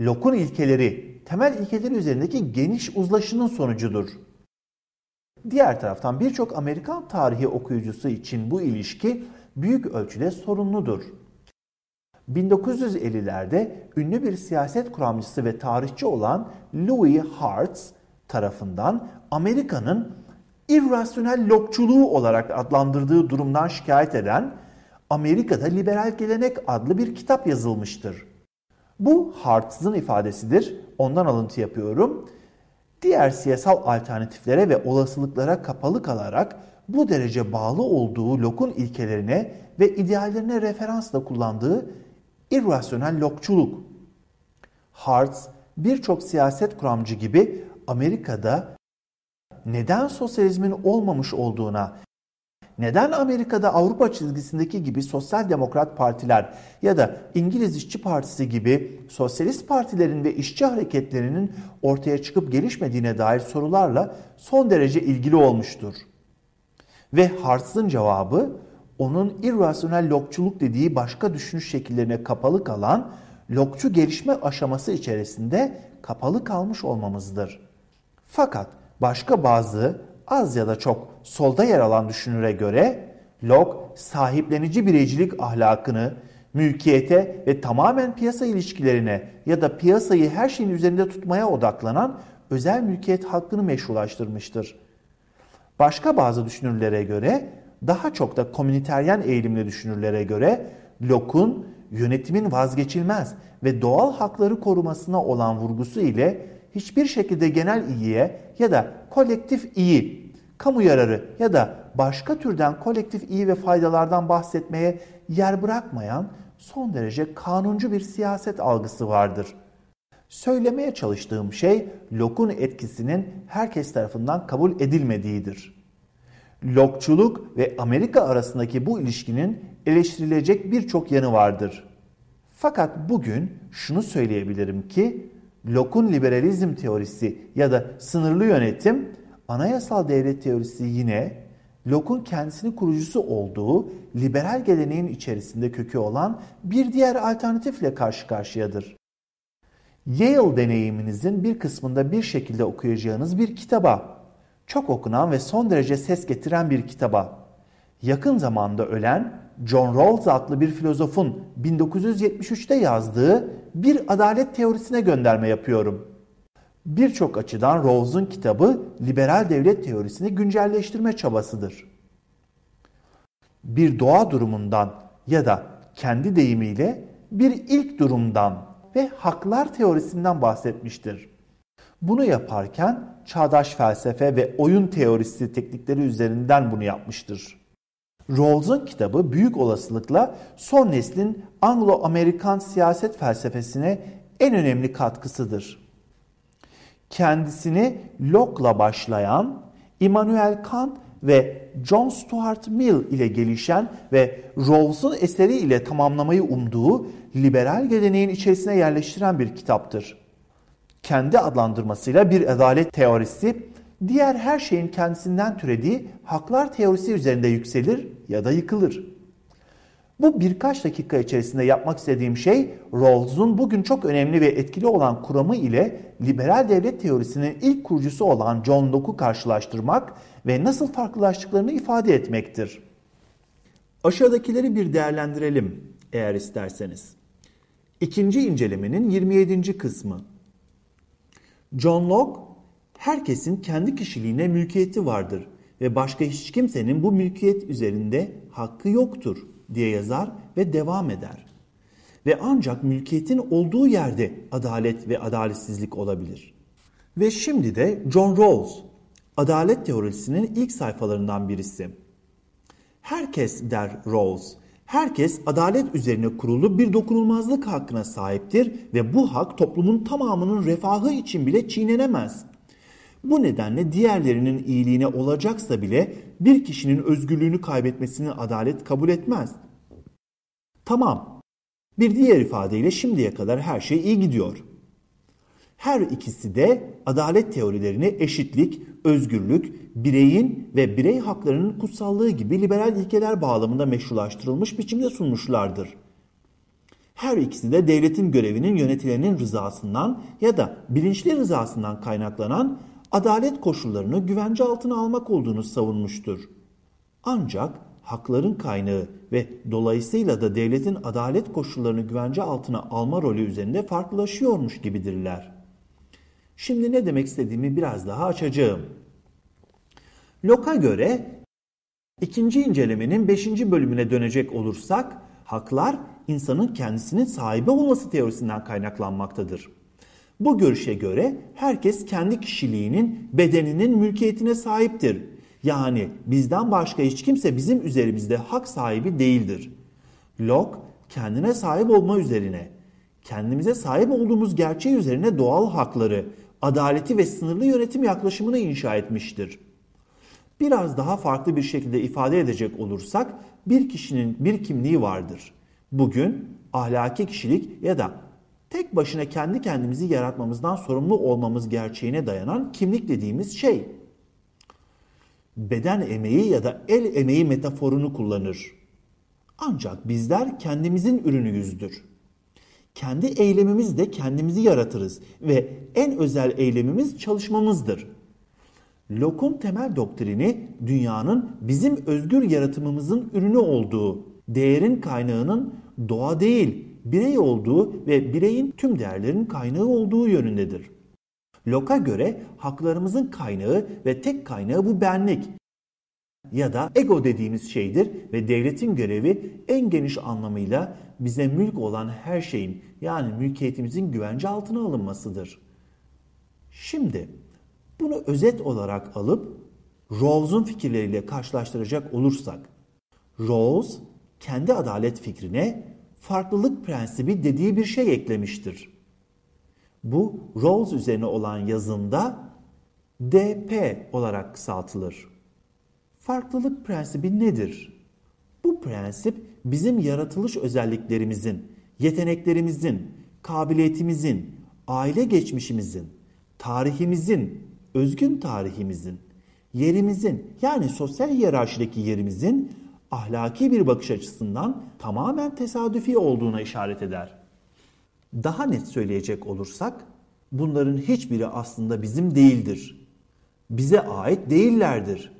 Locke'un ilkeleri, temel ilkeleri üzerindeki geniş uzlaşının sonucudur. Diğer taraftan birçok Amerikan tarihi okuyucusu için bu ilişki büyük ölçüde sorunludur. 1950'lerde ünlü bir siyaset kuramcısı ve tarihçi olan Louis Hartz tarafından Amerika'nın irrasyonel lokçuluğu olarak adlandırdığı durumdan şikayet eden Amerika'da Liberal Gelenek adlı bir kitap yazılmıştır. Bu Hartz'ın ifadesidir. Ondan alıntı yapıyorum. Diğer siyasal alternatiflere ve olasılıklara kapalı kalarak bu derece bağlı olduğu Locke'un ilkelerine ve ideallerine referansla kullandığı irrasyonel lokçuluk. Hartz birçok siyaset kuramcı gibi Amerika'da neden sosyalizmin olmamış olduğuna, neden Amerika'da Avrupa çizgisindeki gibi sosyal demokrat partiler ya da İngiliz İşçi Partisi gibi sosyalist partilerin ve işçi hareketlerinin ortaya çıkıp gelişmediğine dair sorularla son derece ilgili olmuştur. Ve Hartz'ın cevabı onun irrasyonel lokçuluk dediği başka düşünüş şekillerine kapalı kalan lokçu gelişme aşaması içerisinde kapalı kalmış olmamızdır. Fakat başka bazı az ya da çok solda yer alan düşünüre göre Locke sahiplenici bireycilik ahlakını mülkiyete ve tamamen piyasa ilişkilerine ya da piyasayı her şeyin üzerinde tutmaya odaklanan özel mülkiyet hakkını meşrulaştırmıştır. Başka bazı düşünürlere göre daha çok da komüniteryen eğilimli düşünürlere göre Locke'un yönetimin vazgeçilmez ve doğal hakları korumasına olan vurgusu ile hiçbir şekilde genel iyiye ya da kolektif iyi, kamu yararı ya da başka türden kolektif iyi ve faydalardan bahsetmeye yer bırakmayan son derece kanuncu bir siyaset algısı vardır. Söylemeye çalıştığım şey Locke'un etkisinin herkes tarafından kabul edilmediğidir. Lokçuluk ve Amerika arasındaki bu ilişkinin eleştirilecek birçok yanı vardır. Fakat bugün şunu söyleyebilirim ki Locke'un liberalizm teorisi ya da sınırlı yönetim, anayasal devlet teorisi yine Locke'un kendisini kurucusu olduğu liberal geleneğin içerisinde kökü olan bir diğer alternatifle karşı karşıyadır. Yale deneyiminizin bir kısmında bir şekilde okuyacağınız bir kitaba çok okunan ve son derece ses getiren bir kitaba, yakın zamanda ölen John Rawls adlı bir filozofun 1973'te yazdığı bir adalet teorisine gönderme yapıyorum. Birçok açıdan Rawls'un kitabı liberal devlet teorisini güncelleştirme çabasıdır. Bir doğa durumundan ya da kendi deyimiyle bir ilk durumdan ve haklar teorisinden bahsetmiştir. Bunu yaparken çağdaş felsefe ve oyun teorisi teknikleri üzerinden bunu yapmıştır. Rawls'un kitabı büyük olasılıkla son neslin Anglo-Amerikan siyaset felsefesine en önemli katkısıdır. Kendisini Locke'la başlayan Immanuel Kant ve John Stuart Mill ile gelişen ve Rawls'un eseri ile tamamlamayı umduğu liberal geleneğin içerisine yerleştiren bir kitaptır kendi adlandırmasıyla bir adalet teorisi diğer her şeyin kendisinden türediği haklar teorisi üzerinde yükselir ya da yıkılır. Bu birkaç dakika içerisinde yapmak istediğim şey Rawls'un bugün çok önemli ve etkili olan kuramı ile liberal devlet teorisinin ilk kurucusu olan John Locke'u karşılaştırmak ve nasıl farklılaştıklarını ifade etmektir. Aşağıdakileri bir değerlendirelim eğer isterseniz. İkinci incelemenin 27. kısmı. John Locke, herkesin kendi kişiliğine mülkiyeti vardır ve başka hiç kimsenin bu mülkiyet üzerinde hakkı yoktur diye yazar ve devam eder. Ve ancak mülkiyetin olduğu yerde adalet ve adaletsizlik olabilir. Ve şimdi de John Rawls, adalet teorisinin ilk sayfalarından birisi. Herkes der Rawls, herkes adalet üzerine kurulu bir dokunulmazlık hakkına sahiptir ve bu hak toplumun tamamının refahı için bile çiğnenemez. Bu nedenle diğerlerinin iyiliğine olacaksa bile bir kişinin özgürlüğünü kaybetmesini adalet kabul etmez. Tamam. Bir diğer ifadeyle şimdiye kadar her şey iyi gidiyor. Her ikisi de adalet teorilerini eşitlik, özgürlük, bireyin ve birey haklarının kutsallığı gibi liberal ilkeler bağlamında meşrulaştırılmış biçimde sunmuşlardır. Her ikisi de devletin görevinin yönetilenin rızasından ya da bilinçli rızasından kaynaklanan adalet koşullarını güvence altına almak olduğunu savunmuştur. Ancak hakların kaynağı ve dolayısıyla da devletin adalet koşullarını güvence altına alma rolü üzerinde farklılaşıyormuş gibidirler. Şimdi ne demek istediğimi biraz daha açacağım. Locke'a göre ikinci incelemenin beşinci bölümüne dönecek olursak haklar insanın kendisinin sahibi olması teorisinden kaynaklanmaktadır. Bu görüşe göre herkes kendi kişiliğinin, bedeninin mülkiyetine sahiptir. Yani bizden başka hiç kimse bizim üzerimizde hak sahibi değildir. Locke kendine sahip olma üzerine, kendimize sahip olduğumuz gerçeği üzerine doğal hakları, adaleti ve sınırlı yönetim yaklaşımını inşa etmiştir. Biraz daha farklı bir şekilde ifade edecek olursak bir kişinin bir kimliği vardır. Bugün ahlaki kişilik ya da tek başına kendi kendimizi yaratmamızdan sorumlu olmamız gerçeğine dayanan kimlik dediğimiz şey. Beden emeği ya da el emeği metaforunu kullanır. Ancak bizler kendimizin ürünüyüzdür. Kendi eylemimizde kendimizi yaratırız ve en özel eylemimiz çalışmamızdır. Locke'un temel doktrini dünyanın bizim özgür yaratımımızın ürünü olduğu, değerin kaynağının doğa değil, birey olduğu ve bireyin tüm değerlerin kaynağı olduğu yönündedir. Locke'a göre haklarımızın kaynağı ve tek kaynağı bu benlik ya da ego dediğimiz şeydir ve devletin görevi en geniş anlamıyla bize mülk olan her şeyin yani mülkiyetimizin güvence altına alınmasıdır. Şimdi bunu özet olarak alıp Rawls'un fikirleriyle karşılaştıracak olursak Rawls kendi adalet fikrine farklılık prensibi dediği bir şey eklemiştir. Bu Rawls üzerine olan yazımda DP olarak kısaltılır. Farklılık prensibi nedir? Bu prensip bizim yaratılış özelliklerimizin, yeteneklerimizin, kabiliyetimizin, aile geçmişimizin, tarihimizin, özgün tarihimizin, yerimizin yani sosyal hiyerarşideki yerimizin ahlaki bir bakış açısından tamamen tesadüfi olduğuna işaret eder. Daha net söyleyecek olursak bunların hiçbiri aslında bizim değildir. Bize ait değillerdir.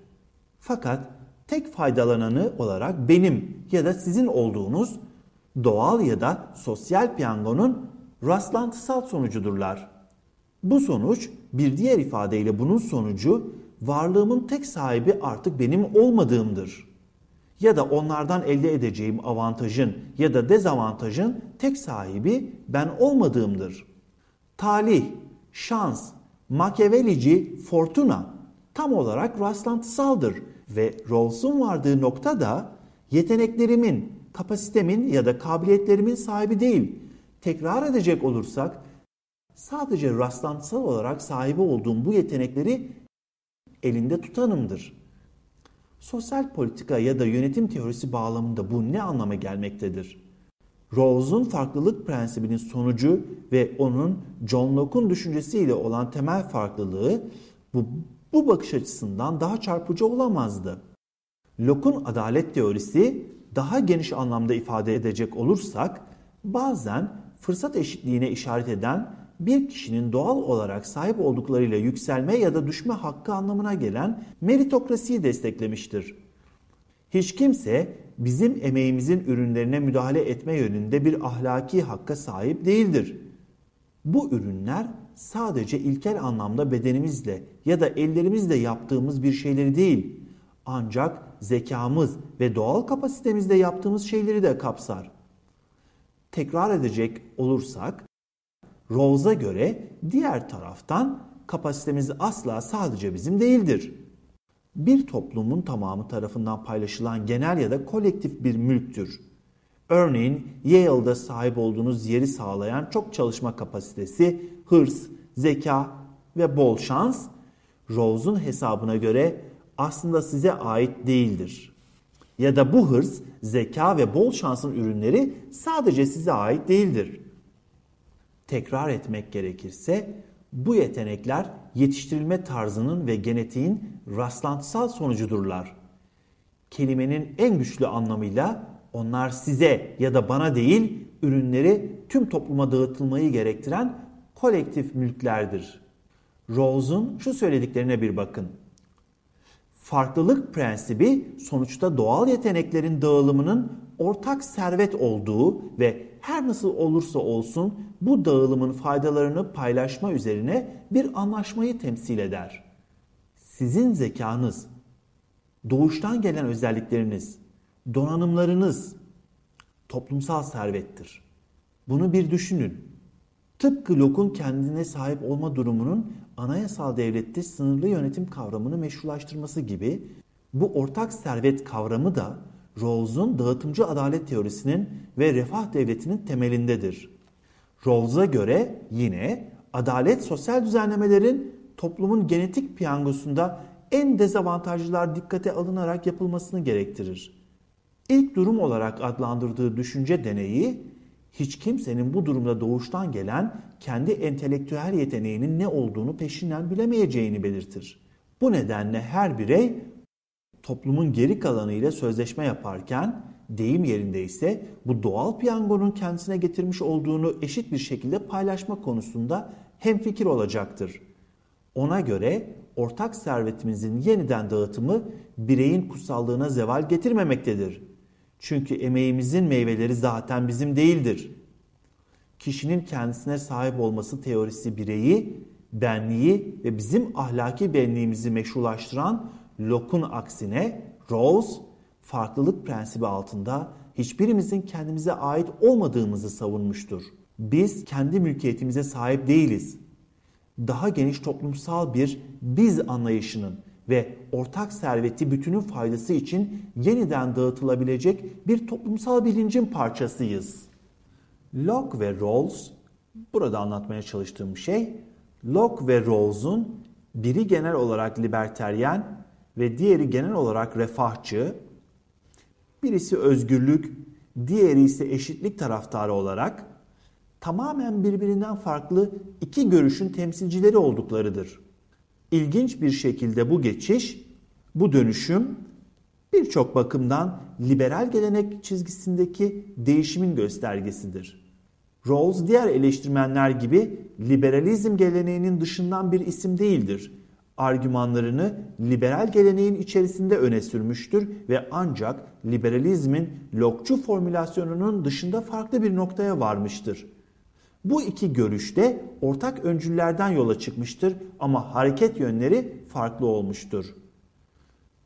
Fakat tek faydalananı olarak benim ya da sizin olduğunuz doğal ya da sosyal piyangonun rastlantısal sonucudurlar. Bu sonuç bir diğer ifadeyle bunun sonucu varlığımın tek sahibi artık benim olmadığımdır ya da onlardan elde edeceğim avantajın ya da dezavantajın tek sahibi ben olmadığımdır. Talih, şans, makevelici, fortuna tam olarak rastlantısaldır ve Rawls'un vardığı nokta da yeteneklerimin, kapasitemin ya da kabiliyetlerimin sahibi değil. Tekrar edecek olursak sadece rastlantısal olarak sahibi olduğum bu yetenekleri elinde tutanımdır. Sosyal politika ya da yönetim teorisi bağlamında bu ne anlama gelmektedir? Rawls'un farklılık prensibinin sonucu ve onun John Locke'un düşüncesiyle olan temel farklılığı bu, bu bakış açısından daha çarpıcı olamazdı. Locke'un adalet teorisi daha geniş anlamda ifade edecek olursak bazen fırsat eşitliğine işaret eden bir kişinin doğal olarak sahip olduklarıyla yükselme ya da düşme hakkı anlamına gelen meritokrasiyi desteklemiştir. Hiç kimse bizim emeğimizin ürünlerine müdahale etme yönünde bir ahlaki hakka sahip değildir. Bu ürünler sadece ilkel anlamda bedenimizle ya da ellerimizle yaptığımız bir şeyleri değil, ancak zekamız ve doğal kapasitemizde yaptığımız şeyleri de kapsar. Tekrar edecek olursak, Rawls'a göre diğer taraftan kapasitemiz asla sadece bizim değildir. Bir toplumun tamamı tarafından paylaşılan genel ya da kolektif bir mülktür. Örneğin Yale'da sahip olduğunuz yeri sağlayan çok çalışma kapasitesi, hırs, zeka ve bol şans Rawls'un hesabına göre aslında size ait değildir. Ya da bu hırs, zeka ve bol şansın ürünleri sadece size ait değildir. Tekrar etmek gerekirse bu yetenekler yetiştirilme tarzının ve genetiğin rastlantısal sonucudurlar. Kelimenin en güçlü anlamıyla onlar size ya da bana değil, ürünleri tüm topluma dağıtılmayı gerektiren kolektif mülklerdir. Rawls'un şu söylediklerine bir bakın. Farklılık prensibi sonuçta doğal yeteneklerin dağılımının ortak servet olduğu ve her nasıl olursa olsun bu dağılımın faydalarını paylaşma üzerine bir anlaşmayı temsil eder. Sizin zekanız, doğuştan gelen özellikleriniz, donanımlarınız toplumsal servettir. Bunu bir düşünün. Tıpkı Locke'un kendine sahip olma durumunun anayasal devlette sınırlı yönetim kavramını meşrulaştırması gibi bu ortak servet kavramı da Rawls'un dağıtımcı adalet teorisinin ve refah devletinin temelindedir. Rawls'a göre yine adalet sosyal düzenlemelerin toplumun genetik piyangosunda en dezavantajlılar dikkate alınarak yapılmasını gerektirir. İlk durum olarak adlandırdığı düşünce deneyi hiç kimsenin bu durumda doğuştan gelen kendi entelektüel yeteneğinin ne olduğunu peşinden bilemeyeceğini belirtir. Bu nedenle her birey toplumun geri kalanı ile sözleşme yaparken deyim yerinde ise bu doğal piyangonun kendisine getirmiş olduğunu eşit bir şekilde paylaşma konusunda hemfikir olacaktır. Ona göre ortak servetimizin yeniden dağıtımı bireyin kutsallığına zeval getirmemektedir. Çünkü emeğimizin meyveleri zaten bizim değildir. Kişinin kendisine sahip olması teorisi bireyi, benliği ve bizim ahlaki benliğimizi meşrulaştıran Locke'un aksine Rawls farklılık prensibi altında hiçbirimizin kendimize ait olmadığımızı savunmuştur. Biz kendi mülkiyetimize sahip değiliz. Daha geniş toplumsal bir biz anlayışının ve ortak serveti bütünün faydası için yeniden dağıtılabilecek bir toplumsal bilincin parçasıyız. Locke ve Rawls, burada anlatmaya çalıştığım şey, Locke ve Rawls'un biri genel olarak liberteryen ve diğeri genel olarak refahçı, birisi özgürlük, diğeri ise eşitlik taraftarı olarak tamamen birbirinden farklı iki görüşün temsilcileri olduklarıdır. İlginç bir şekilde bu geçiş, bu dönüşüm birçok bakımdan liberal gelenek çizgisindeki değişimin göstergesidir. Rawls diğer eleştirmenler gibi liberalizm geleneğinin dışından bir isim değildir. Argümanlarını liberal geleneğin içerisinde öne sürmüştür ve ancak liberalizmin Locke'cu formülasyonunun dışında farklı bir noktaya varmıştır. Bu iki görüşte ortak öncüllerden yola çıkmıştır ama hareket yönleri farklı olmuştur.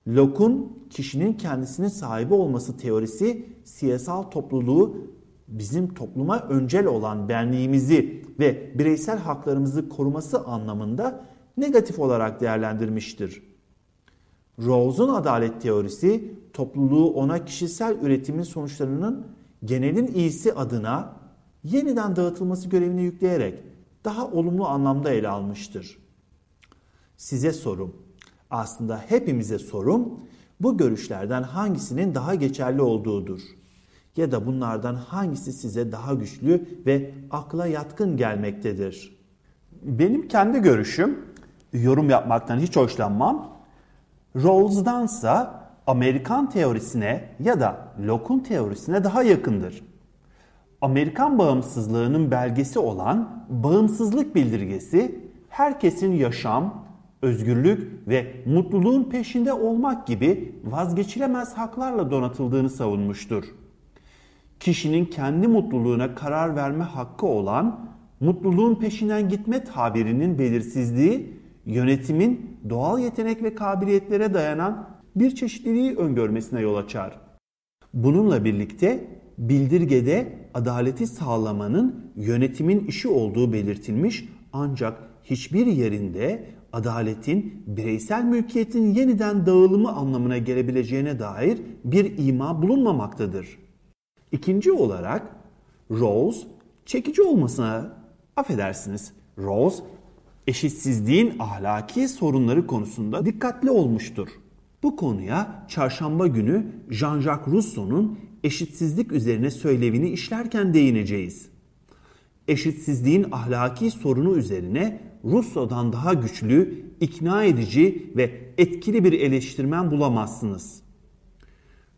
Locke'un kişinin kendisinin sahibi olması teorisi siyasal topluluğu bizim topluma öncel olan benliğimizi ve bireysel haklarımızı koruması anlamında negatif olarak değerlendirmiştir. Rawls'un adalet teorisi topluluğu ona kişisel üretimin sonuçlarının genelin iyisi adına yeniden dağıtılması görevini yükleyerek daha olumlu anlamda ele almıştır. Size sorum, aslında hepimize sorum bu görüşlerden hangisinin daha geçerli olduğudur. Ya da bunlardan hangisi size daha güçlü ve akla yatkın gelmektedir? Benim kendi görüşüm, yorum yapmaktan hiç hoşlanmam. Rawls'dansa Amerikan teorisine ya da Locke'un teorisine daha yakındır. Amerikan bağımsızlığının belgesi olan bağımsızlık bildirgesi herkesin yaşam, özgürlük ve mutluluğun peşinde olmak gibi vazgeçilemez haklarla donatıldığını savunmuştur. Kişinin kendi mutluluğuna karar verme hakkı olan mutluluğun peşinden gitme tabirinin belirsizliği yönetimin doğal yetenek ve kabiliyetlere dayanan bir çeşitliliği öngörmesine yol açar. Bununla birlikte bildirgede adaleti sağlamanın yönetimin işi olduğu belirtilmiş ancak hiçbir yerinde adaletin bireysel mülkiyetin yeniden dağılımı anlamına gelebileceğine dair bir ima bulunmamaktadır. İkinci olarak Rawls çekici olmasına affedersiniz. Rawls eşitsizliğin ahlaki sorunları konusunda dikkatli olmuştur. Bu konuya çarşamba günü Jean-Jacques Rousseau'nun eşitsizlik üzerine söylevini işlerken değineceğiz. Eşitsizliğin ahlaki sorunu üzerine Rousseau'dan daha güçlü, ikna edici ve etkili bir eleştirmen bulamazsınız.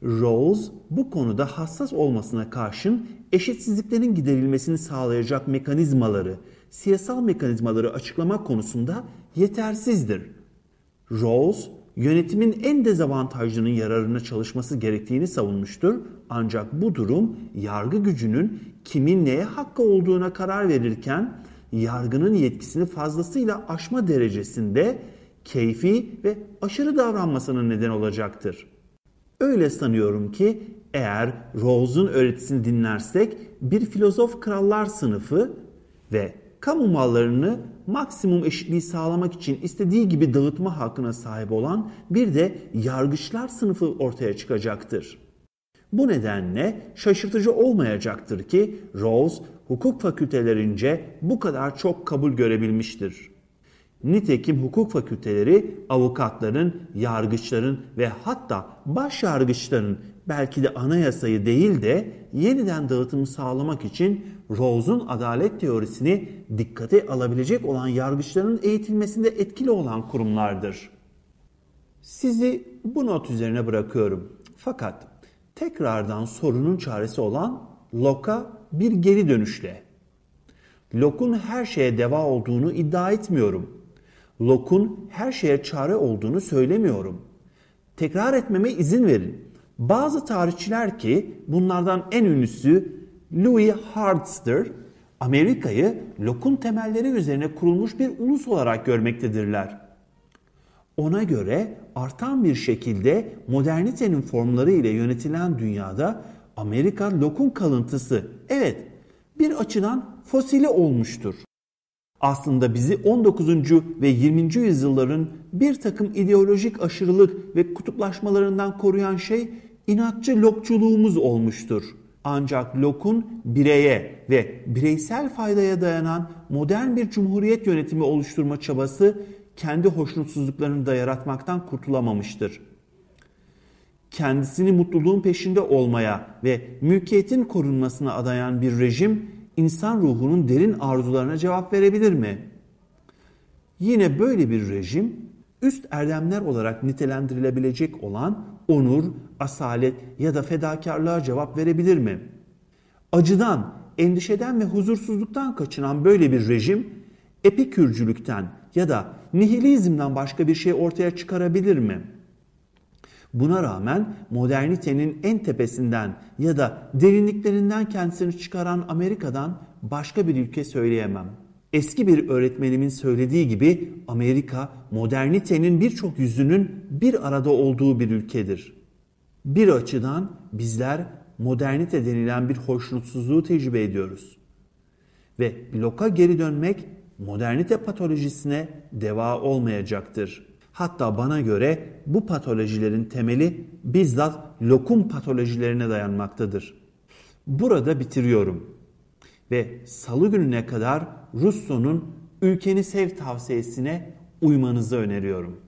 Rawls bu konuda hassas olmasına karşın eşitsizliklerin giderilmesini sağlayacak mekanizmaları, siyasal mekanizmaları açıklamak konusunda yetersizdir. Rawls yönetimin en dezavantajlının yararına çalışması gerektiğini savunmuştur. Ancak bu durum yargı gücünün kimin neye hakkı olduğuna karar verirken yargının yetkisini fazlasıyla aşma derecesinde keyfi ve aşırı davranmasına neden olacaktır. Öyle sanıyorum ki eğer Rawls'un öğretisini dinlersek bir filozof krallar sınıfı ve kamu mallarını maksimum eşitliği sağlamak için istediği gibi dağıtma hakkına sahip olan bir de yargıçlar sınıfı ortaya çıkacaktır. Bu nedenle şaşırtıcı olmayacaktır ki Rawls hukuk fakültelerince bu kadar çok kabul görebilmiştir. Nitekim hukuk fakülteleri avukatların, yargıçların ve hatta baş yargıçların belki de anayasayı değil de yeniden dağıtımı sağlamak için Rawls'un adalet teorisini dikkate alabilecek olan yargıçların eğitilmesinde etkili olan kurumlardır. Sizi bu not üzerine bırakıyorum. Fakat tekrardan sorunun çaresi olan Locke'a bir geri dönüşle. Locke'un her şeye deva olduğunu iddia etmiyorum. Locke'un her şeye çare olduğunu söylemiyorum. Tekrar etmeme izin verin. Bazı tarihçiler ki bunlardan en ünlüsü Louis Hartz'tır, Amerika'yı Locke'un temelleri üzerine kurulmuş bir ulus olarak görmektedirler. Ona göre artan bir şekilde modernitenin formları ile yönetilen dünyada Amerika Locke'un kalıntısı, evet bir açıdan fosili olmuştur. Aslında bizi 19. ve 20. yüzyılların bir takım ideolojik aşırılık ve kutuplaşmalarından koruyan şey inatçı lokçuluğumuz olmuştur. Ancak Locke'un bireye ve bireysel faydaya dayanan modern bir cumhuriyet yönetimi oluşturma çabası kendi hoşnutsuzluklarını da yaratmaktan kurtulamamıştır. Kendisini mutluluğun peşinde olmaya ve mülkiyetin korunmasına adayan bir rejim insan ruhunun derin arzularına cevap verebilir mi? Yine böyle bir rejim üst erdemler olarak nitelendirilebilecek olan onur, asalet ya da fedakarlığa cevap verebilir mi? Acıdan, endişeden ve huzursuzluktan kaçınan böyle bir rejim epikürcülükten ya da nihilizmden başka bir şey ortaya çıkarabilir mi? Buna rağmen modernitenin en tepesinden ya da derinliklerinden kendisini çıkaran Amerika'dan başka bir ülke söyleyemem. Eski bir öğretmenimin söylediği gibi Amerika modernitenin birçok yüzünün bir arada olduğu bir ülkedir. Bir açıdan bizler modernite denilen bir hoşnutsuzluğu tecrübe ediyoruz. Ve loka geri dönmek modernite patolojisine deva olmayacaktır. Hatta bana göre bu patolojilerin temeli bizzat lokum patolojilerine dayanmaktadır. Burada bitiriyorum ve salı gününe kadar Russo'nun Ülkeni Sev tavsiyesine uymanızı öneriyorum.